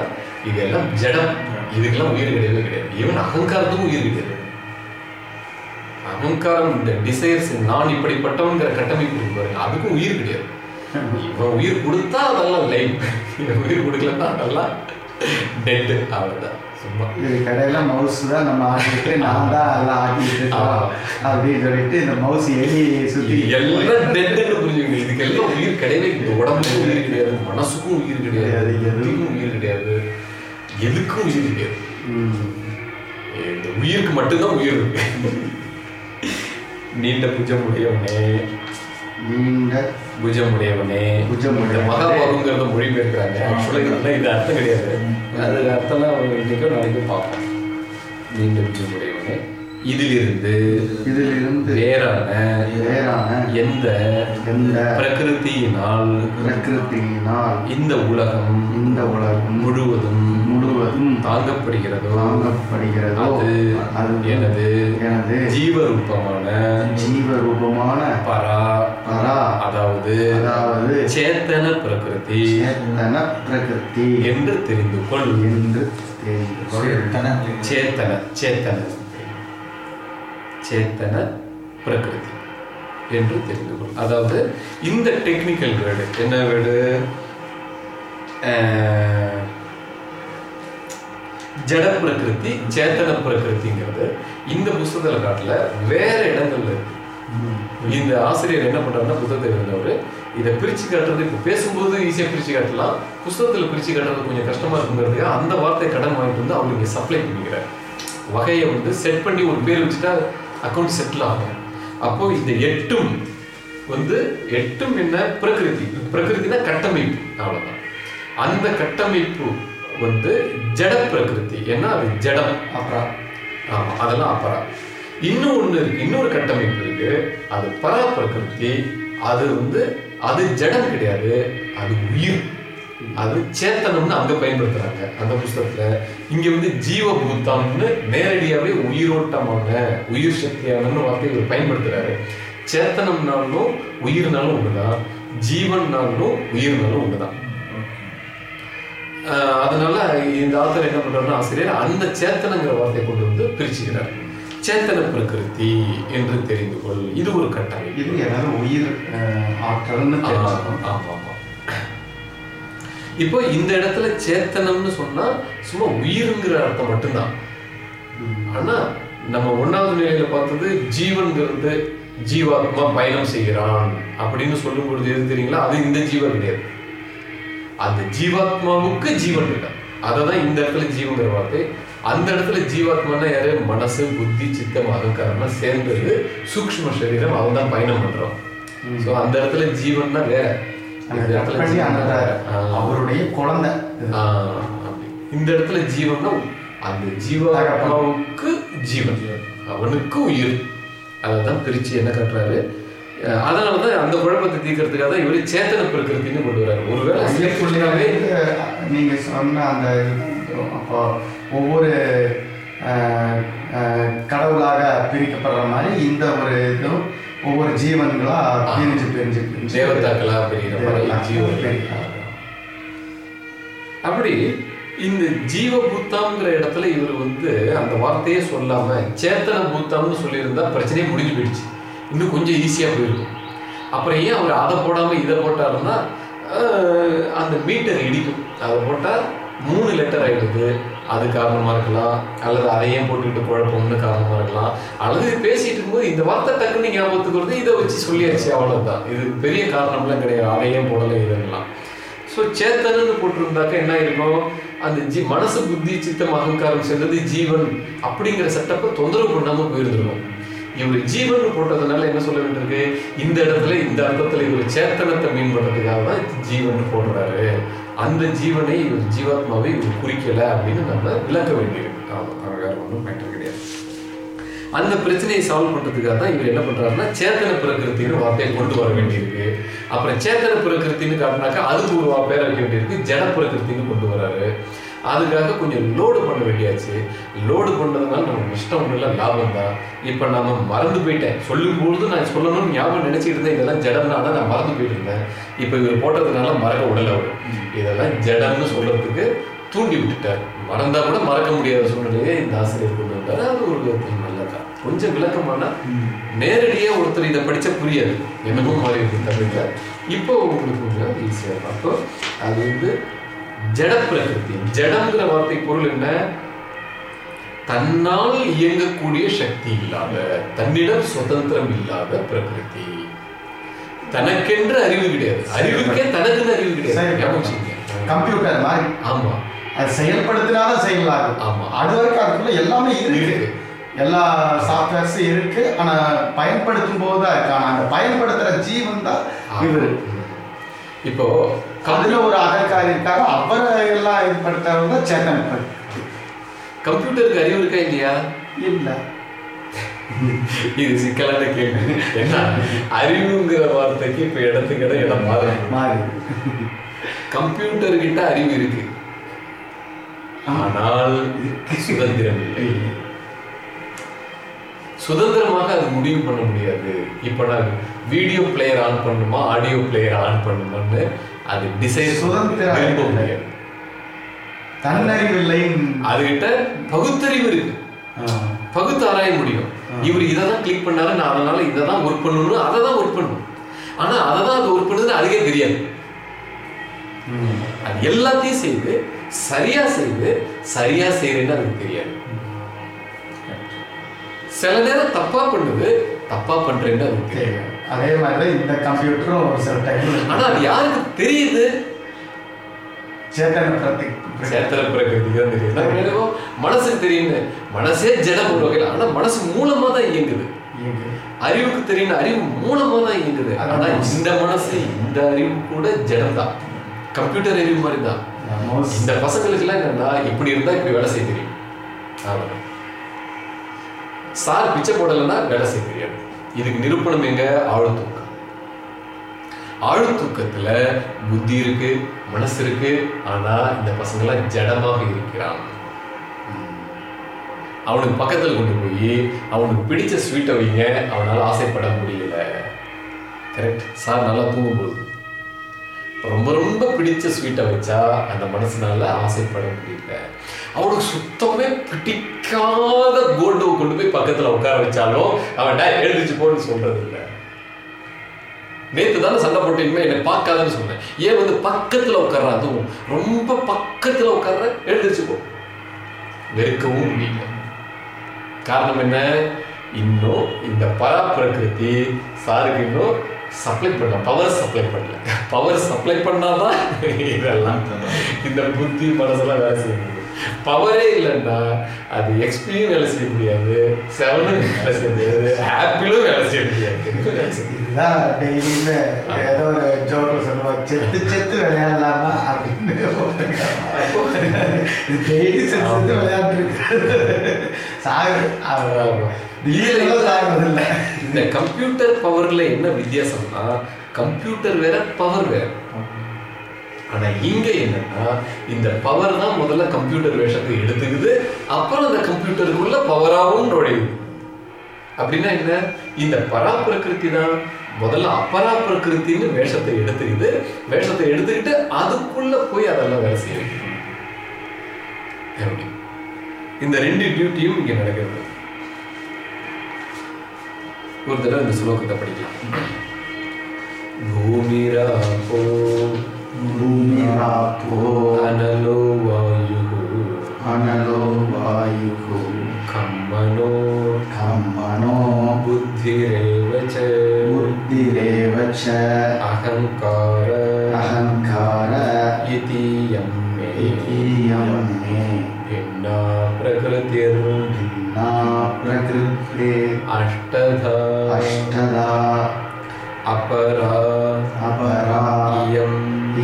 இதெல்லாம் ஜடம். இதுக்கெல்லாம் உயிர் கிடையவே கிடையாது. ஈவன் அகங்காரத்துக்கும் உயிர் கிடையாது. அகங்காரம் இந்த டிசைர்ஸ் நான் இப்படிப்பட்டவங்கிற கட்டமைப்பு இருக்கு பாருங்க. அதுக்கும் உயிர் கிடையாது. இவன் உயிர் கொடுத்தா அதெல்லாம் லைஃப். உயிர் கொடுக்கலன்னா அதெல்லாம் டெட் அவ்வளவுதான் சும்மா இது கடையில மவுஸ் தான் நம்ம ஆட்டிட்டு நான் தான் எல்லாம் இருக்கோம் அப்படின்னு சொல்லிட்டு இந்த மவுஸ் எலி சுத்தி எல்லாம் டெட்னு புரிஞ்சுக்கணும் இதுக்கெல்லாம் உயிர் கிடையவே இந்த உடம்புக்கும் உயிர் கிடையாது மனசுக்கும் உயிர் கிடையாது எதுக்கும் உயிர் கிடையாது எதுக்கும் உயிர் கிடையாது ம். இந்த உயிருக்கு மட்டும்தான் உயிர் இருக்கு நீண்ட புஜம் உடையவனே நீண்ட புஜம் உடையவனே புஜம் இந்த உடையவனே. மகாபாகுங்கிறத மொழிபெயர்க்கிறாங்க. ஆக்சுவலாக இதெல்லாம் இது அர்த்தம் கிடையாது. அது அர்த்தம்லாம் அவங்க இன்னைக்கும் நாளைக்கும் பார்ப்போம். நீண்ட புஜம் உடையவனே இதிலிருந்து இதிலிருந்து வேறான வேறான எந்த எந்த பிரகிருதியினால் பிரகிருத்தியினால் இந்த உலகம் இந்த உலகம் முழுவதும் முழுவதும் தாங்கப்படுகிறதோ? தாங்கப்படுகிறதோ? அது அது எனது எனது ஜீவரூபமான ஜீவரூபமான பரா பரா அதாவது அதாவது சேத்தன பிரகிருதி சேத்தன பிரகிருதி என்று தெரிந்து கொள். என்று தெரிந்து கொள். சேத்தன சேத்தன. சேத்தன பிரகிருதி என்று தெரிந்து கொள். அதாவது இந்த டெக்னிக்கல் வேர்டு என்ன வேர்டு ஜட பிரகிருதி சேத்தன பிரகிருதிங்கிறது இந்த புஸ்தகத்துல காட்டல. வேற இடங்கள்ல இருக்கு. இந்த ஆசிரியர் என்ன பண்றாருன்னா புத்தகத்தை எழுதினவர் இதை பிரிச்சு காட்டுறது இப்போ பேசும்போது ஈஸியா பிரிச்சு காட்டலாம். புஸ்தகத்துல பிரிச்சு காட்டுறது கொஞ்சம் கஷ்டமா இருக்குங்கிறதுக்கு அந்த வார்த்தை கடன் வாங்கிட்டு வந்து அவர் இங்க சப்ளை பண்ணிக்கிறார். வகையை வந்து செட் பண்ணி ஒரு பேர் வச்சுட்டா அக்கௌண்ட் செட்டில் ஆகும் அப்போ இந்த எட்டும் வந்து எட்டும் என்ன? பிரகிருதி. பிரகிருதினா கட்டமைப்பு. அவ்வளவுதான். அந்த கட்டமைப்பு வந்து ஜட பிரகிருதி. ஏன்னா அது ஜடம். அப்புறம் ஆமா அதெல்லாம் அப்பரா இன்னும் ஒண்ணு இருக்கு. இன்னொரு கட்டமைப்பு இருக்கு. அது பரா பிரகிருதி அது வந்து அது ஜடம் கிடையாது. அது உயிர். அது சேத்தனம்னு அங்க பயன்படுத்துறாங்க அந்த புஸ்தகத்துல. இங்க வந்து ஜீவபூத்தம்னு நேரடியாவே உயிரோட்டமான உயிர் சக்தியான வார்த்தை இவர் பயன்படுத்துறாரு. சேத்தனம்னாலும் உயிர்னாலும் ஒண்ணுதான் ஜீவன்னாலும் உயிர்னாலும் ஒண்ணுதான். அதனால இந்த ஆத்தர் என்ன பண்றாருன்னா ஆசிரியர் அந்த சேத்தனங்கிற வார்த்தையை கொண்டு வந்து பிரிச்சுக்கிறார். சேத்தன பிரகிருதி என்று தெரிந்து கொள். இது ஒரு கட்டமைப்பு இது எனது உயிர் ஆற்றல்னு ஆமா, ஆமா. இப்போ இந்த இடத்துல சேத்தனம்னு சொன்னா சும்மா உயிருங்கிற அர்த்தம் மட்டும்தான். ஆனா நம்ம ஒன்னாவது நிலையில பார்த்தது ஜீவன்கிறது ஜீவாத்மா பயணம் செய்கிறான் அப்படின்னு சொல்லும் பொழுது எது தெரியுங்களா? அது இந்த ஜீவன் கிடையாது. அந்த ஜீவாத்மாவுக்கு ஜீவன் இல்லை. அததான் இந்த இடத்துல ஜீவங்கிற வார்த்தை. அந்த இடத்துல ஜீவாத்மானா யாரு? மனசு புத்தி சித்தம் அகங்காரமா சேர்ந்தது சூக்ஷ்ம சரீரம் அவன் தான் பயணம் பண்றோம். ஸோ அந்த இடத்துல ஜீவன்னா வேற. அந்த. அவருடைய குழந்தை. இந்த இடத்துல ஜீவன்னா அந்த ஜீவாத்மாவுக்கு ஜீவன். அவனுக்கு உயிர். அதான் பிரிச்சு என்ன காட்டுறாரு? அஹ் அதனாலதான் அந்த குழப்பத்தை தீர்க்கறதுக்காக தான் இவரு சேத்தன பிரகிருத்தின்னு கொண்டு வர்றாரு ஒருவேளை ஐயக்குள்ளாவே ஐயக்குள்ளாவே நீங்க சொன்ன அந்த அப்போ ஒவ்வொரு கடவுளாக பிரிக்கப்படுற மாதிரி இந்த ஒரு இதுவும் ஒவ்வொரு ஜீவன்களா பிரிஞ்சு பிரிஞ்சு பிரிஞ்சு தேவதாக்களா பெரிய. அப்படி இந்த ஜீவ பூத்தாம்ங்கிற இடத்துல இவர் வந்து அந்த வார்த்தையே சொல்லாம சேத்தன பூத்தாம்னு சொல்லியிருந்தா பிரச்சனையே முடிஞ்சு போயிடுச்சு. இன்னும் கொஞ்சம் ஈஸியா போயிருக்கும். அப்புறம் ஏன் அவர் அதை போடாம இதை போட்டாருன்னா அந்த மீட்டர் இடிக்கும். அதை போட்டா மூணு லெட்டர் ஆயிடுது. அது காரணமாக இருக்கலாம் அல்லது அதை போட்டுக்கிட்டு குழப்பம்னு காரணமாக இருக்கலாம். அல்லது பேசிட்டு இருக்கும்போது இந்த வார்த்தை டக்குன்னு ஞாபகத்துக்கு வருது இதை வச்சு சொல்லியாச்சு அவ்வளோதான் இது பெரிய காரணம்லாம் கிடையாது. அதை போடலை இதெல்லாம். ஸோ சேத்தனன்னு போட்டிருந்தாக்க என்ன இருக்கும் அந்த ஜி மனசு புத்தி சித்தம் அகங்காரம் சேர்ந்தது ஜீவன் அப்படிங்கிற செட்டப்பை தொந்தரவு பண்ணாமல் போயிருந்துருக்கும். இவர் ஜீவன் போட்டதுனால என்ன சொல்ல வேண்டியிருக்கு? இந்த இடத்துல இந்த அர்த்தத்தில் இவர் சேத்தனத்தை மீன் பண்ணுறதுக்காக தான் ஜீவன் போடுறாரு. அந்த ஜீவனை இவர் ஜீவாத்மாவை இவர் குறிக்கல அப்படின்னு நம்ம விளக்க வேண்டியிருக்கு. அவ்வளவுதான், ஒன்றும் மேட்டர் கிடையாது. அந்த பிரச்சனையை சால்வ் பண்றதுக்காக தான் இவர் என்ன பண்றாருன்னா சேத்தன பிரகிருத்தின்னு வார்த்தையை கொண்டு வர வேண்டியிருக்கு. அப்புறம் சேத்தன பிரகிருத்தின்னு காட்டினாக்கா அதுக்கு ஒரு பேர் வைக்க வேண்டியிருக்கு. ஜட பிரகிருத்தின்னு கொண்டு வராரு. அதுக்காக கொஞ்சம் லோடு பண்ண வேண்டியாச்சு. லோடு பண்ணதுனால நமக்கு நஷ்டம் ஒன்றும் இல்லை லாபம் தான். இப்போ நாம மறந்து போயிட்டேன். சொல்லும்பொழுது நான் சொல்லணும்னு ஞாபகம் நினைச்சிட்டு இருந்தேன் இதெல்லாம் ஜடம்னால நான் மறந்து போயிட்டு இருந்தேன். இப்போ இவர் போட்டதுனால மறக்க உடல அவர். இதெல்லாம் ஜடம்னு சொல்றதுக்கு தூண்டி விட்டுட்டார். மறந்தா கூட மறக்க முடியாத சூழ்நிலையை இந்த ஆசிரியர் கொண்டு வந்தார். அது ஒரு விதத்தில் நல்லதான் கொஞ்சம் விளக்கமானா நேரடியே ஒருத்தர் இதை படிச்ச புரியாது. என்னமோ மாறி இருக்கு தமிழ்ல. இப்போ உங்களுக்கு கொஞ்சம் ஈஸியா இருக்கும் அப்போ அது வந்து ஜட பிரகிருதி ஜடங்கிற வார்த்தை பொருள் என்ன? தன்னால் இயங்கக்கூடிய சக்தி இல்லாத தன்னிடம் சுதந்திரம் இல்லாத பிரகிருதி. தனக்கென்று அறிவு கிடையாது. அறிவுக்கே தனக்குன்னு அறிவு கிடையாது. கம்ப்யூட்டர் மாதிரி. ஆமா. அது செயல்படுத்தினாதான் செயலாகும். ஆமா. அது வரைக்கும் அதுக்குள்ள எல்லாமே இருக்கு. இருக்கு. எல்லா சாஃப்ட்வேர்ஸும் இருக்கு. ஆனா பயன்படுத்தும் போது தான் இருக்கு. ஆனா அந்த பயன்படுத்துற ஜீவன் தான் இவரு இப்போ அதுல ஒரு அகங்காரி இருக்காரு அவரை எல்லாம் இது தான் சேத்தன் கம்ப்யூட்டருக்கு அறிவு இருக்கா இல்லையா? இல்ல. இது சிக்கலான கேள்வி. என்ன அறிவுங்கிற வார்த்தைக்கு இப்ப இடத்துக்கு இடம் மாறும் மாறி. கம்ப்யூட்டர் கிட்ட அறிவு இருக்கு. ஆனால் சுதந்திரம் இல்லை. சுதந்திரமாக அது முடிவு பண்ண முடியாது. இப்ப நான் வீடியோ பிளேயர் ஆன் பண்ணுமா ஆடியோ பிளேயர் ஆன் பண்ணுமான்னு அது டிசைன் சுதந்திரம் விரும்ப. முடியாது. தன்னறிவு இல்லை அதுகிட்ட பகுத்தறிவு இருக்கு. பகுத்து ஆராய முடியும். இவர் இதை தான் கிளிக் பண்ணாரு நான் அதனால இதை தான் ஒர்க் பண்ணணும் அதை தான் ஒர்க் பண்ணணும் ஆனா அதை தான் அது ஒர்க் பண்ணுது அதுக்கே தெரியாது. அது எல்லாத்தையும் செய்து சரியா செய்து சரியா செய்யறேன்னு அதுக்கு தெரியாது. சில நேரம் தப்பா பண்ணுது தப்பா பண்றேன்னு தெரியாது அதே மாதிரி இந்த கம்ப்யூட்டரும் ஒரு சில டைம் ஆனா அது யாருக்கு தெரியுது? சேத்தன பிரதி சேத்திர பிரகிருதி தான் என்னவோ மனசுக்கு தெரியும்னு. மனசே ஜடம் ஒரு வகையில். ஆனா மனசு மூலமா தான் இயங்குது. அறிவுக்கு தெரியும் அறிவு மூலமா தான் இயங்குது ஆனா. இந்த மனசு இந்த அறிவு கூட ஜடம் தான் கம்ப்யூட்டர் அறிவு மாதிரி தான். இந்த பசங்களுக்கு எல்லாம் என்னன்னா இப்படி இருந்தா இப்படி வேலை செய்ய தெரியும். அவ்வளவுதான். சார் பிச்சை போடலைன்னா வேலை செய்ய தெரியாது இதுக்கு நிரூபணம் எங்க? ஆழ்த்தூக்கம் ஆழ்த்தூக்கத்துல புத்தி இருக்கு மனசு இருக்கு ஆனா இந்த பசங்களாம் ஜடமாக இருக்கிறான். அவனுக்கு பக்கத்தில் கொண்டு போய் அவனுக்கு பிடிச்ச ஸ்வீட்டை வைங்க அவனால் ஆசைப்பட முடியல. கரெக்ட் சார் நல்லா தூங்கும்போது. ரொம்ப ரொம்ப பிடிச்ச ஸ்வீட்டை வச்சா அந்த மனசுனால ஆசைப்பட முடியல. அவனுக்கு சுத்தமே பிடிக்காத கோல்டுவை கொண்டு போய் பக்கத்துல உட்கார வச்சாலும் அவன் டே எழுதிச்சு போன்னு சொல்றது இல்லை நேற்று தானே சண்டை போட்டு இனிமேல் என்னை பார்க்காதுன்னு சொன்னேன். ஏன் வந்து பக்கத்தில் உட்கார்ற அதுவும் ரொம்ப பக்கத்தில் உட்கார்ற எழுந்திரிச்சு போ. வெறுக்கவும் முடியல. காரணம் என்ன? இன்னும் இந்த பராப்பிரகிருதி சாருக்கு இன்னும் சப்ளை பண்ணல பவர் சப்ளை பண்ணல. பவர் சப்ளை பண்ணாதான் இதெல்லாம் இந்த புத்தி மனசெல்லாம் வேலை செய்ய முடியும். பவரே இல்லைன்னா அது எக்ஸ்பியும் வேலை செய்ய முடியாது. செவனும் வேலை செய்ய முடியாது. ஆப்பிளும் வேலை செய்ய முடியாது. இதுதான் டெய்லியுமே ஏதோ ஒரு ஜோக்கு சொல்லுவாங்க செத்து செத்து விளையாடலாமா? அப்படின்னு டெய்லி செத்து செத்து விளையாண்டுருக்கு சாகு ஆமா. திடீர்னு சாகுறது இல்லை இந்த கம்ப்யூட்டர் பவர்ல என்ன வித்தியாசம்னா கம்ப்யூட்டர் வேற பவர் வேற. ஆனால் இங்கே என்னன்னா இந்த பவர் தான் முதல்ல கம்ப்யூட்டர் வேஷத்தை எடுத்துக்குது அப்புறம் அந்த கம்ப்யூட்டருக்குள்ள பவராகவும் நுழையுது அப்படின்னா என்ன? இந்த பராப்பிரகிருதி தான் முதல்ல அப்பரா பிரகிருத்தின்னு வேஷத்தை எடுத்துக்குது. வேஷத்தை எடுத்துக்கிட்டு அதுக்குள்ள போய் அதெல்லாம் வேலை செய்ய வைக்கணும் இந்த ரெண்டு டியூட்டியும் இங்க நடக்கிறது. ஒரு தடவை இந்த ஸ்லோகத்தை படிக்கலாம். போ भूमिरापो अनलो वायुः अनलो वायुः खम्मनो। खम्मनो। बुद्धिरेव च। बुद्धिरेव च। अहङ्कार अहङ्कार इति यं मे। इतियं मे। भिन्ना प्रकृतिर्भिन्ना प्रकृते अष्टधा। अष्टधा। अपरा। अपरा।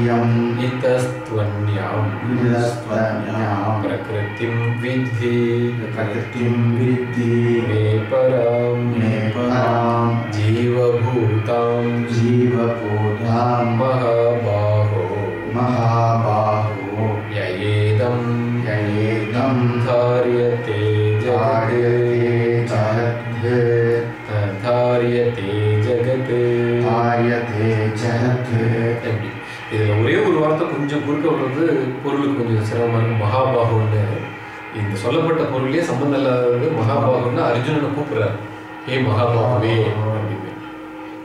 इयम् इतस्त्वन्याम् विदस्त्वन्यां प्रकृतिं विद्धि। प्रकृतिं विद्धि। मे परां मे परां जीवभूतां जीवभूतां महाबाहो கொஞ்சம் குறுக்க விடுறது பொருளுக்கு கொஞ்சம் சிரமமா இருக்கும் மகாபாகுன்னு இந்த சொல்லப்பட்ட பொருளே சம்பந்தம் இல்லாதது மகாபாகுன்னு அர்ஜுனனை கூப்பிடுறாரு. ஏ மகாபாகுவே அப்படின்னு.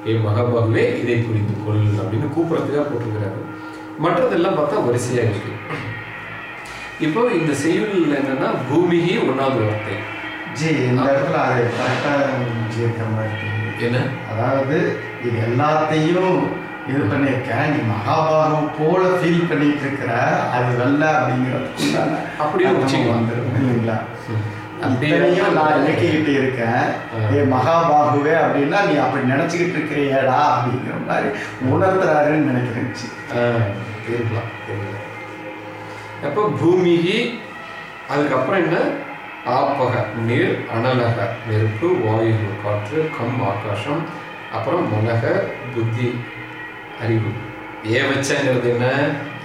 ஏ மகாபாகுவே இதை புரிந்து கொள் அப்படின்னு கூப்பிடுறதுக்காக போட்டிருக்கிறாரு. மற்றதெல்லாம் பார்த்தா வரிசையா இருக்கு. இப்போ இந்த செய்யுள் என்னன்னா பூமிகி ஒன்னாவது வார்த்தை. ஜி இந்த இடத்துல அது கரெக்டாக. என்ன? அதாவது இது எல்லாத்தையும் இது பண்ணியிருக்க நீ மகாபாரதம் போல ஃபீல் பண்ணிட்டு இருக்கிற அது வெள்ள அப்படிங்கிறதுக்குண்டான அப்படியே. வந்துரும் இல்லைங்களா? அப்படியே நான் இலக்கிக்கிட்டு இருக்கேன். ஏ மகாபாகுவே அப்படின்னா நீ அப்படி நினைச்சுக்கிட்டு இருக்கிறியடா அப்படிங்கிற மாதிரி உணர்த்துறாருன்னு நினைக்கிறேன். சி. ஆஹ், இருக்கலாம் இருக்கலாம். அப்போ பூமிகி அதுக்கப்புறம் என்ன? ஆப்பக நீர் அனலக நெருப்பு வாயு காற்று கம் ஆகாசம் அப்புறம் மனக புத்தி. அறிவு. ஏவச்சங்கிறது என்ன?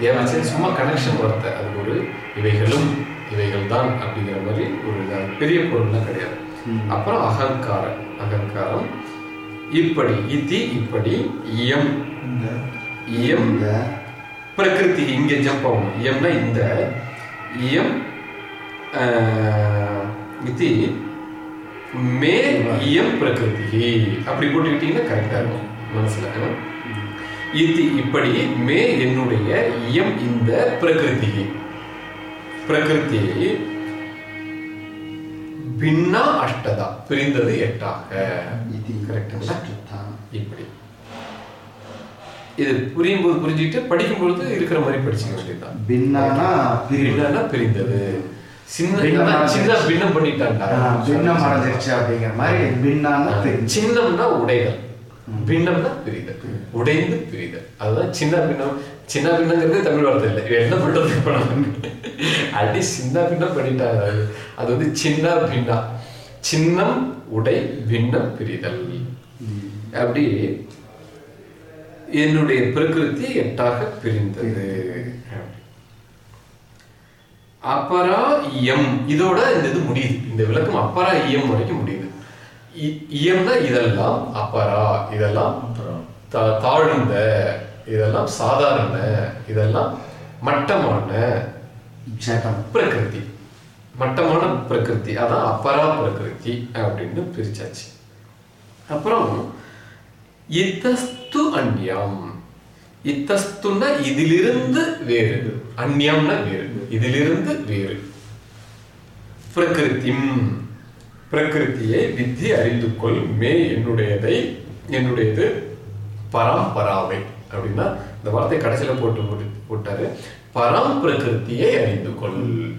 ஏவச்சன் சும்மா கனெக்ஷன் வார்த்தை அது ஒரு இவைகளும் இவைகள் தான் அப்படிங்கிற மாதிரி ஒரு பெரிய பொருள்லாம் கிடையாது. அப்புறம் அகங்காரம். அகங்காரம் இப்படி இத்தி இப்படி இயம். இயம் இந்த. பிரகிருதி இங்க ஜம்ப் ஆகும் இயம்னா இந்த. இயம் ஆஹ், இதி மே இயம் பிரகிருதி. அப்படி போட்டுக்கிட்டீங்கன்னா கரெக்டாக இருக்கும். மனசுல இத்தி இப்படி மே என்னுடைய இயம் இந்த பிரகிருதி. பிரகிருதி பின்னா அஷ்டதா பிரிந்தது எட்டாக. இது கரெக்டுங்களா. இப்படி. இது புரியும் போது புரிஞ்சுக்கிட்டு படிக்கும் பொழுது இருக்கிற மாதிரி படிச்சுக்க வேண்டியதுதான். பின்னானா பின்னம்னா பிரிந்தது. சின்ன சின்ன பின்னம் பண்ணிட்டான்டா ஆ, பின்னம் அடைஞ்சிருச்சு அப்படிங்கிற மாதிரி பின்னானா சின்னம்னா உடைதல் பின்னம்னா பிரிதல். உடைந்து பிரிதல் அதுதான் சின்ன பின்னம். சின்ன பின்னங்கிறது தமிழ் வார்த்தை இல்லை. என்ன பண்றது இப்ப அடி சின்ன பின்னம் பண்ணிட்டாரு அது அது வந்து சின்ன பின்னா. சின்னம் உடை பின்னம் பிரிதல். அப்படி என்னுடைய பிரகிருதி எட்டாக பிரிந்தது. அப்பரா இயம். இதோட இந்த இது முடியுது. இந்த விளக்கம் அப்பரா இயம் வரைக்கும் முடியுது. இ- இயம்னா இதெல்லாம் அப்பரா இதெல்லாம் தா- தாழ்ந்த இதெல்லாம் சாதாரண இதெல்லாம் மட்டமான ஜடம். பிரகிருதி. மட்டமான பிரகிருதி. அதான் அப்பரா பிரகிருதி அப்படின்னு பிரிச்சாச்சு. அப்புறம் இத்தஸ்து அந்நியம் இத்தஸ்துன்னா இதிலிருந்து வேறு. அந்நியம்னா வேறு. இதிலிருந்து வேறு. பிரகிருத்திம். பிரகிருத்தியை வித்தி அறிந்து கொள் மே என்னுடையதை என்னுடையது பராம்பராவை அப்படின்னா இந்த வார்த்தை கடைசியில போட்டு போட்டு போட்டாரு. பராம் பிரகிருத்தியை அறிந்து கொள்.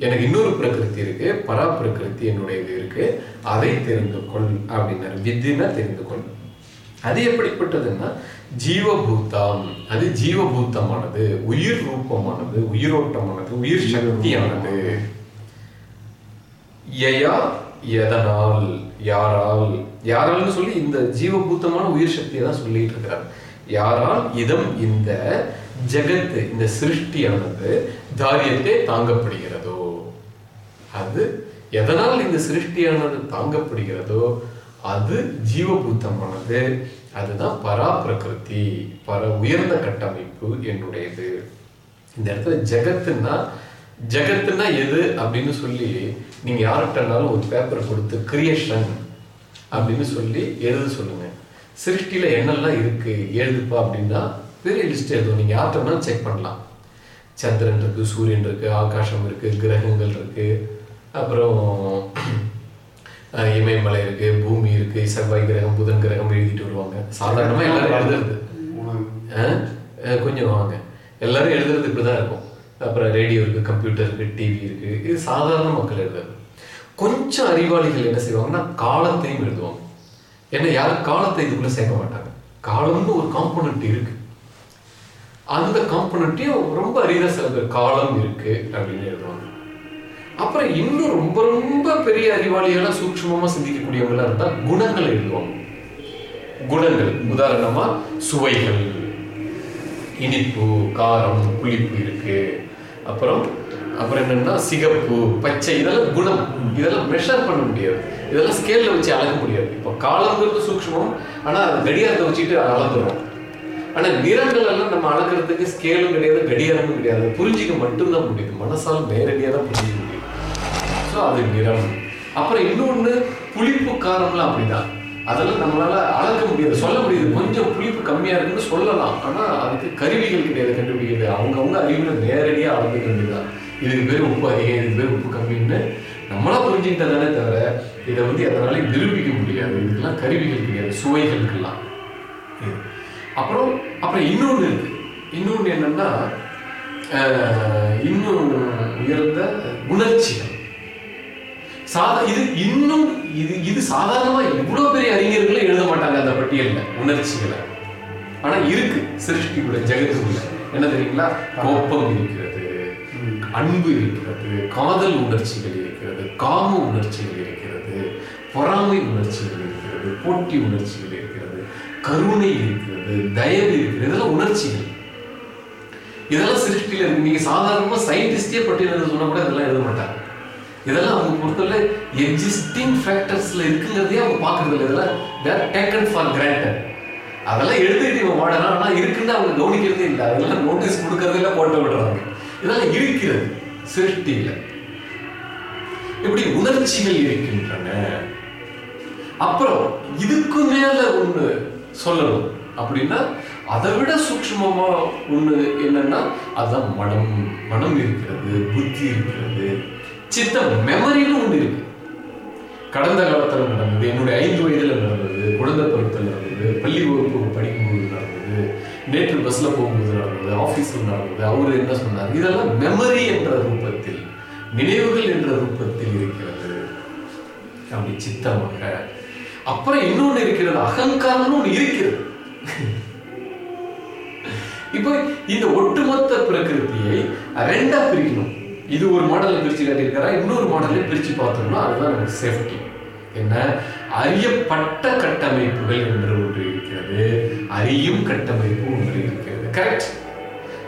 எனக்கு இன்னொரு பிரகிருதி இருக்கு. பரா பிரகிருதி என்னுடையது இருக்கு. அதை தெரிந்து கொள் அப்படின்னாரு. வித்தினா தெரிந்து கொள். அது எப்படிப்பட்டதுன்னா ஜீவபூதம். அது ஜீவபூத்தமானது உயிர் ரூபமானது. உயிரோட்டமானது. உயிர் சக்தியானது. யயா எதனால் யாரால் யாரால்னு சொல்லி இந்த ஜீவபூத்தமான உயிர் சக்தியை தான் சொல்லிட்டு இருக்கிறார். யாரால்? இதம் இந்த ஜெகத்து இந்த சிருஷ்டியானது தாரியத்தை தாங்கப்படுகிறதோ. அது எதனால் இந்த சிருஷ்டியானது தாங்கப்படுகிறதோ அது ஜீவபூத்தமானது. அதுதான் பரா பிரகிருதி பர உயர்ந்த கட்டமைப்பு என்னுடையது. இந்த இடத்துல ஜெகத்துன்னா ஜெகத்துன்னா எது அப்படின்னு சொல்லி நீங்க யார்கிட்டனாலும் ஒரு பேப்பர் கொடுத்து கிரியேஷன் அப்படின்னு சொல்லி எழுத சொல்லுங்க. சிருஷ்டியில என்னெல்லாம் இருக்கு எழுதுப்பா அப்படின்னா பெரிய லிஸ்ட் எழுதும் நீங்க யார்கிட்டனாலும் செக் பண்ணலாம். சந்திரன் இருக்கு சூரியன் இருக்கு ஆகாசம் இருக்கு கிரகங்கள் இருக்கு. அப்புறம் இமயமலை இருக்கு பூமி இருக்கு செவ்வாய் கிரகம் புதன் கிரகம் எழுதிட்டு வருவாங்க. சாதாரணமா எல்லாரும் எழுதுறது. கொஞ்சம் வாங்க. எல்லாரும் எழுதுறது இப்படிதான் இருக்கும். அப்புறம் ரேடியோ இருக்குது கம்ப்யூட்டர் இருக்குது டிவி இருக்குது இது சாதாரண மக்கள் எழுதுறது கொஞ்சம் அறிவாளிகள் என்ன செய்வாங்கன்னா காலத்தையும் எழுதுவாங்க. ஏன்னா யாரும் காலத்தை இதுக்குள்ளே சேர்க்க மாட்டாங்க. காலம்னு ஒரு காம்பனண்ட் இருக்கு. அந்த காம்பனண்ட்டையும் ரொம்ப அரிதா சில பேர் காலம் இருக்கு அப்படின்னு எழுதுவாங்க. அப்புறம் இன்னும் ரொம்ப ரொம்ப பெரிய அறிவாளிகளா சூட்சமாக சிந்திக்கக்கூடியவங்களாக இருந்தால் குணங்கள் எழுதுவாங்க. குணங்கள். உதாரணமாக சுவைகள். இனிப்பு காரம் புளிப்பு இருக்குது அப்புறம் அப்புறம் என்னன்னா சிகப்பு பச்சை இதெல்லாம் குணம். இதெல்லாம் மெஷர் பண்ண முடியாது. இதெல்லாம் ஸ்கேல்ல வச்சு அளக்க முடியாது. இப்போ காலங்கிறது சூக்ஷ்மம் ஆனால் அது கடிகாரத்தை வச்சுட்டு அளந்துடும் ஆனால் நிறங்கள் எல்லாம் நம்ம அளக்கிறதுக்கு ஸ்கேலும் கிடையாது கடிகாரமும் கிடையாது. புரிஞ்சிக்க மட்டும்தான் முடியுது மனசால் நேரடியாக தான் புரிஞ்சிக்க முடியும். ஸோ அது நிறம். அப்புறம் இன்னொன்று புளிப்பு காரம்லாம் அப்படிதான். அதெல்லாம் நம்மளால அளக்க முடியாது சொல்ல முடியாது. கொஞ்சம் புளிப்பு கம்மியா இருக்குன்னு சொல்லலாம். ஆனா அதுக்கு கருவிகள் கிடையாது கண்டுபிடிக்கிறது. அவங்கவுங்க அறிவுல நேரடியா அளந்து வேண்டியதுதான் இதுக்கு பேர் உப்பு அதிகம் இதுக்கு பேர் உப்பு கம்மின்னு நம்மளா புரிஞ்சுக்கிட்டதானே தவிர இதை வந்து எதனாலையும் நிரூபிக்க முடியாது. இதுக்கெல்லாம் கருவிகள் கிடையாது சுவைகளுக்கெல்லாம். இது. அப்புறம் அப்புறம் இன்னொன்று இருக்கு. இன்னொன்று என்னன்னா இன்னும் உயர்ந்த உணர்ச்சிகள். சாதா இது இன்னும் இது இது சாதாரணமா இவ்வளவு பெரிய அறிஞர்களே எழுத மாட்டாங்க அந்த பட்டியல்ல உணர்ச்சிகளை. ஆனா இருக்கு சிருஷ்டிக்குள்ள ஜெகத்துக்குள்ள என்ன தெரியுங்களா? கோப்பம் இருக்கிறது அன்பு இருக்கிறது காதல் உணர்ச்சிகள் இருக்கிறது காம உணர்ச்சிகள் இருக்கிறது பொறாமை உணர்ச்சிகள் இருக்கிறது போட்டி உணர்ச்சிகள் இருக்கிறது கருணை இருக்கிறது தயவு இருக்கிறது இதெல்லாம் உணர்ச்சிகள். இதெல்லாம் சிருஷ்டியில இருக்கு. நீங்க சாதாரணமா சயின்டிஸ்டே பட்டியல் சொன்னா கூட இதெல்லாம் எழுத மாட்டாங்க. இதெல்லாம் அவங்க பொறுத்தவரை எக்ஸிஸ்டிங் ஃபேக்டர்ஸ்ல இருக்குங்கிறதே அவங்க பார்க்கறது இல்லை இதெல்லாம் தேர் டேக்கன் ஃபார் கிராண்டட் அதெல்லாம் எழுதிட்டு இவன் வாடலாம் ஆனா இருக்குன்னு அவங்க கவனிக்கிறதே இல்லை. அதெல்லாம் நோட்டீஸ் கொடுக்கறதே இல்லை போட்டு விடுறாங்க. இதெல்லாம் இருக்கிறது சிருஷ்டியில இப்படி உணர்ச்சிகள் இருக்கின்றன. அப்புறம் இதுக்கு மேல ஒண்ணு சொல்லணும். அப்படின்னா அதை விட சூக்ஷ்மமா ஒண்ணு என்னன்னா அதுதான் மனம். மனம் இருக்கிறது புத்தி இருக்கிறது. சித்தம் மெமரின்னு ஒன்று இருக்கு. கடந்த காலத்தில் நடந்தது என்னுடைய ஐந்து வயதில் நடந்தது குழந்தை பருவத்தில் நடந்தது பள்ளி வகுப்பு படிக்கும்போது நடந்தது நேற்று பஸ்ஸில் போகும்போது நடந்தது ஆஃபீஸில் நடந்தது அவர் என்ன சொன்னார்? இதெல்லாம் மெமரி என்ற ரூபத்தில் நினைவுகள் என்ற ரூபத்தில் இருக்கிறது. அப்படி சித்தமாக. அப்புறம் இன்னொன்று இருக்கிறது அகங்காரம்னு ஒன்று இருக்கிறது. இப்போ இந்த ஒட்டுமொத்த பிரகிருதியை ரெண்டா பிரிக்கணும். இது ஒரு மாடலை பிரிச்சு காட்டியிருக்காரா? இன்னொரு மாடலை பிரிச்சு பார்த்தோம்னா அதுதான் நமக்கு சேஃப்டி என்ன? அறியப்பட்ட கட்டமைப்புகள் என்று ஒன்று இருக்கிறது. அறியும் கட்டமைப்பு ஒன்று இருக்கிறது. கரெக்ட்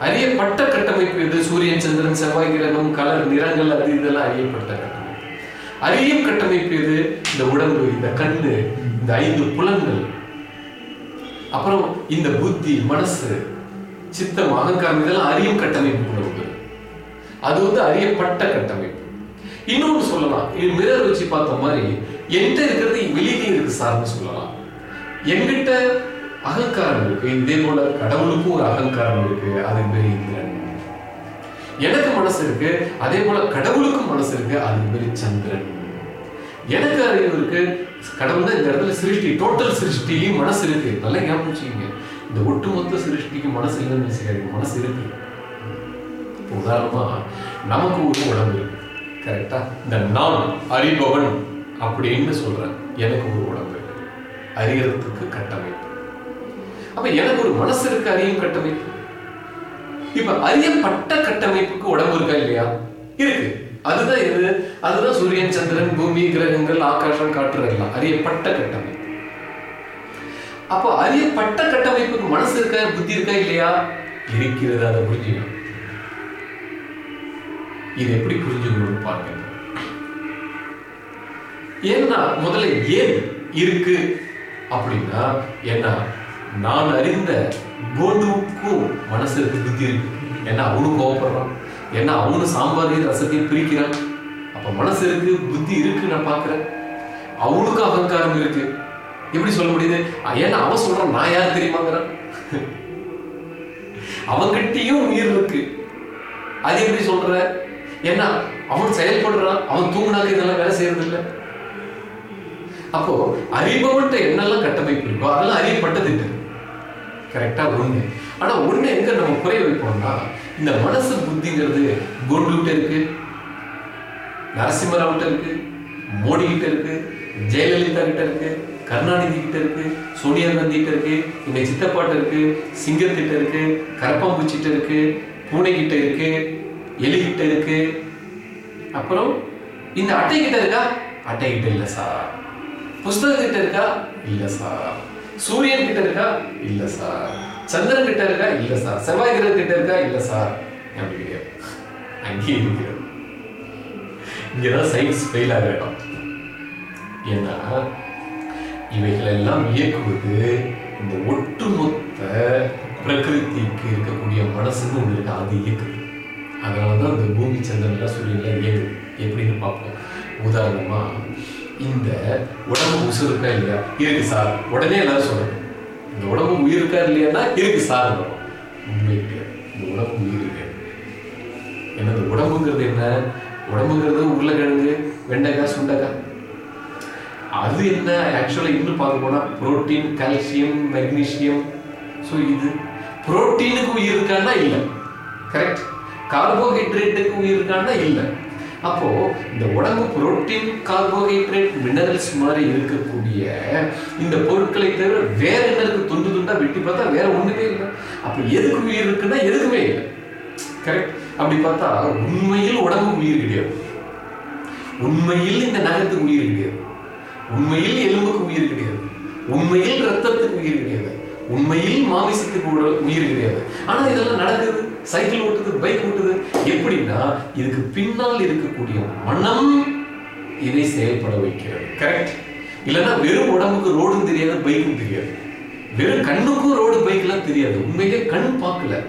அறியப்பட்ட கட்டமைப்பு எது? சூரியன் சந்திரன் செவ்வாய் கிரகம் கலர் நிறங்கள் அது இதெல்லாம் அறியப்பட்ட கட்டமைப்பு. அறியும் கட்டமைப்பு எது? இந்த உடம்பு இந்த கண்ணு இந்த ஐந்து புலன்கள். அப்புறம் இந்த புத்தி மனசு சித்தம் அகங்காரம் இதெல்லாம் அறியும் கட்டமைப்பு அது வந்து அறியப்பட்ட கட்டமைப்பு. இன்னொன்னு சொல்லலாம் இது மிரர் வச்சு பார்த்த மாதிரி என்கிட்ட இருக்கிறது வெளியே இருக்கு சார்னு சொல்லலாம். என்கிட்ட அகங்காரம் இருக்கு. இதே போல கடவுளுக்கும் ஒரு அகங்காரம் இருக்கு. அது பேர் இந்திரன் எனக்கு மனசு இருக்கு. அதே போல கடவுளுக்கும் மனசு இருக்கு. அது பேர் சந்திரன். எனக்கு அறிவு இருக்கு. கடவுள் தான் இந்த இடத்துல சிருஷ்டி டோட்டல் சிருஷ்டிலையும் மனசு இருக்கு. நல்லா ஞாபகம் வச்சுக்கோங்க. இந்த ஒட்டுமொத்த சிருஷ்டிக்கு மனசு இல்லைன்னு வச்சுக்காதீங்க மனசு இருக்கு. இப்போ உதாரணமா நமக்கு ஒரு உடம்பு இருக்கு கரெக்டா இந்த நான் அறிபவன் அப்படின்னு சொல்றேன் எனக்கு ஒரு உடம்பு. இருக்கு கட்டமைப்பு. அப்ப எனக்கு ஒரு மனசு இருக்கு அறியும் கட்டமைப்பு. இப்ப அறியப்பட்ட கட்டமைப்புக்கு உடம்பு இருக்கா இல்லையா? இருக்கு. அதுதான் எது? அதுதான் சூரியன் சந்திரன் பூமி கிரகங்கள் ஆகாஷம் காற்று எல்லாம். அறியப்பட்ட கட்டமைப்பு. அப்போ அறியப்பட்ட கட்டமைப்புக்கு மனசு இருக்கா? புத்தி இருக்கா இல்லையா? இருக்கிறது அதை புரிஞ்சுக்கணும். இது எப்படி புரிஞ்சுக்கணும்னு பாருங்க ஏன்னா முதல்ல ஏன் இருக்கு அப்படின்னா ஏன்னா நான் அறிந்த கோண்டுவுக்கும் மனசு இருக்கு புத்தி இருக்கு. ஏன்னா அவனும் கோவப்படுறான். ஏன்னா அவனும் சாம்பாரையும் ரசத்தையும் பிரிக்கிறான். அப்ப மனசு இருக்கு புத்தி இருக்கு நான் பாக்குறேன் அவனுக்கும் அகங்காரம் இருக்கு. எப்படி சொல்ல முடியுது? ஏன்னா அவன் சொல்றான் நான் யார் தெரியுமாங்கிறான். அவங்கிட்டையும் உயிர் இருக்கு. அது எப்படி சொல்ற? ஏன்னா அவன் செயல்படுறான் அவன் தூங்கினாக்கு இதெல்லாம் வேலை செய்யறது இல்லை அப்போ அறிபவன்ட்ட என்னெல்லாம் கட்டமைப்பு இருக்கோ அதெல்லாம் அறியப்பட்டது இல்லை கரெக்டா ஒண்ணு ஆனா ஒண்ணு எங்க நம்ம குறை வைப்போம்னா இந்த மனசு புத்திங்கிறது கோண்டுகிட்ட இருக்கு நரசிம்மராவ் இருக்கு மோடி கிட்ட இருக்கு ஜெயலலிதா கிட்ட இருக்கு கருணாநிதி கிட்ட இருக்கு சோனியா காந்தி கிட்ட இருக்கு எங்க சித்தப்பாட்ட இருக்கு சிங்கத்திட்ட இருக்கு கரப்பாம்பூச்சிட்ட இருக்கு பூனை கிட்ட இருக்கு எலிகிட்ட இருக்கு அப்புறம் இந்த அட்டை கிட்ட இருக்கா? அட்டை கிட்ட இல்ல சார். புஸ்தகம் கிட்ட இருக்கா? இல்ல சார். சூரியன் கிட்ட இருக்கா? இல்ல சார். சந்திரன் கிட்ட இருக்கா? இல்ல சார். செவ்வாய் கிரக கிட்ட இருக்கா? இல்ல சார். அப்படி கிடையாது. அங்கேயே இருக்கிறது. இங்கதான் சயின்ஸ் ஃபெயில் ஆகிடும் ஏன்னா இவைகள் எல்லாம் இயக்குவது இந்த ஒட்டுமொத்த பிரகிருதிக்கு இருக்கக்கூடிய மனசுன்னு ஒன்று இருக்கு? அது இயக்குது. அதனால தான் இந்த பூமி சந்திரன்லாம் சூரியன்லாம் இயங்குது எப்படின்னு பார்ப்போம். உதாரணமா இந்த உடம்பு உசு இருக்கா இல்லையா? இருக்கு சார். உடனே எல்லாரும் சொல்லணும் இந்த உடம்பு உயிர் இருக்கா இல்லையானா இருக்கு சார் உண்மை இந்த உடம்பு உயிர் இருக்கு ஏன்னா இந்த உடம்புங்கிறது என்ன? உடம்புங்கிறது உருளைக்கிழங்கு வெண்டைக்காய் சுண்டைக்காய் அது என்ன? ஆக்சுவலாக இன்னும் பார்க்க போனால் புரோட்டீன் கால்சியம் மெக்னீஷியம் ஸோ இது புரோட்டீனுக்கு உயிர் இருக்கான்னா இல்லை. கரெக்ட் கார்போஹைட்ரேட்டுக்கு உயிர் இருக்கான்னா இல்லை. அப்போ இந்த உடம்பு புரோட்டீன் கார்போஹைட்ரேட் மினரல்ஸ் மாதிரி இருக்கக்கூடிய இந்த பொருட்களை தவிர வேற என்ன இருக்கு? துண்டு துண்டா வெட்டி பார்த்தா வேற ஒண்ணுமே இல்லை. அப்ப எதுக்கு உயிர் இருக்குன்னா எதுக்குமே இல்லை. கரெக்ட் அப்படி பார்த்தா உண்மையில் உடம்பு உயிர் கிடையாது. உண்மையில் இந்த நகத்துக்கு உயிர் கிடையாது. உண்மையில் எலும்புக்கு உயிர் கிடையாது. உண்மையில் ரத்தத்துக்கு உயிர் கிடையாது. உண்மையில் மாமிசத்துக்கு உயிர் கிடையாது. ஆனா இதெல்லாம் நடக்குது. சைக்கிள் ஓட்டுது பைக் ஓட்டுது. எப்படின்னா இதுக்கு பின்னால் இருக்கக்கூடிய மனம் இதை செயல்பட வைக்கிறது. கரெக்ட் இல்லைன்னா வெறும் உடம்புக்கு ரோடும் தெரியாது பைக்கும் தெரியாது. வெறும் கண்ணுக்கும் ரோடு பைக்லாம் தெரியாது. உண்மையிலே கண் பார்க்கல.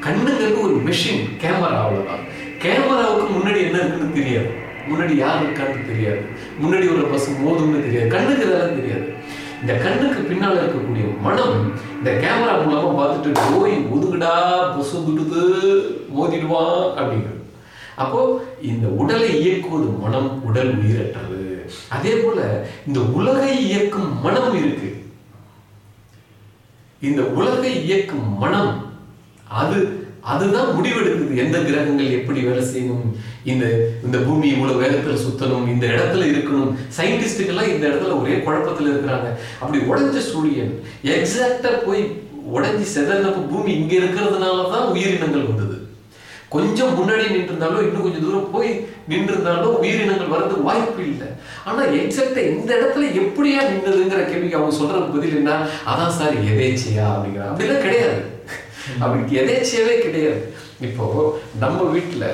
கண்ணுங்கிறது ஒரு மெஷின் கேமரா அவ்வளவுதான். கேமராவுக்கு முன்னாடி என்ன இருக்குன்னு தெரியாது. முன்னாடி யார் இருக்கான்னு தெரியாது. முன்னாடி ஒரு பஸ் மோதும்னு தெரியாது. கண்ணுக்கு இதெல்லாம் தெரியாது. இந்த கண்ணுக்கு பின்னால் இருக்கக்கூடிய மனம் இந்த கேமரா மூலமா பார்த்துட்டு ஓய் ஒதுங்கடா பஸ் மோதிடுவான் அப்படிங்கிறது அப்போ இந்த உடலை இயக்குவது மனம் உடல் உயிரற்றது. அதே போல இந்த உலகை இயக்கும் மனம் இருக்கு. இந்த உலகை இயக்கும் மனம் அது அதுதான் முடிவெடுக்குது. எந்த கிரகங்கள் எப்படி வேலை செய்யணும்? இந்த இந்த பூமி இவ்வளவு வேகத்துல சுத்தணும்? இந்த இடத்துல இருக்கணும்? சயின்டிஸ்டுக்கெல்லாம் இந்த இடத்துல ஒரே குழப்பத்துல இருக்கிறாங்க. அப்படி உடைஞ்ச சூரியன் எக்ஸாக்டா போய் உடஞ்சி செதறினப்ப பூமி இங்க இருக்கிறதுனால தான் உயிரினங்கள் வந்தது. கொஞ்சம் முன்னாடி நின்றிருந்தாலும் இன்னும் கொஞ்சம் தூரம் போய் நின்றிருந்தாலும் உயிரினங்கள் வரது வாய்ப்பு இல்லை. ஆனா எக்ஸாக்டா இந்த இடத்துல எப்படியா நின்னதுங்கிற கேள்விக்கு அவங்க சொல்றது பதில் என்ன? அதான் சார் எதேச்சியா? அப்படிங்கிற அப்படிலாம் கிடையாது. அவருக்கு எதேச்சியவே கிடையாது. இப்போ நம்ம வீட்டுல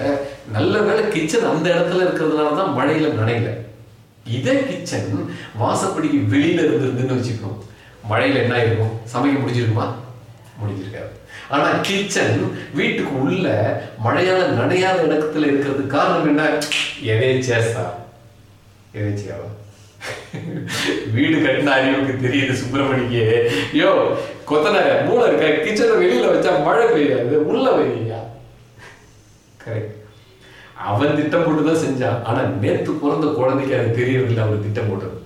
நல்ல வேலை கிச்சன் அந்த இடத்துல இருக்கிறதுனால தான் மழையில நனையில. இதே கிச்சன் வாசப்படிக்கு வெளியில இருந்திருந்துன்னு வச்சுக்கோ. மழையில என்ன ஆயிருக்கும் சமைக்க முடிஞ்சிருக்குமா? முடிஞ்சிருக்காது. ஆனா கிச்சன் வீட்டுக்கு உள்ள மழையால நனையாத இடத்துல இருக்கிறதுக்கு காரணம் என்ன? எதேச்சேஸ்தா எதேச்சியாவா? வீடு கட்டின அறிவுக்கு தெரியுது சுப்பிரமணிக்கு. யோ கொத்தனார மூளை இருக்க? கிச்சனை வெளியில வச்சா மழை பெய்யாது உள்ள பெய்யா? கரெக்ட் அவன் திட்டம் போட்டு தான் செஞ்சான். ஆனா நேத்து பிறந்த குழந்தைக்கு அது தெரியவில்லை அவர் திட்டம் போட்டது.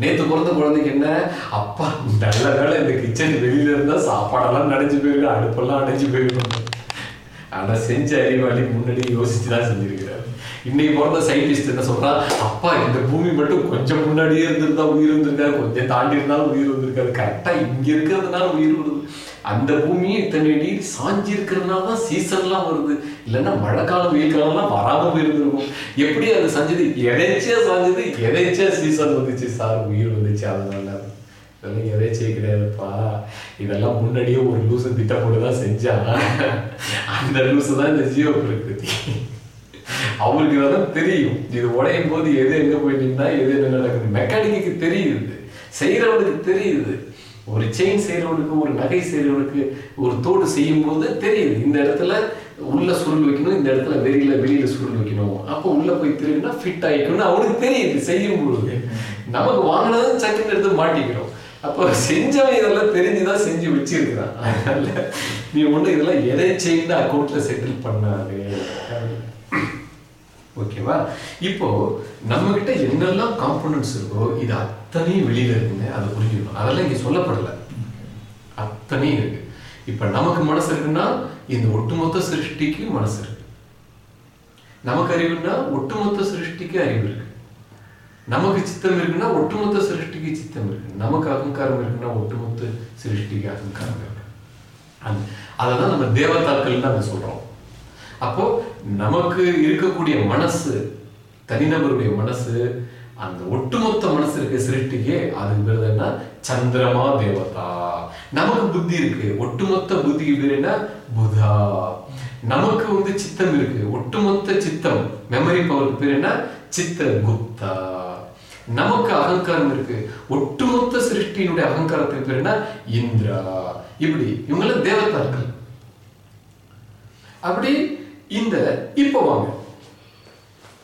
நேத்து பிறந்த குழந்தைக்கு என்ன? அப்பா நல்ல வேலை இந்த கிச்சன் வெளியில இருந்தா சாப்பாடெல்லாம் நடைஞ்சு போயிடும் அடுப்பெல்லாம் அடைஞ்சு போயிடும். ஆனா செஞ்ச அறிவாளி முன்னாடி யோசிச்சு தான் செஞ்சிருக்கிறார். இன்னைக்கு பிறந்த சயின்டிஸ்ட் என்ன சொல்றான்? அப்பா இந்த பூமி மட்டும் கொஞ்சம் முன்னாடியே இருந்திருந்தா உயிர் இருந்திருக்காரு கொஞ்சம் தாண்டி இருந்தாலும் உயிர் வந்திருக்காரு கரெக்டா இங்க இருக்கிறதுனால உயிர் வருது. அந்த பூமியை இத்தனை நீர் சாஞ்சி இருக்கிறதுனால தான் சீசன்லாம் வருது. இல்லைன்னா மழை காலம் வெயில் காலம்லாம் வராம போயிருந்திருக்கும். எப்படி அது சாஞ்சது? எதேச்சியா சாஞ்சது எதேச்சியா சீசன் வந்துச்சு சார் உயிர் வந்துச்சு அதனால. இதெல்லாம் எதேச்சியே கிடையாதுப்பா. இதெல்லாம் முன்னாடியே ஒரு லூசு திட்டம் போட்டு தான் செஞ்சான். அந்த லூசு தான் இந்த ஜீவ பிரகிருதி அவருக்கு தான் தெரியும். இது உடையும் போது எது எங்க போயிட்டீங்கன்னா எது என்ன நடக்குது. மெக்கானிக்கு தெரியுது. செய்யறவனுக்கு தெரியுது. ஒரு செயின் செய்யறவனுக்கு ஒரு நகை செய்யறவனுக்கு ஒரு தோடு செய்யும் போது தெரியுது. இந்த இடத்துல உள்ள சுருள் வைக்கணும் இந்த இடத்துல வெளியில வெளியில சுருள் வைக்கணும். அப்போ உள்ள போய் திரும்பினா ஃபிட் ஆயிக்கணும்னு அவனுக்கு தெரியுது செய்யும் பொழுது. நமக்கு வாங்கினதும் சட்டுன்னு எடுத்து மாட்டிக்கிறோம். அப்போ செஞ்சவன் இதெல்லாம் தெரிஞ்சுதான் செஞ்சு வச்சிருக்கிறான். அதனால நீ ஒண்ணு இதெல்லாம் எதை செய்து அக்கௌண்ட்ல செட்டில் பண்ணாது. ஓகேவா? இப்போ நம்ம கிட்ட என்னெல்லாம் காம்பனன்ட்ஸ் இருக்கோ இது அத்தனையும் வெளியில இருக்குங்க அதை புரிஞ்சுக்கணும். அதெல்லாம் இங்க சொல்லப்படல. அத்தனையும் இருக்கு. இப்ப நமக்கு மனசு இருக்குன்னா இந்த ஒட்டுமொத்த சிருஷ்டிக்கு மனசு இருக்கு. நமக்கு அறிவுன்னா ஒட்டுமொத்த சிருஷ்டிக்கு அறிவு இருக்கு. நமக்கு சித்தம் இருக்குன்னா ஒட்டுமொத்த சிருஷ்டிக்கு சித்தம் இருக்கு. நமக்கு அகங்காரம் இருக்குன்னா ஒட்டுமொத்த சிருஷ்டிக்கு அகங்காரம் இருக்கு. அந்த- அததான் நம்ம தேவதாக்கள்னு நாங்க சொல்றோம். அப்போ நமக்கு இருக்கக்கூடிய மனசு தனிநபருடைய மனசு அந்த ஒட்டுமொத்த மனசு இருக்க சிருஷ்டிக்கே அதுக்கு பேர் என்ன? சந்திரமா தேவதா. நமக்கு புத்தி இருக்கு. ஒட்டுமொத்த புத்திக்கு பேர் என்ன? புதா. நமக்கு வந்து சித்தம் இருக்கு. ஒட்டுமொத்த சித்தம் மெமரி பவருக்கு பேர் என்ன? சித்த குப்தா நமக்கு அகங்காரம் இருக்கு. ஒட்டுமொத்த சிருஷ்டியினுடைய அகங்காரத்துக்கு பேர் என்ன? இந்திரா. இப்படி இவங்கெல்லாம் இருக்கு அப்படி இந்த இப்போ வாங்க.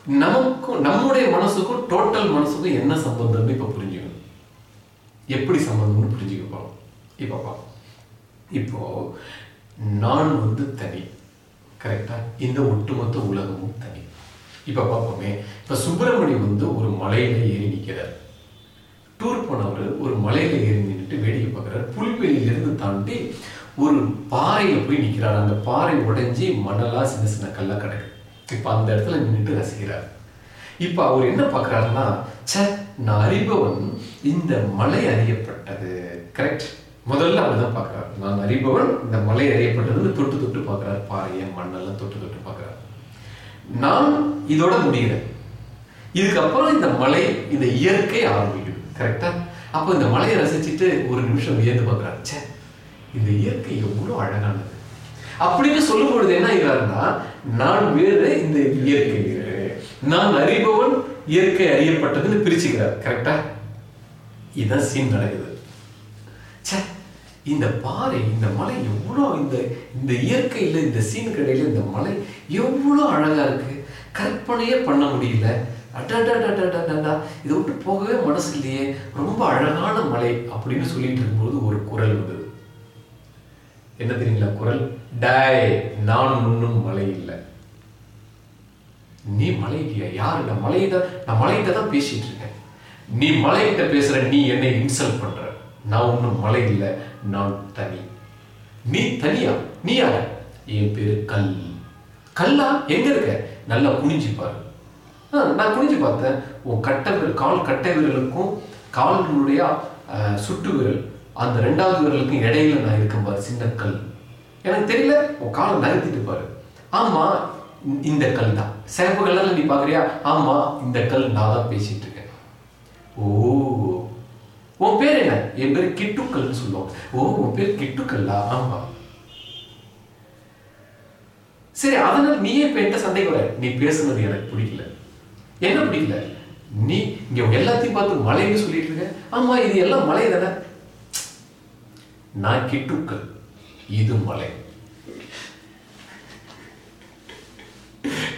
நமக்கும் நம்முடைய மனசுக்கும் டோட்டல் மனசுக்கும் என்ன சம்பந்தம்னு இப்ப புரிஞ்சுக்கணும். எப்படி சம்பந்தம்னு புரிஞ்சுக்க போறோம்? இப்போ பார்ப்போம் இப்போ நான் வந்து தனி. கரெக்டா இந்த ஒட்டுமொத்த உலகமும் தனி. இப்போ பார்ப்போமே. இப்ப சுப்பிரமணியம் வந்து ஒரு மலையில ஏறி நிற்கிறார் டூர் போனவர் ஒரு மலையில ஏறி நின்றுட்டு வேடிக்கை பார்க்குறாரு. புல்வெளியிலிருந்து தாண்டி ஒரு பாறையில போய் நிக்கிறாரு. அந்த பாறை உடைஞ்சி மணலா சின்ன சின்ன கல்லா கிடக்கு இப்ப அந்த இடத்துல நின்றுட்டு ரசிக்கிறார். இப்ப அவர் என்ன பார்க்கறாருன்னா ச்சே நான் அறிபவன் இந்த மலை அறியப்பட்டது. கரெக்ட் முதல்ல அவர் தான் பார்க்குறாரு நான் அறிபவன் இந்த மலை அறியப்பட்டதுன்னு தொட்டு தொட்டு பார்க்குறாரு பாறையை மண்ணெல்லாம் தொட்டு தொட்டு பார்க்கறாரு நான் இதோட முடிகிறேன். இதுக்கப்புறம் இந்த மலை இந்த இயற்கை ஆரம்பிக்குது. கரெக்டா அப்போ இந்த மலையை ரசிச்சுட்டு ஒரு நிமிஷம் வியந்து பார்க்குறாரு ச்சே இந்த இயற்கை எவ்வளவு அழகானது. அப்படின்னு சொல்லும் பொழுது என்ன ஆகிறாருன்னா நான் வேறு இந்த இயற்கை வேறு. நான் அறிபவன் இயற்கை அறியப்பட்டதுன்னு பிரிச்சுக்கிறார். கரெக்டா இதான் சீன் நடக்குது. ச்சே இந்த பாறை இந்த மலை எவ்வளோ இந்த இந்த இயற்கையில இந்த சீன் கடையில் இந்த மலை எவ்வளோ அழகா இருக்கு. கற்பனையே பண்ண முடியல. அடடடடடடடா இதை விட்டு போகவே மனசு இல்லையே. ரொம்ப அழகான மலை அப்படின்னு சொல்லிட்டு இருக்கும்போது ஒரு குரல் வந்தது. என்ன தெரியுங்களா குரல்? டாய் நான் ஒன்றும் மழை இல்லை. நீ மலையிலையா இல்லையா யாரு? நான் மலையிட்ட நான் மலையிட்ட தான் பேசிட்டு இருக்கேன். நீ மலையிட்ட பேசுற நீ என்னை இன்சல்ட் பண்ற. நான் ஒன்றும் மழை இல்லை நான் தனி. நீ தனியா? நீ யார? என் பேரு கல். கல்லா? எங்க இருக்க? நல்லா குனிஞ்சு பாரு. நான் குனிஞ்சு பார்த்தேன். உன் கட்டை விரல் கால் கட்டை விரலுக்கும் கால்களுடைய சுட்டு விரல். அந்த ரெண்டாவது விரலுக்கும் இடையில நான் இருக்கேன் பாரு சின்ன கல் எனக்கு தெரியல உன் காலை நகர்த்திட்டு பாரு. ஆமா இந்த- கல் தான். சிறப்பு கல்லில் நீ பாக்குறியா ஆமா இந்த கல் நான் தான் பேசிட்டு இருக்கேன். ஓ உன் பேர் என்ன? என் பேர் கிட்டுக்கல்னு சொல்லுவோம் ஓ உன் பேர் கிட்டுக்கல்லா? ஆமா. சரி அதனால நீயே இப்ப என்கிட்ட சந்தேகம் வர? நீ பேசுனது எனக்கு பிடிக்கல. என்ன பிடிக்கல? நீ இங்க எல்லாத்தையும் பார்த்து மலைன்னு சொல்லிட்டு இருக்க. ஆமா இது எல்லாம் மலை தானே. நான் கிட்டுக்கல் இது மலை.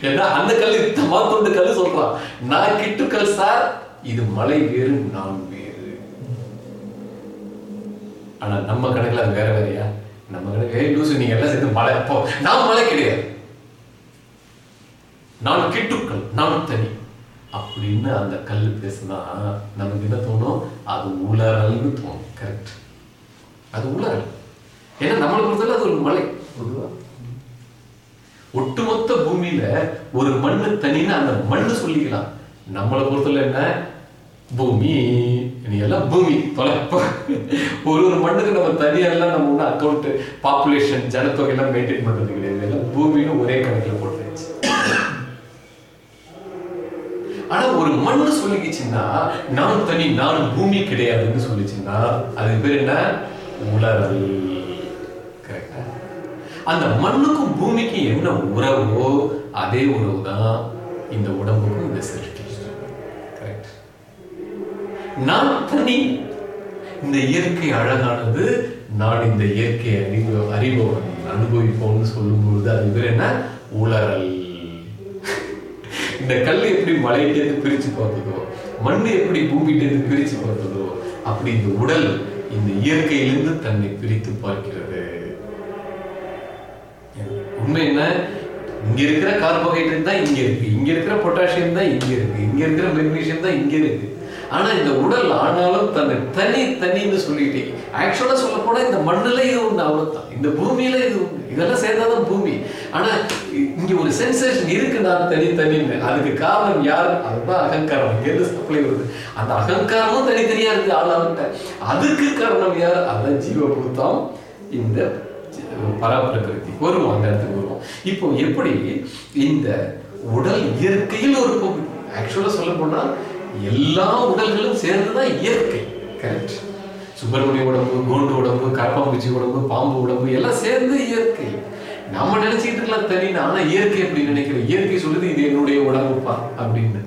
ஏன்னா அந்த கல் தமாத்தொண்டு கல் சொல்றான். நான் கிட்டுக்கல் சார் இது மலை வேறு நான் வேறு. ஆனா நம்ம கணக்குல அது வேற வேறையா? நம்ம கணக்கு ஏய் லூசு நீங்க எல்லாம் சேர்ந்து மலை. போ நான் மலை கிடையாது. நான் கிட்டுக்கள் நான் தனி. அப்படின்னு அந்த கல் பேசுனா நமக்கு என்ன தோணும்? அது உலரல்னு தோணும் கரெக்ட் அது உளறல் ஏன்னா நம்மளை பொறுத்தவரை அது ஒரு மலை. பொதுவா? ஒட்டுமொத்த பூமியில ஒரு மண்ணு தனின்னு அந்த மண்ணு சொல்லிக்கலாம். நம்மளை பொறுத்தவரை என்ன? பூமி. நீ எல்லாம் பூமி. தொலைப்ப ஒரு ஒரு மண்ணுக்கு நம்ம தனியெல்லாம் நம்ம ஒன்றும் அக்கௌண்ட் பாப்புலேஷன் ஜனத்தொகை எல்லாம் மெயின்டைன் பண்றது கிடையாது. எல்லாம் பூமின்னு ஒரே கணக்குல போட்டுருச்சு. ஆனா ஒரு மண்ணு சொல்லிக்கிச்சுன்னா நான் தனி நான் பூமி கிடையாதுன்னு சொல்லிச்சுன்னா அது பேர் என்ன? உலரல் கரெக்டா அந்த மண்ணுக்கும் பூமிக்கும் என்ன உறவோ அதே உறவு தான் இந்த உடம்புக்கும் இந்த சிருஷ்டி கரெக்ட் நான் தனி. இந்த இயற்கை அழகானது நான் இந்த இயற்கை அறிவு அறிபவன் அனுபவிப்போம்னு சொல்லும்பொழுது அது பேர் என்ன? உளறல். இந்த கல் எப்படி மலையிட்டேருந்து பிரிச்சு பார்த்ததோ மண் எப்படி பூமியிட்டேருந்து பிரிச்சு பார்த்ததோ அப்படி இந்த உடல் இந்த இயற்கையிலிருந்து தன்னை பிரித்து பார்க்கிறது. உண்மை என்ன? இங்க இருக்கிற கார்போஹைட்ரேட் தான் இங்க இருக்கு. இங்க இருக்கிற பொட்டாசியம் தான் இங்க இருக்கு. இங்க இருக்கிற மெக்னீசியம் தான் இங்க இருக்கு. ஆனா இந்த உடல் ஆனாலும் தன்னை தனி தனின்னு சொல்லிட்டே ஆக்சுவலா சொல்ல போனா இந்த மண்ணுல இது ஒண்ணு அவ்வளவுதான். இந்த பூமியில இது இதெல்லாம் சேர்ந்தாதான் பூமி. ஆனா இங்க ஒரு சென்சேஷன் இருக்கு நான் தனி அதுக்கு காரணம் யார்? அதுதான் அகங்காரம். எது சப்ளை வருது. அந்த அகங்காரமும் தனித்தனியா இருக்கு. ஆளாகிட்ட அதுக்கு காரணம் யார்? அதான் ஜீவபூதம். இந்த பராபிரகிருதி. வருவோம் அந்த இடத்துக்கு வருவோம். இப்போ எப்படி இந்த உடல் இயற்கையில் ஒரு பகுதி ஆக்சுவலா சொல்ல போனா எல்லா உடல்களும் சேர்ந்துதான் இயற்கை. கரெக்ட் சுப்பிரமணிய உடம்பு கோண்டு உடம்பு கரப்பாம்பூச்சி உடம்பு பாம்பு உடம்பு எல்லாம் சேர்ந்து இயற்கை. நம்ம நினைச்சிட்டு இருக்கலாம் தனின்னு ஆனா இயற்கை அப்படி நினைக்கிறோம் இயற்கை சொல்லுது இது என்னுடைய உடம்புப்பா அப்படின்னு.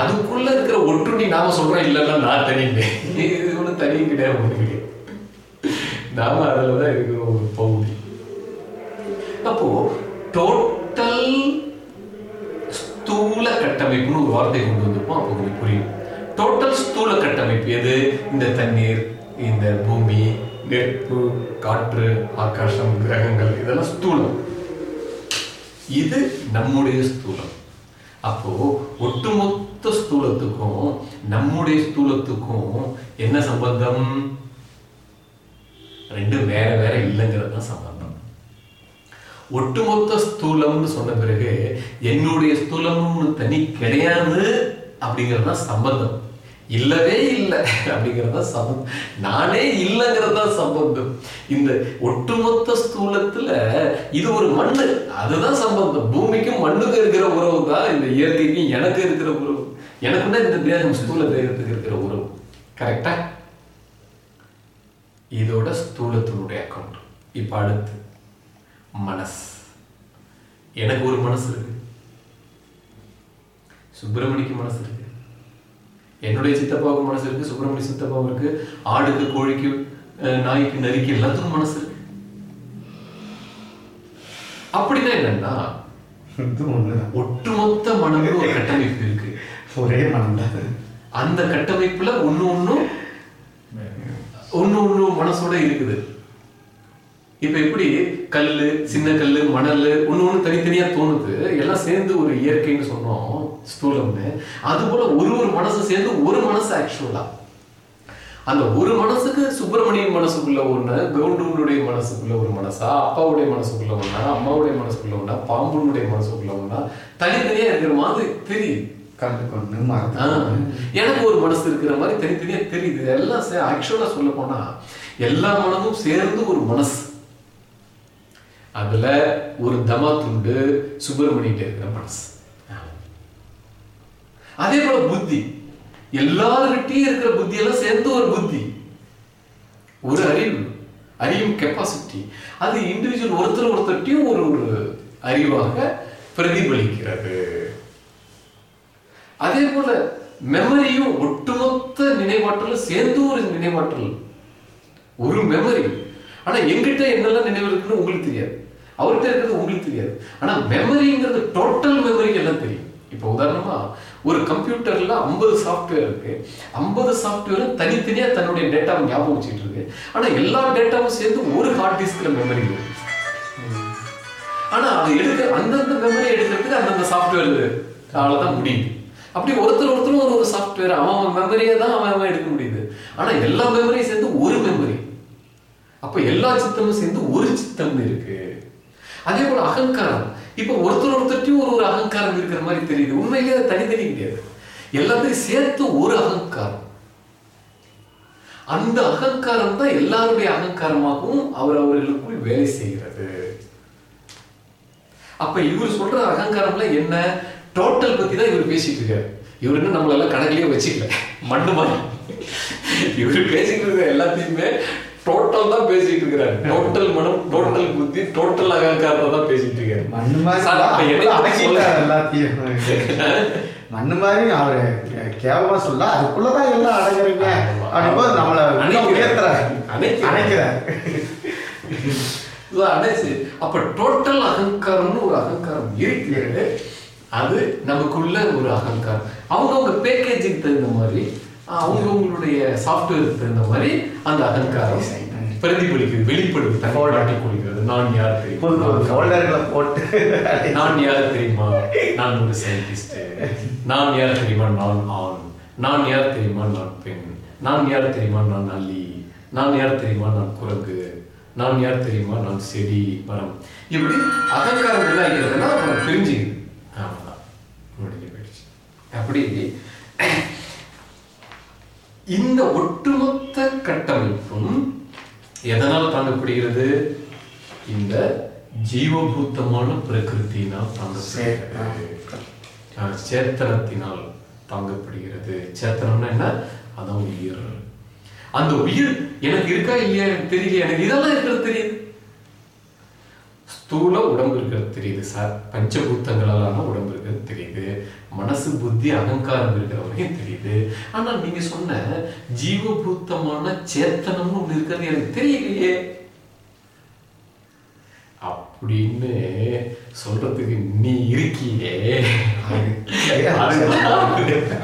அதுக்குள்ள இருக்கிற ஒற்றுமை நாம சொல்றோம் இல்லைன்னா நான் தனின்னு இது ஒன்றும் தனி கிடையாது கிடையாது நாம அதுலதான் இருக்கிறோம் ஒரு பகுதி. அப்போ டோட்டல் ஸ்தூல கட்டமைப்புன்னு ஒரு வார்த்தை கொண்டு வந்திருப்போம் அப்போ உங்களுக்கு புரியும். டோட்டல் ஸ்தூல கட்டமைப்பு எது? இந்த தண்ணீர் இந்த பூமி நெருப்பு காற்று ஆகாசம் கிரகங்கள் இதெல்லாம் ஸ்தூலம். இது நம்முடைய ஸ்தூலம். அப்போ ஒட்டுமொத்த ஸ்தூலத்துக்கும் நம்முடைய ஸ்தூலத்துக்கும் என்ன சம்பந்தம்? ரெண்டும் வேற வேற இல்லைங்கிறது தான் சம்பந்தம். ஒட்டுமொத்த ஸ்தூலம்னு சொன்ன பிறகு என்னுடைய ஸ்தூலம்னு தனி கிடையாது அப்படிங்கிறது தான் சம்பந்தம். இல்லவே இல்லை அப்படிங்கிறத தான் சம்பந்தம். நானே இல்லைங்கிறது தான் சம்பந்தம். இந்த ஒட்டுமொத்த ஸ்தூலத்துல இது ஒரு மண்ணு. அதுதான் சம்பந்தம். பூமிக்கும் மண்ணுக்கும் இருக்கிற உறவு தான் இந்த இயற்கைக்கும் எனக்கு இருக்கிற உறவு. எனக்குன்னா இந்த தேகம் ஸ்தூல தேகத்துக்கு இருக்கிற உறவு. கரெக்டா இதோட ஸ்தூலத்தினுடைய அக்கௌண்ட் இப்ப அடுத்து மனசு. எனக்கு ஒரு மனசு இருக்கு. சுப்பிரமணிக்கு மனசு இருக்கு. என்னுடைய சித்தப்பாவுக்கு மனசு இருக்கு சுப்பிரமணிய சித்தப்பாவும் இருக்கு. ஆடுக்கு கோழிக்கு நாய்க்கு நரிக்கு எல்லாத்துக்கும் மனசு இருக்கு. அப்படின்னா என்னன்னா ஒட்டுமொத்த மனம்னு ஒரு கட்டமைப்பு இருக்கு. ஒரே மனம் அந்த கட்டமைப்புல ஒண்ணு ஒண்ணும் ஒண்ணு ஒண்ணு மனசோட இருக்குது. இப்ப எப்படி கல்லு சின்ன கல்லு மணல் ஒண்ணு ஒண்ணு தனித்தனியா தோணுது. எல்லாம் சேர்ந்து ஒரு இயற்கைன்னு சொன்னோம் ஸ்தூலம்னு அது போல ஒரு ஒரு மனசு சேர்ந்து ஒரு மனசு ஆக்சுவலா அந்த ஒரு மனசுக்கு சுப்பிரமணியன் மனசுக்குள்ள ஒண்ணு கவுண்டூனுடைய மனசுக்குள்ள ஒரு மனசா அப்பாவுடைய மனசுக்குள்ள ஒண்ணா அம்மாவுடைய மனசுக்குள்ள ஒண்ணா பாம்புனுடைய மனசுக்குள்ள ஒண்ணா. தனித்தனியா இருக்கிற மாதிரி தெரியுது. எனக்கு ஒரு மனசு இருக்கிற மாதிரி தனித்தனியா தெரியுது. எல்லாம் ஆக்சுவலா சொல்ல போனா எல்லா மனதும் சேர்ந்து ஒரு மனசு. அதுல ஒரு தமா துண்டு சுப்பிரமணியிட்ட இருக்கிற மனசு. அதே போல புத்தி. எல்லார்கிட்டையும் இருக்கிற புத்தி எல்லாம் சேர்ந்து ஒரு புத்தி. ஒரு அறிவு. அறியும் கெப்பாசிட்டி அது இண்டிவிஜுவல் ஒருத்தர் ஒருத்தர்ட்டையும் ஒரு ஒரு அறிவாக பிரதிபலிக்கிறது. அதே போல மெமரியும் ஒட்டுமொத்த நினைவாற்றலும் சேர்ந்து ஒரு நினைவாற்றல். ஒரு மெமரி ஆனால் எங்கிட்ட என்னெல்லாம் நினைவு இருக்குன்னு உங்களுக்கு தெரியாது. அவர்கிட்ட இருக்கிறது உங்களுக்கு தெரியாது. ஆனால் மெமரிங்கிறது டோட்டல் மெமரி எல்லாம் தெரியும். இப்போ உதாரணமா ஒரு கம்ப்யூட்டர்ல 50 சாஃப்ட்வேர் இருக்கு. 50 சாஃப்ட்வேரும் தனித்தனியா தன்னுடைய டேட்டாவை ஞாபகம் வச்சுட்டு இருக்கு ஆனா எல்லா டேட்டாவும் சேர்ந்து ஒரு ஹார்ட் டிஸ்க்ல மெமரி இருக்கு. ஆனா அதை எடுக்க அந்தந்த மெமரி எடுக்கிறதுக்கு அந்தந்த சாஃப்ட்வேர் தான் முடியுது. அப்படி ஒருத்தர் ஒருத்தரும் ஒரு ஒரு சாஃப்ட்வேர் அவன் அவன் மெமரியை தான் அவன் அவன் எடுக்க முடியுது. ஆனா எல்லா மெமரியும் சேர்ந்து ஒரு மெமரி அப்ப எல்லா சித்தமும் சேர்ந்து ஒரு சித்தம் இருக்கு. அதே போல அகங்காரம். இப்ப ஒருத்தர் ஒருத்தர்ட்டையும் ஒரு ஒரு அகங்காரம் இருக்கிற மாதிரி தெரியுது. உண்மையிலேயே அது தனித்தனி கிடையாது. எல்லாத்தையும் சேர்த்து ஒரு அகங்காரம். அந்த அகங்காரம் தான் எல்லாருடைய அகங்காரமாகவும் அவர் அவர்களுக்குள் வேலை செய்கிறது. அப்ப இவர் சொல்ற அகங்காரம்ல என்ன? டோட்டல் பத்தி தான் இவர் பேசிட்டு இருக்காரு. இவர் என்ன நம்மளெல்லாம் கணக்கிலேயே வச்சுக்கல. மண்ணு மாதிரி இவர் பேசிட்டு இருக்க எல்லாத்தையுமே டோட்டல் தான் பேசிட்டு இருக்கிறாரு. டோட்டல் மனம் டோட்டல் புத்தி டோட்டல் அகங்காரத்தை தான் பேசிட்டு இருக்காரு. மண்ணு மாதிரி அவரு கேவலமா சொல்ல அதுக்குள்ளதான் எல்லாம் அடங்குறீங்க. அப்படிங்கும்போது நம்மள அணைக்கிறார். அடைச்சு அப்ப டோட்டல் அகங்காரம்னு ஒரு அகங்காரம் இருக்கு அது நமக்குள்ள ஒரு அகங்காரம். அவங்கவுங்க பேக்கேஜுக்கு தகுந்த மாதிரி அவங்கவுங்களுடைய சாஃப்ட்வேருக்கு தகுந்த மாதிரி அந்த அகங்காரம் பிரதிபலிக்குது வெளிப்படுது தன்னை காட்டிக் கொள்கிறது நான் யார் தெரியுமா? போட்டு. நான் யார் தெரியுமா? நான் ஒரு சயின்டிஸ்ட் நான் யார் தெரியுமா? நான் ஆண். நான் யார் தெரியுமா? நான் பெண். நான் யார் தெரியுமா? நான் அலி நான் யார் தெரியுமா? நான் குரங்கு. நான் யார் தெரியுமா? நான் செடி மரம். இப்படி அகங்காரம் என்ன ஆகிறதுனா அப்புறம் பிரிஞ்சுக்குது ஆமாம். முடிஞ்சு போயிடுச்சு. அப்படி இந்த ஒட்டுமொத்த கட்டமைப்பும் எதனால் தாங்கப்படுகிறது? இந்த ஜீவபூத்தமான பிரகிருத்தினால் தாங்கப்படுகிறது. சேத்தனத்தினால் தாங்கப்படுகிறது. சேத்தனம்னா என்ன? அதான் உயிர். அந்த உயிர் எனக்கு இருக்கா இல்லையா? எனக்கு தெரியல எனக்கு இதெல்லாம் இருக்கிறது தெரியுது ஸ்தூல உடம்பு இருக்கிறது தெரியுது சார். பஞ்சபூத்தங்களாலான உடம்பு இருக்கிறது தெரியுது. மனசு புத்தி அகங்காரம் இருக்கிற வரைக்கும் தெரியுது. ஆனா நீங்க சொன்ன ஜீவபூத்தமான சேத்தனம்னு ஒன்று இருக்கிறது எனக்கு தெரியலையே. அப்படின்னு சொல்றதுக்கு நீ இருக்கியே.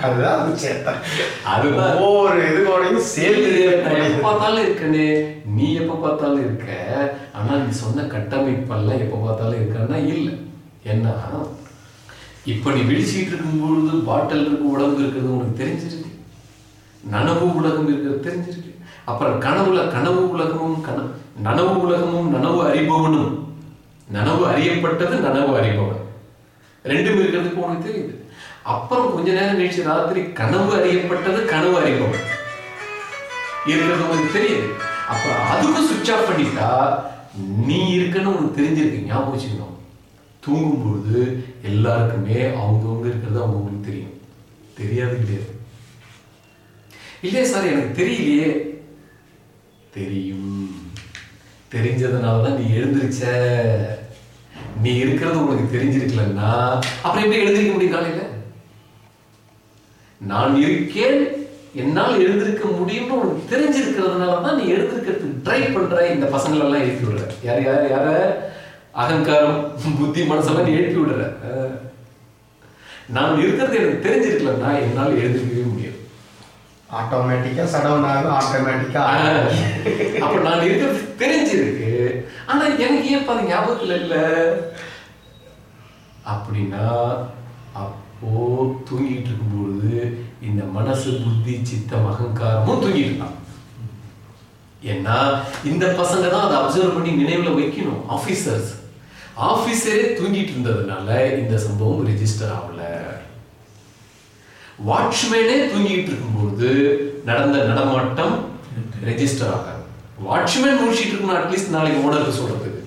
அதுதான் அதுதான் ஒவ்வொரு இதுகோடையும் சேர்ந்து எப்ப பார்த்தாலும் இருக்கனே. நீ எப்ப பார்த்தாலும் இருக்க. ஆனா நீ சொன்ன கட்டமைப்பெல்லாம் எப்ப பார்த்தாலும் இருக்கன்னா இல்ல. என்ன இப்ப நீ விழிச்சிட்டு இருக்கும் பொழுது பாட்டில் இருக்கு உடம்பு இருக்கிறது உனக்கு தெரிஞ்சிருக்கு நனவு உலகம் இருக்கிறது தெரிஞ்சிருக்கு. அப்புறம் கனவுல கனவு உலகமும் கன நனவு உலகமும் நனவு அறிபவனும். நனவு அறியப்பட்டது நனவு அறிபவன். ரெண்டும் இருக்கிறதுக்கு உனக்கு தெரியுது. அப்புறம் கொஞ்ச நேரம் கழிச்சு ராத்திரி கனவு அறியப்பட்டது கனவு அறிபவன். இருக்கிறது உனக்கு தெரியுது. அப்புறம் அதுக்கும் சுவிட்ச் ஆஃப் பண்ணிட்டா நீ இருக்கன்னு உனக்கு தெரிஞ்சிருக்கு ஞாபகம் வச்சுக்கணும். தூங்கும்பொழுது எல்லாருக்குமே அவங்கவுங்க இருக்கிறது அவங்கவுங்களுக்கு தெரியும். தெரியாது கிடையாது. இல்லையே சார் எனக்கு தெரியலையே. தெரியும். தெரிஞ்சதுனால தான் நீ எழுந்திருச்ச. நீ இருக்கிறது உனக்கு தெரிஞ்சிருக்கலன்னா அப்புறம் எப்படி எழுந்திருக்க முடியும் காலையில? நான் இருக்கேன் என்னால் எழுந்திருக்க முடியும்னு உனக்கு தெரிஞ்சிருக்கிறதுனால தான் நீ எழுந்திருக்கிறதுக்கு ட்ரை பண்ற இந்த பசங்களை எல்லாம் எழுப்பி விடுற. யார் யார் யார? அகங்காரம் புத்தி மனசெல்லாம் நீ எழுப்பி விடுற. அஹ். நான் இருக்கிறது எனக்கு தெரிஞ்சிருக்கலன்னா என்னால் எழுந்திருக்கவே முடியாது. ஆட்டோமேட்டிக்கா சடவுன் ஆகும் ஆட்டோமேட்டிக்கா அப்ப நான் இருக்கிறது தெரிஞ்சிருக்கு. ஆனா எனக்கு ஏன் பாரு ஞாபகத்துல இல்ல? அப்படின்னா அப்போ தூங்கிட்டு இருக்கும்பொழுது இந்த மனசு புத்தி சித்தம் அகங்காரமும் தூங்கிட்டு இருக்கான். ஏன்னா இந்த பசங்க தான் அதை அப்சர்வ் பண்ணி நினைவுல வைக்கணும் ஆபீசர்ஸ் ஆபீசரே தூங்கிட்டு இருந்ததுனால இந்த சம்பவம் ரிஜிஸ்டர் ஆகல. வாட்ச்மேனே தூங்கிட்டு இருக்கும்போது நடந்த நடமாட்டம் ரெஜிஸ்டர் ஆகாது. வாட்ச்மேன் முடிச்சிட்டு இருக்கணும் அட்லீஸ்ட் நாளைக்கு ஓனருக்கு சொல்றதுக்கு.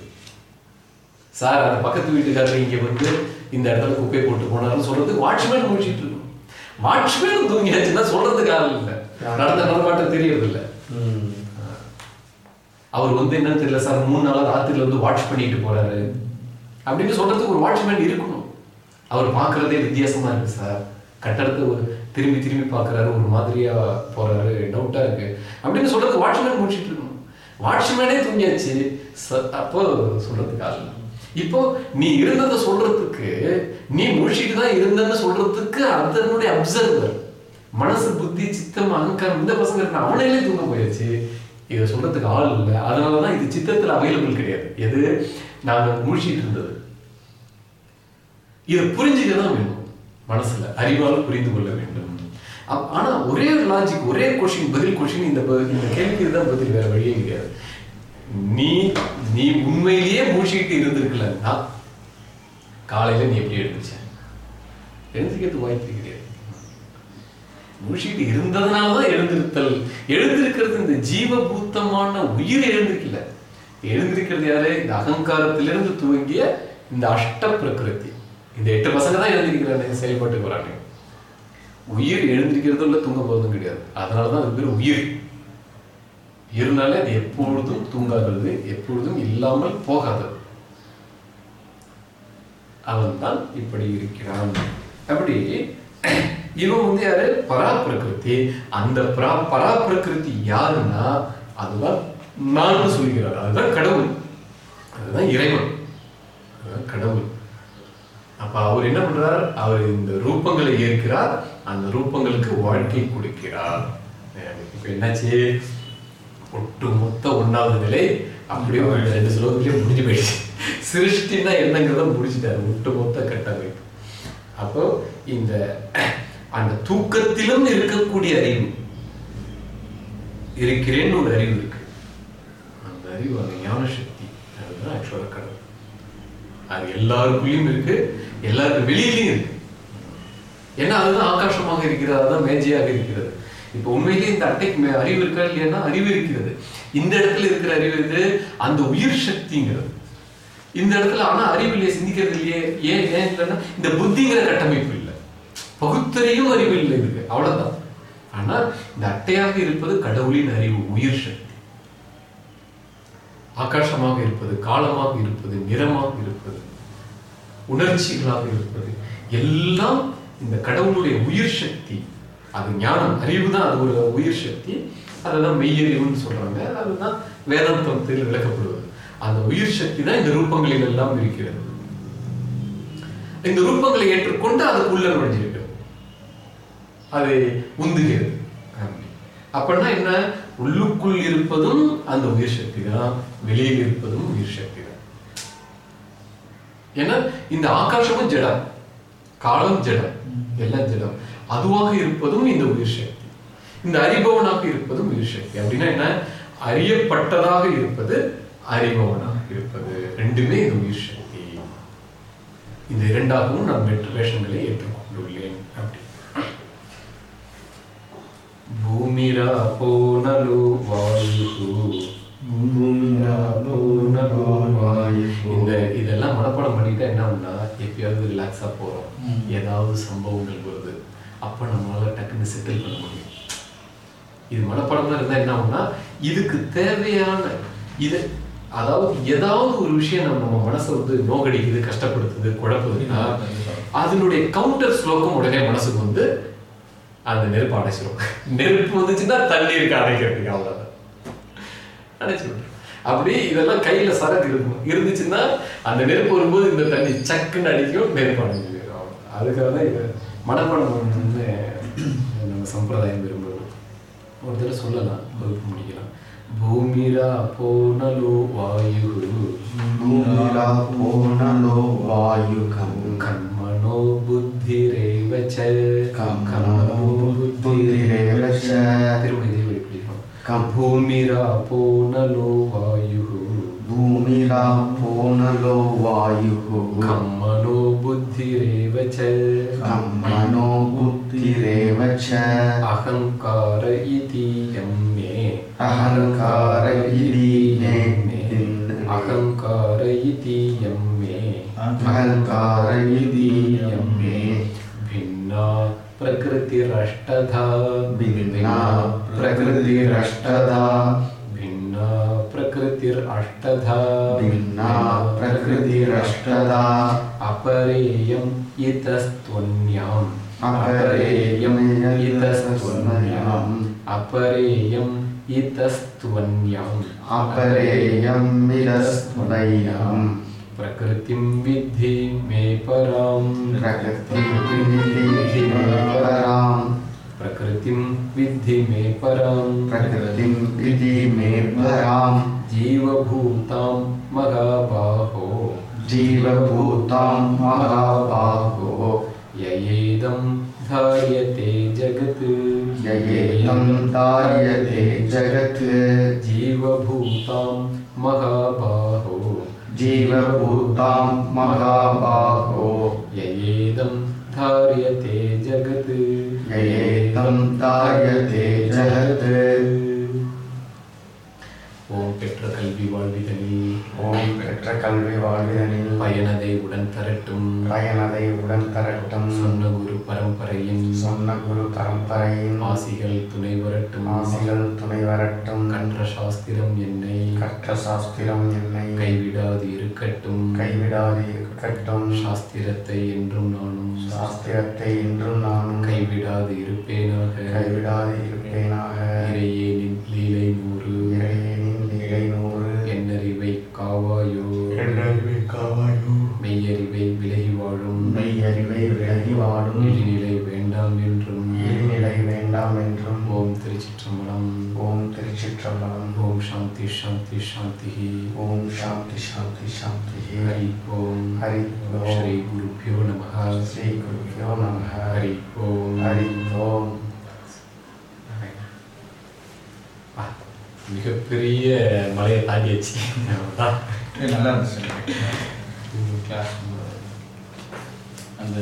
சார் அந்த பக்கத்து வீட்டுக்காரர் இங்க வந்து இந்த இடத்துல குப்பை போட்டு போனாருன்னு சொல்றதுக்கு வாட்ச்மேன் முடிச்சிட்டு இருக்கணும் வாட்ச்மேன் தூங்கியாச்சுன்னா சொல்றதுக்கு ஆள் இல்லை. நடந்த நடமாட்டம் தெரியறது இல்லை அவர் வந்து என்னன்னு தெரியல சார் மூணு நாளா ராத்திரில வந்து வாட்ச் பண்ணிட்டு போறாரு. அப்படின்னு சொல்றதுக்கு ஒரு வாட்ச்மேன் இருக்கணும். அவர் பார்க்கறதே வித்தியாசமா இருக்கு சார் கட்டடத்தை ஒரு திரும்பி திரும்பி பார்க்கறாரு ஒரு மாதிரியா போறாரு டவுட்டா இருக்கு. அப்படின்னு சொல்கிறது வாட்ச்மேன் முடிச்சிட்டு இருக்கணும். வாட்ச்மேனே தூங்கியாச்சு. ச- அப்போ சொல்றதுக்கு ஆள் இல்லை. இப்போ நீ இருந்ததை சொல்றதுக்கு நீ முழிச்சிட்டு தான் இருந்தன்னு சொல்றதுக்கு அதனுடைய அப்சர்வர் மனசு புத்தி சித்தம் அகங்காரம் இந்த பசங்க இருக்கான் அவனையிலே தூங்க போயாச்சு. இதை சொல்றதுக்கு ஆள் இல்லை. அதனாலதான் இது சித்தத்துல அவைலபிள் கிடையாது. எது? நாங்க முழிச்சிட்டு இருந்தது. இதை புரிஞ்சுக்க தான் வேணும். மனசுல அறிவால் புரிந்து கொள்ள வேண்டும். ஆனா ஒரே லாஜிக் ஒரே கொஷின் பதில் கொஷின் இந்த இந்த கேள்விக்கு தான் பதில் வேற வழியே கிடையாது. நீ நீ உண்மையிலேயே மூழ்கிட்டு இருந்திருக்கலன்னா காலையில நீ எப்படி எழுந்துச்ச எழுந்திருக்கிறது வாய்ப்பு கிடையாது. மூழ்கிட்டு இருந்ததுனால தான் எழுந்திருத்தல். எழுந்திருக்கிறது இந்த ஜீவபூத்தமான உயிர் எழுந்திருக்கல. எழுந்திருக்கிறது யாரு? இந்த அகங்காரத்திலிருந்து துவங்கிய இந்த அஷ்ட பிரகிருதி இந்த எட்டு பசங்க தான் எழுந்திருக்கிறாங்க செயல்பாட்டுக்கு வராங்க உயிர் எழுந்திருக்கிறது இல்லை தூங்க போறதும் கிடையாது. அதனாலதான் அது பேர் உயிர். உயிர்னாலே அது எப்பொழுதும் தூங்காதது எப்பொழுதும் இல்லாமல் போகாதது. அவன் தான் இப்படி இருக்கிறான். அப்படி இவன் வந்து யாரு? பரா பிரகிருதி அந்த பரா பரா பிரகிருதி யாருன்னா அதுதான் நான் சொல்கிறார் அதுதான் கடவுள். அதுதான் இறைவன். அதுதான் கடவுள். அப்ப அவர் என்ன பண்றார்? அவர் இந்த ரூபங்களை ஏற்கிறார். அந்த ரூபங்களுக்கு வாழ்க்கை கொடுக்கிறார். இப்ப என்னாச்சு? ஒட்டுமொத்த ஒண்ணாவது நிலை. அப்படியே ரெண்டு ஸ்லோகத்திலேயே முடிஞ்சு போயிடுச்சு. சிருஷ்டினா என்னங்கிறத முடிச்சுட்டாரு. ஒட்டுமொத்த கட்டமைப்பு. அப்போ இந்த அந்த தூக்கத்திலும் இருக்கக்கூடிய அறிவு. இருக்கிறேன்னு ஒரு அறிவு இருக்கு. அந்த அறிவு அந்த ஞான சக்தி அதுதான் ஆக்சுவலாக அது எல்லாருக்குள்ளயும் இருக்கு எல்லாருக்கும் வெளியிலையும் இருக்கு. ஏன்னா அதுதான் ஆகாசமாக இருக்கிறது அதுதான் மேஜையாக இருக்கிறது. இப்போ உண்மையிலேயே இந்த அட்டைக்கு மே- அறிவு இருக்கா இல்லையானா அறிவு இருக்கிறது. இந்த இடத்துல இருக்கிற அறிவு இது அந்த உயிர் சக்திங்கிறது. இந்த இடத்துல ஆனா அறிவு இல்லையே சிந்திக்கிறது இல்லையே ஏன் ஏன் இல்லைன்னா இந்த புத்திங்கிற கட்டமைப்பு இல்லை. பகுத்தறியும் அறிவு இல்லை இருக்கு அவ்வளவுதான். ஆனா இந்த அட்டையாக இருப்பது கடவுளின் அறிவு உயிர் சக்தி. ஆகாசமாக இருப்பது காலமாக இருப்பது நிறமாக இருப்பது உணர்ச்சிகளாக இருப்பது எல்லாம் இந்த கடவுளுடைய உயிர் சக்தி. அது ஞானம் அறிவு தான் அது ஒரு உயிர் சக்தி. அதுதான் மெய்யறிவுன்னு சொல்றாங்க. அதுதான் வேதாந்தத்தில் விளக்கப்படுவது. அந்த உயிர் சக்தி தான் இந்த ரூபங்களில் எல்லாம் இருக்கிறது. இந்த ரூபங்களை ஏற்றுக்கொண்டு அதுக்குள்ள நுழைஞ்சிருக்கு. அது உந்துகிறது. அப்படின்னா என்ன? உள்ளுக்குள் இருப்பதும் அந்த உயிர் சக்தி தான். வெளியில் இருப்பதும் உயிர் சக்தி தான் ஏன்னா இந்த ஆகாசமும் ஜடம் காலம் ஜடம் எல்லாம் ஜடம். அதுவாக இருப்பதும் இந்த உயிர் சக்தி. இந்த அறிபவனாக இருப்பதும் உயிர் சக்தி. அப்படின்னா என்ன? அறியப்பட்டதாக இருப்பது அறிபவனாக இருப்பது. ரெண்டுமே இது உயிர் சக்தி. இந்த இரண்டாகவும் நான் வெற்று வேஷங்களை ஏற்றுக்கொண்டுள்ளேன். அப்படி. பூமிரா போனலு வாயு இந்த இதெல்லாம் மனப்பாடம் பண்ணிட்டா என்ன ஆகும்னா எப்பயாவது ரிலாக்ஸா போறோம். ஏதாவது சம்பவங்கள் வருது. அப்ப நம்மளால டக்குன்னு செட்டில் பண்ண முடியும். இது மனப்பாடமா இருந்தா என்ன ஆகும்னா இதுக்கு தேவையான இது அதாவது ஏதாவது ஒரு விஷயம் நம்ம நம்ம மனசை வந்து நோகடிக்குது கஷ்டப்படுத்துது குழப்புதுன்னா அதனுடைய கவுண்டர் ஸ்லோகம் உடனே மனசுக்கு வந்து அந்த நெருப்பு அடைச்சிரும் நெருப்பு வந்துச்சுன்னா தண்ணி இருக்கு அடைக்கிறதுக்கு அவ்வளவுதான். அப்படி இதெல்லாம் கையில சரக்கு இருக்கும். இருந்துச்சுன்னா அந்த நெருப்பு வரும்போது இந்த தண்ணி சக்குன்னு அடிக்கும் நெருப்பு அதுக்காக தான் இது மனப்பாடம் வந்து நம்ம சம்பிரதாயம் விரும்புகிறோம் ஒரு தடவை சொல்லலாம் வகுப்பு முடிக்கலாம். பூமிரா போனலோ வாயு. பூமிரா போனலோ வாயு. கம்மனோ புத்திரேவச்ச கம்மனோ புத்திரேவச்ச திருமதி भूमिरापो नलो वायुः भूमिरापो नलो वायुः खं मनो बुद्धिरेव च खं मनो बुद्धिरेव च अहङ्कार इति यं मे अहङ्कार इति मे अहङ्कार इति यं मे अहङ्कार इति यं मे भिन्ना प्रकृतिरष्टधा भिन्ना प्रकृतिरष्टधा भिन्ना प्रकृतिरष्टधा भिन्ना प्रकृतिरष्टधा अपरेयम् इतस्त्वन्याम् अपरेयम् इतस्त्वन्याम् अपरेयम् इतस्त्वन्याम् अपरेयम् इतस्त्वन्याम् प्रकृतिं विद्धि मे पराम्। प्रकृतिं पराम्। प्रकृतिं विद्धि मे पराम्। प्रकृतिं विधि मे पराम्। जीवभूतां महाबाहो। जीवभूतां महाबाहो। ययेदं धार्यते जगत्। ययेदं धार्यते जगत्। जीवभूतां महाबाहो। जीवभूतां महाबाहो ययेदं धार्यते जगत् ययेदं धार्यते जगत् ஓம் பெற்ற கல்வி வாழ்விதனில் ஓம் பெற்ற கல்வி வாழ்விதனில் பயனதை உடன் தரட்டும். பயனதை உடன் தரட்டும். சொன்ன குரு பரம்பரையின். சொன்ன குரு பரம்பரையின். ஆசிகள் துணை வரட்டும். ஆசிகள் துணை வரட்டும். கன்ற சாஸ்திரம் என்னை. கற்ற சாஸ்திரம் என்னை. கைவிடாது இருக்கட்டும். கைவிடாது இருக்கட்டும். சாஸ்திரத்தை என்றும் நானும். சாஸ்திரத்தை இன்றும் நானும். கைவிடாது இருப்பேனாக. கைவிடாது இருப்பேனாக. இறையேனின் லீலை நூறு காவாயோ. காவாயோ. மெய்யறிவை விலகி வாழும். மெய்யறிவை விலகி வாடும் இழிநிலை வேண்டாம் என்றும். இழிநிலை வேண்டாம் என்றும். ஓம் திருச்சிற்றம்பலம். ஓம் திருச்சிற்றம்பலம். ஓம் சாந்தி சாந்தி சாந்தி ஓம் சாந்தி சாந்தி சாந்தி ஹரி ஓம். ஹரி ஓம். ஸ்ரீ குருப்பியோ நம ஸ்ரீ குருபியோ நம ஹரி ஓம். ஹரி ஓம். மிகப்பெரிய மலையை தாண்டியாச்சு நல்லா இருந்துச்சு. அந்த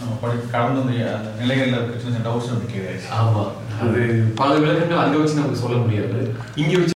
நம்ம படி கடந்து வந்து அந்த நிலைகளில் இருக்க சின்ன சின்ன டவுட்ஸ் நமக்கு கேட்காது ஆமா. அது பல விளக்கங்கள் அங்க வச்சு நமக்கு சொல்ல முடியாது. இங்க வச்சு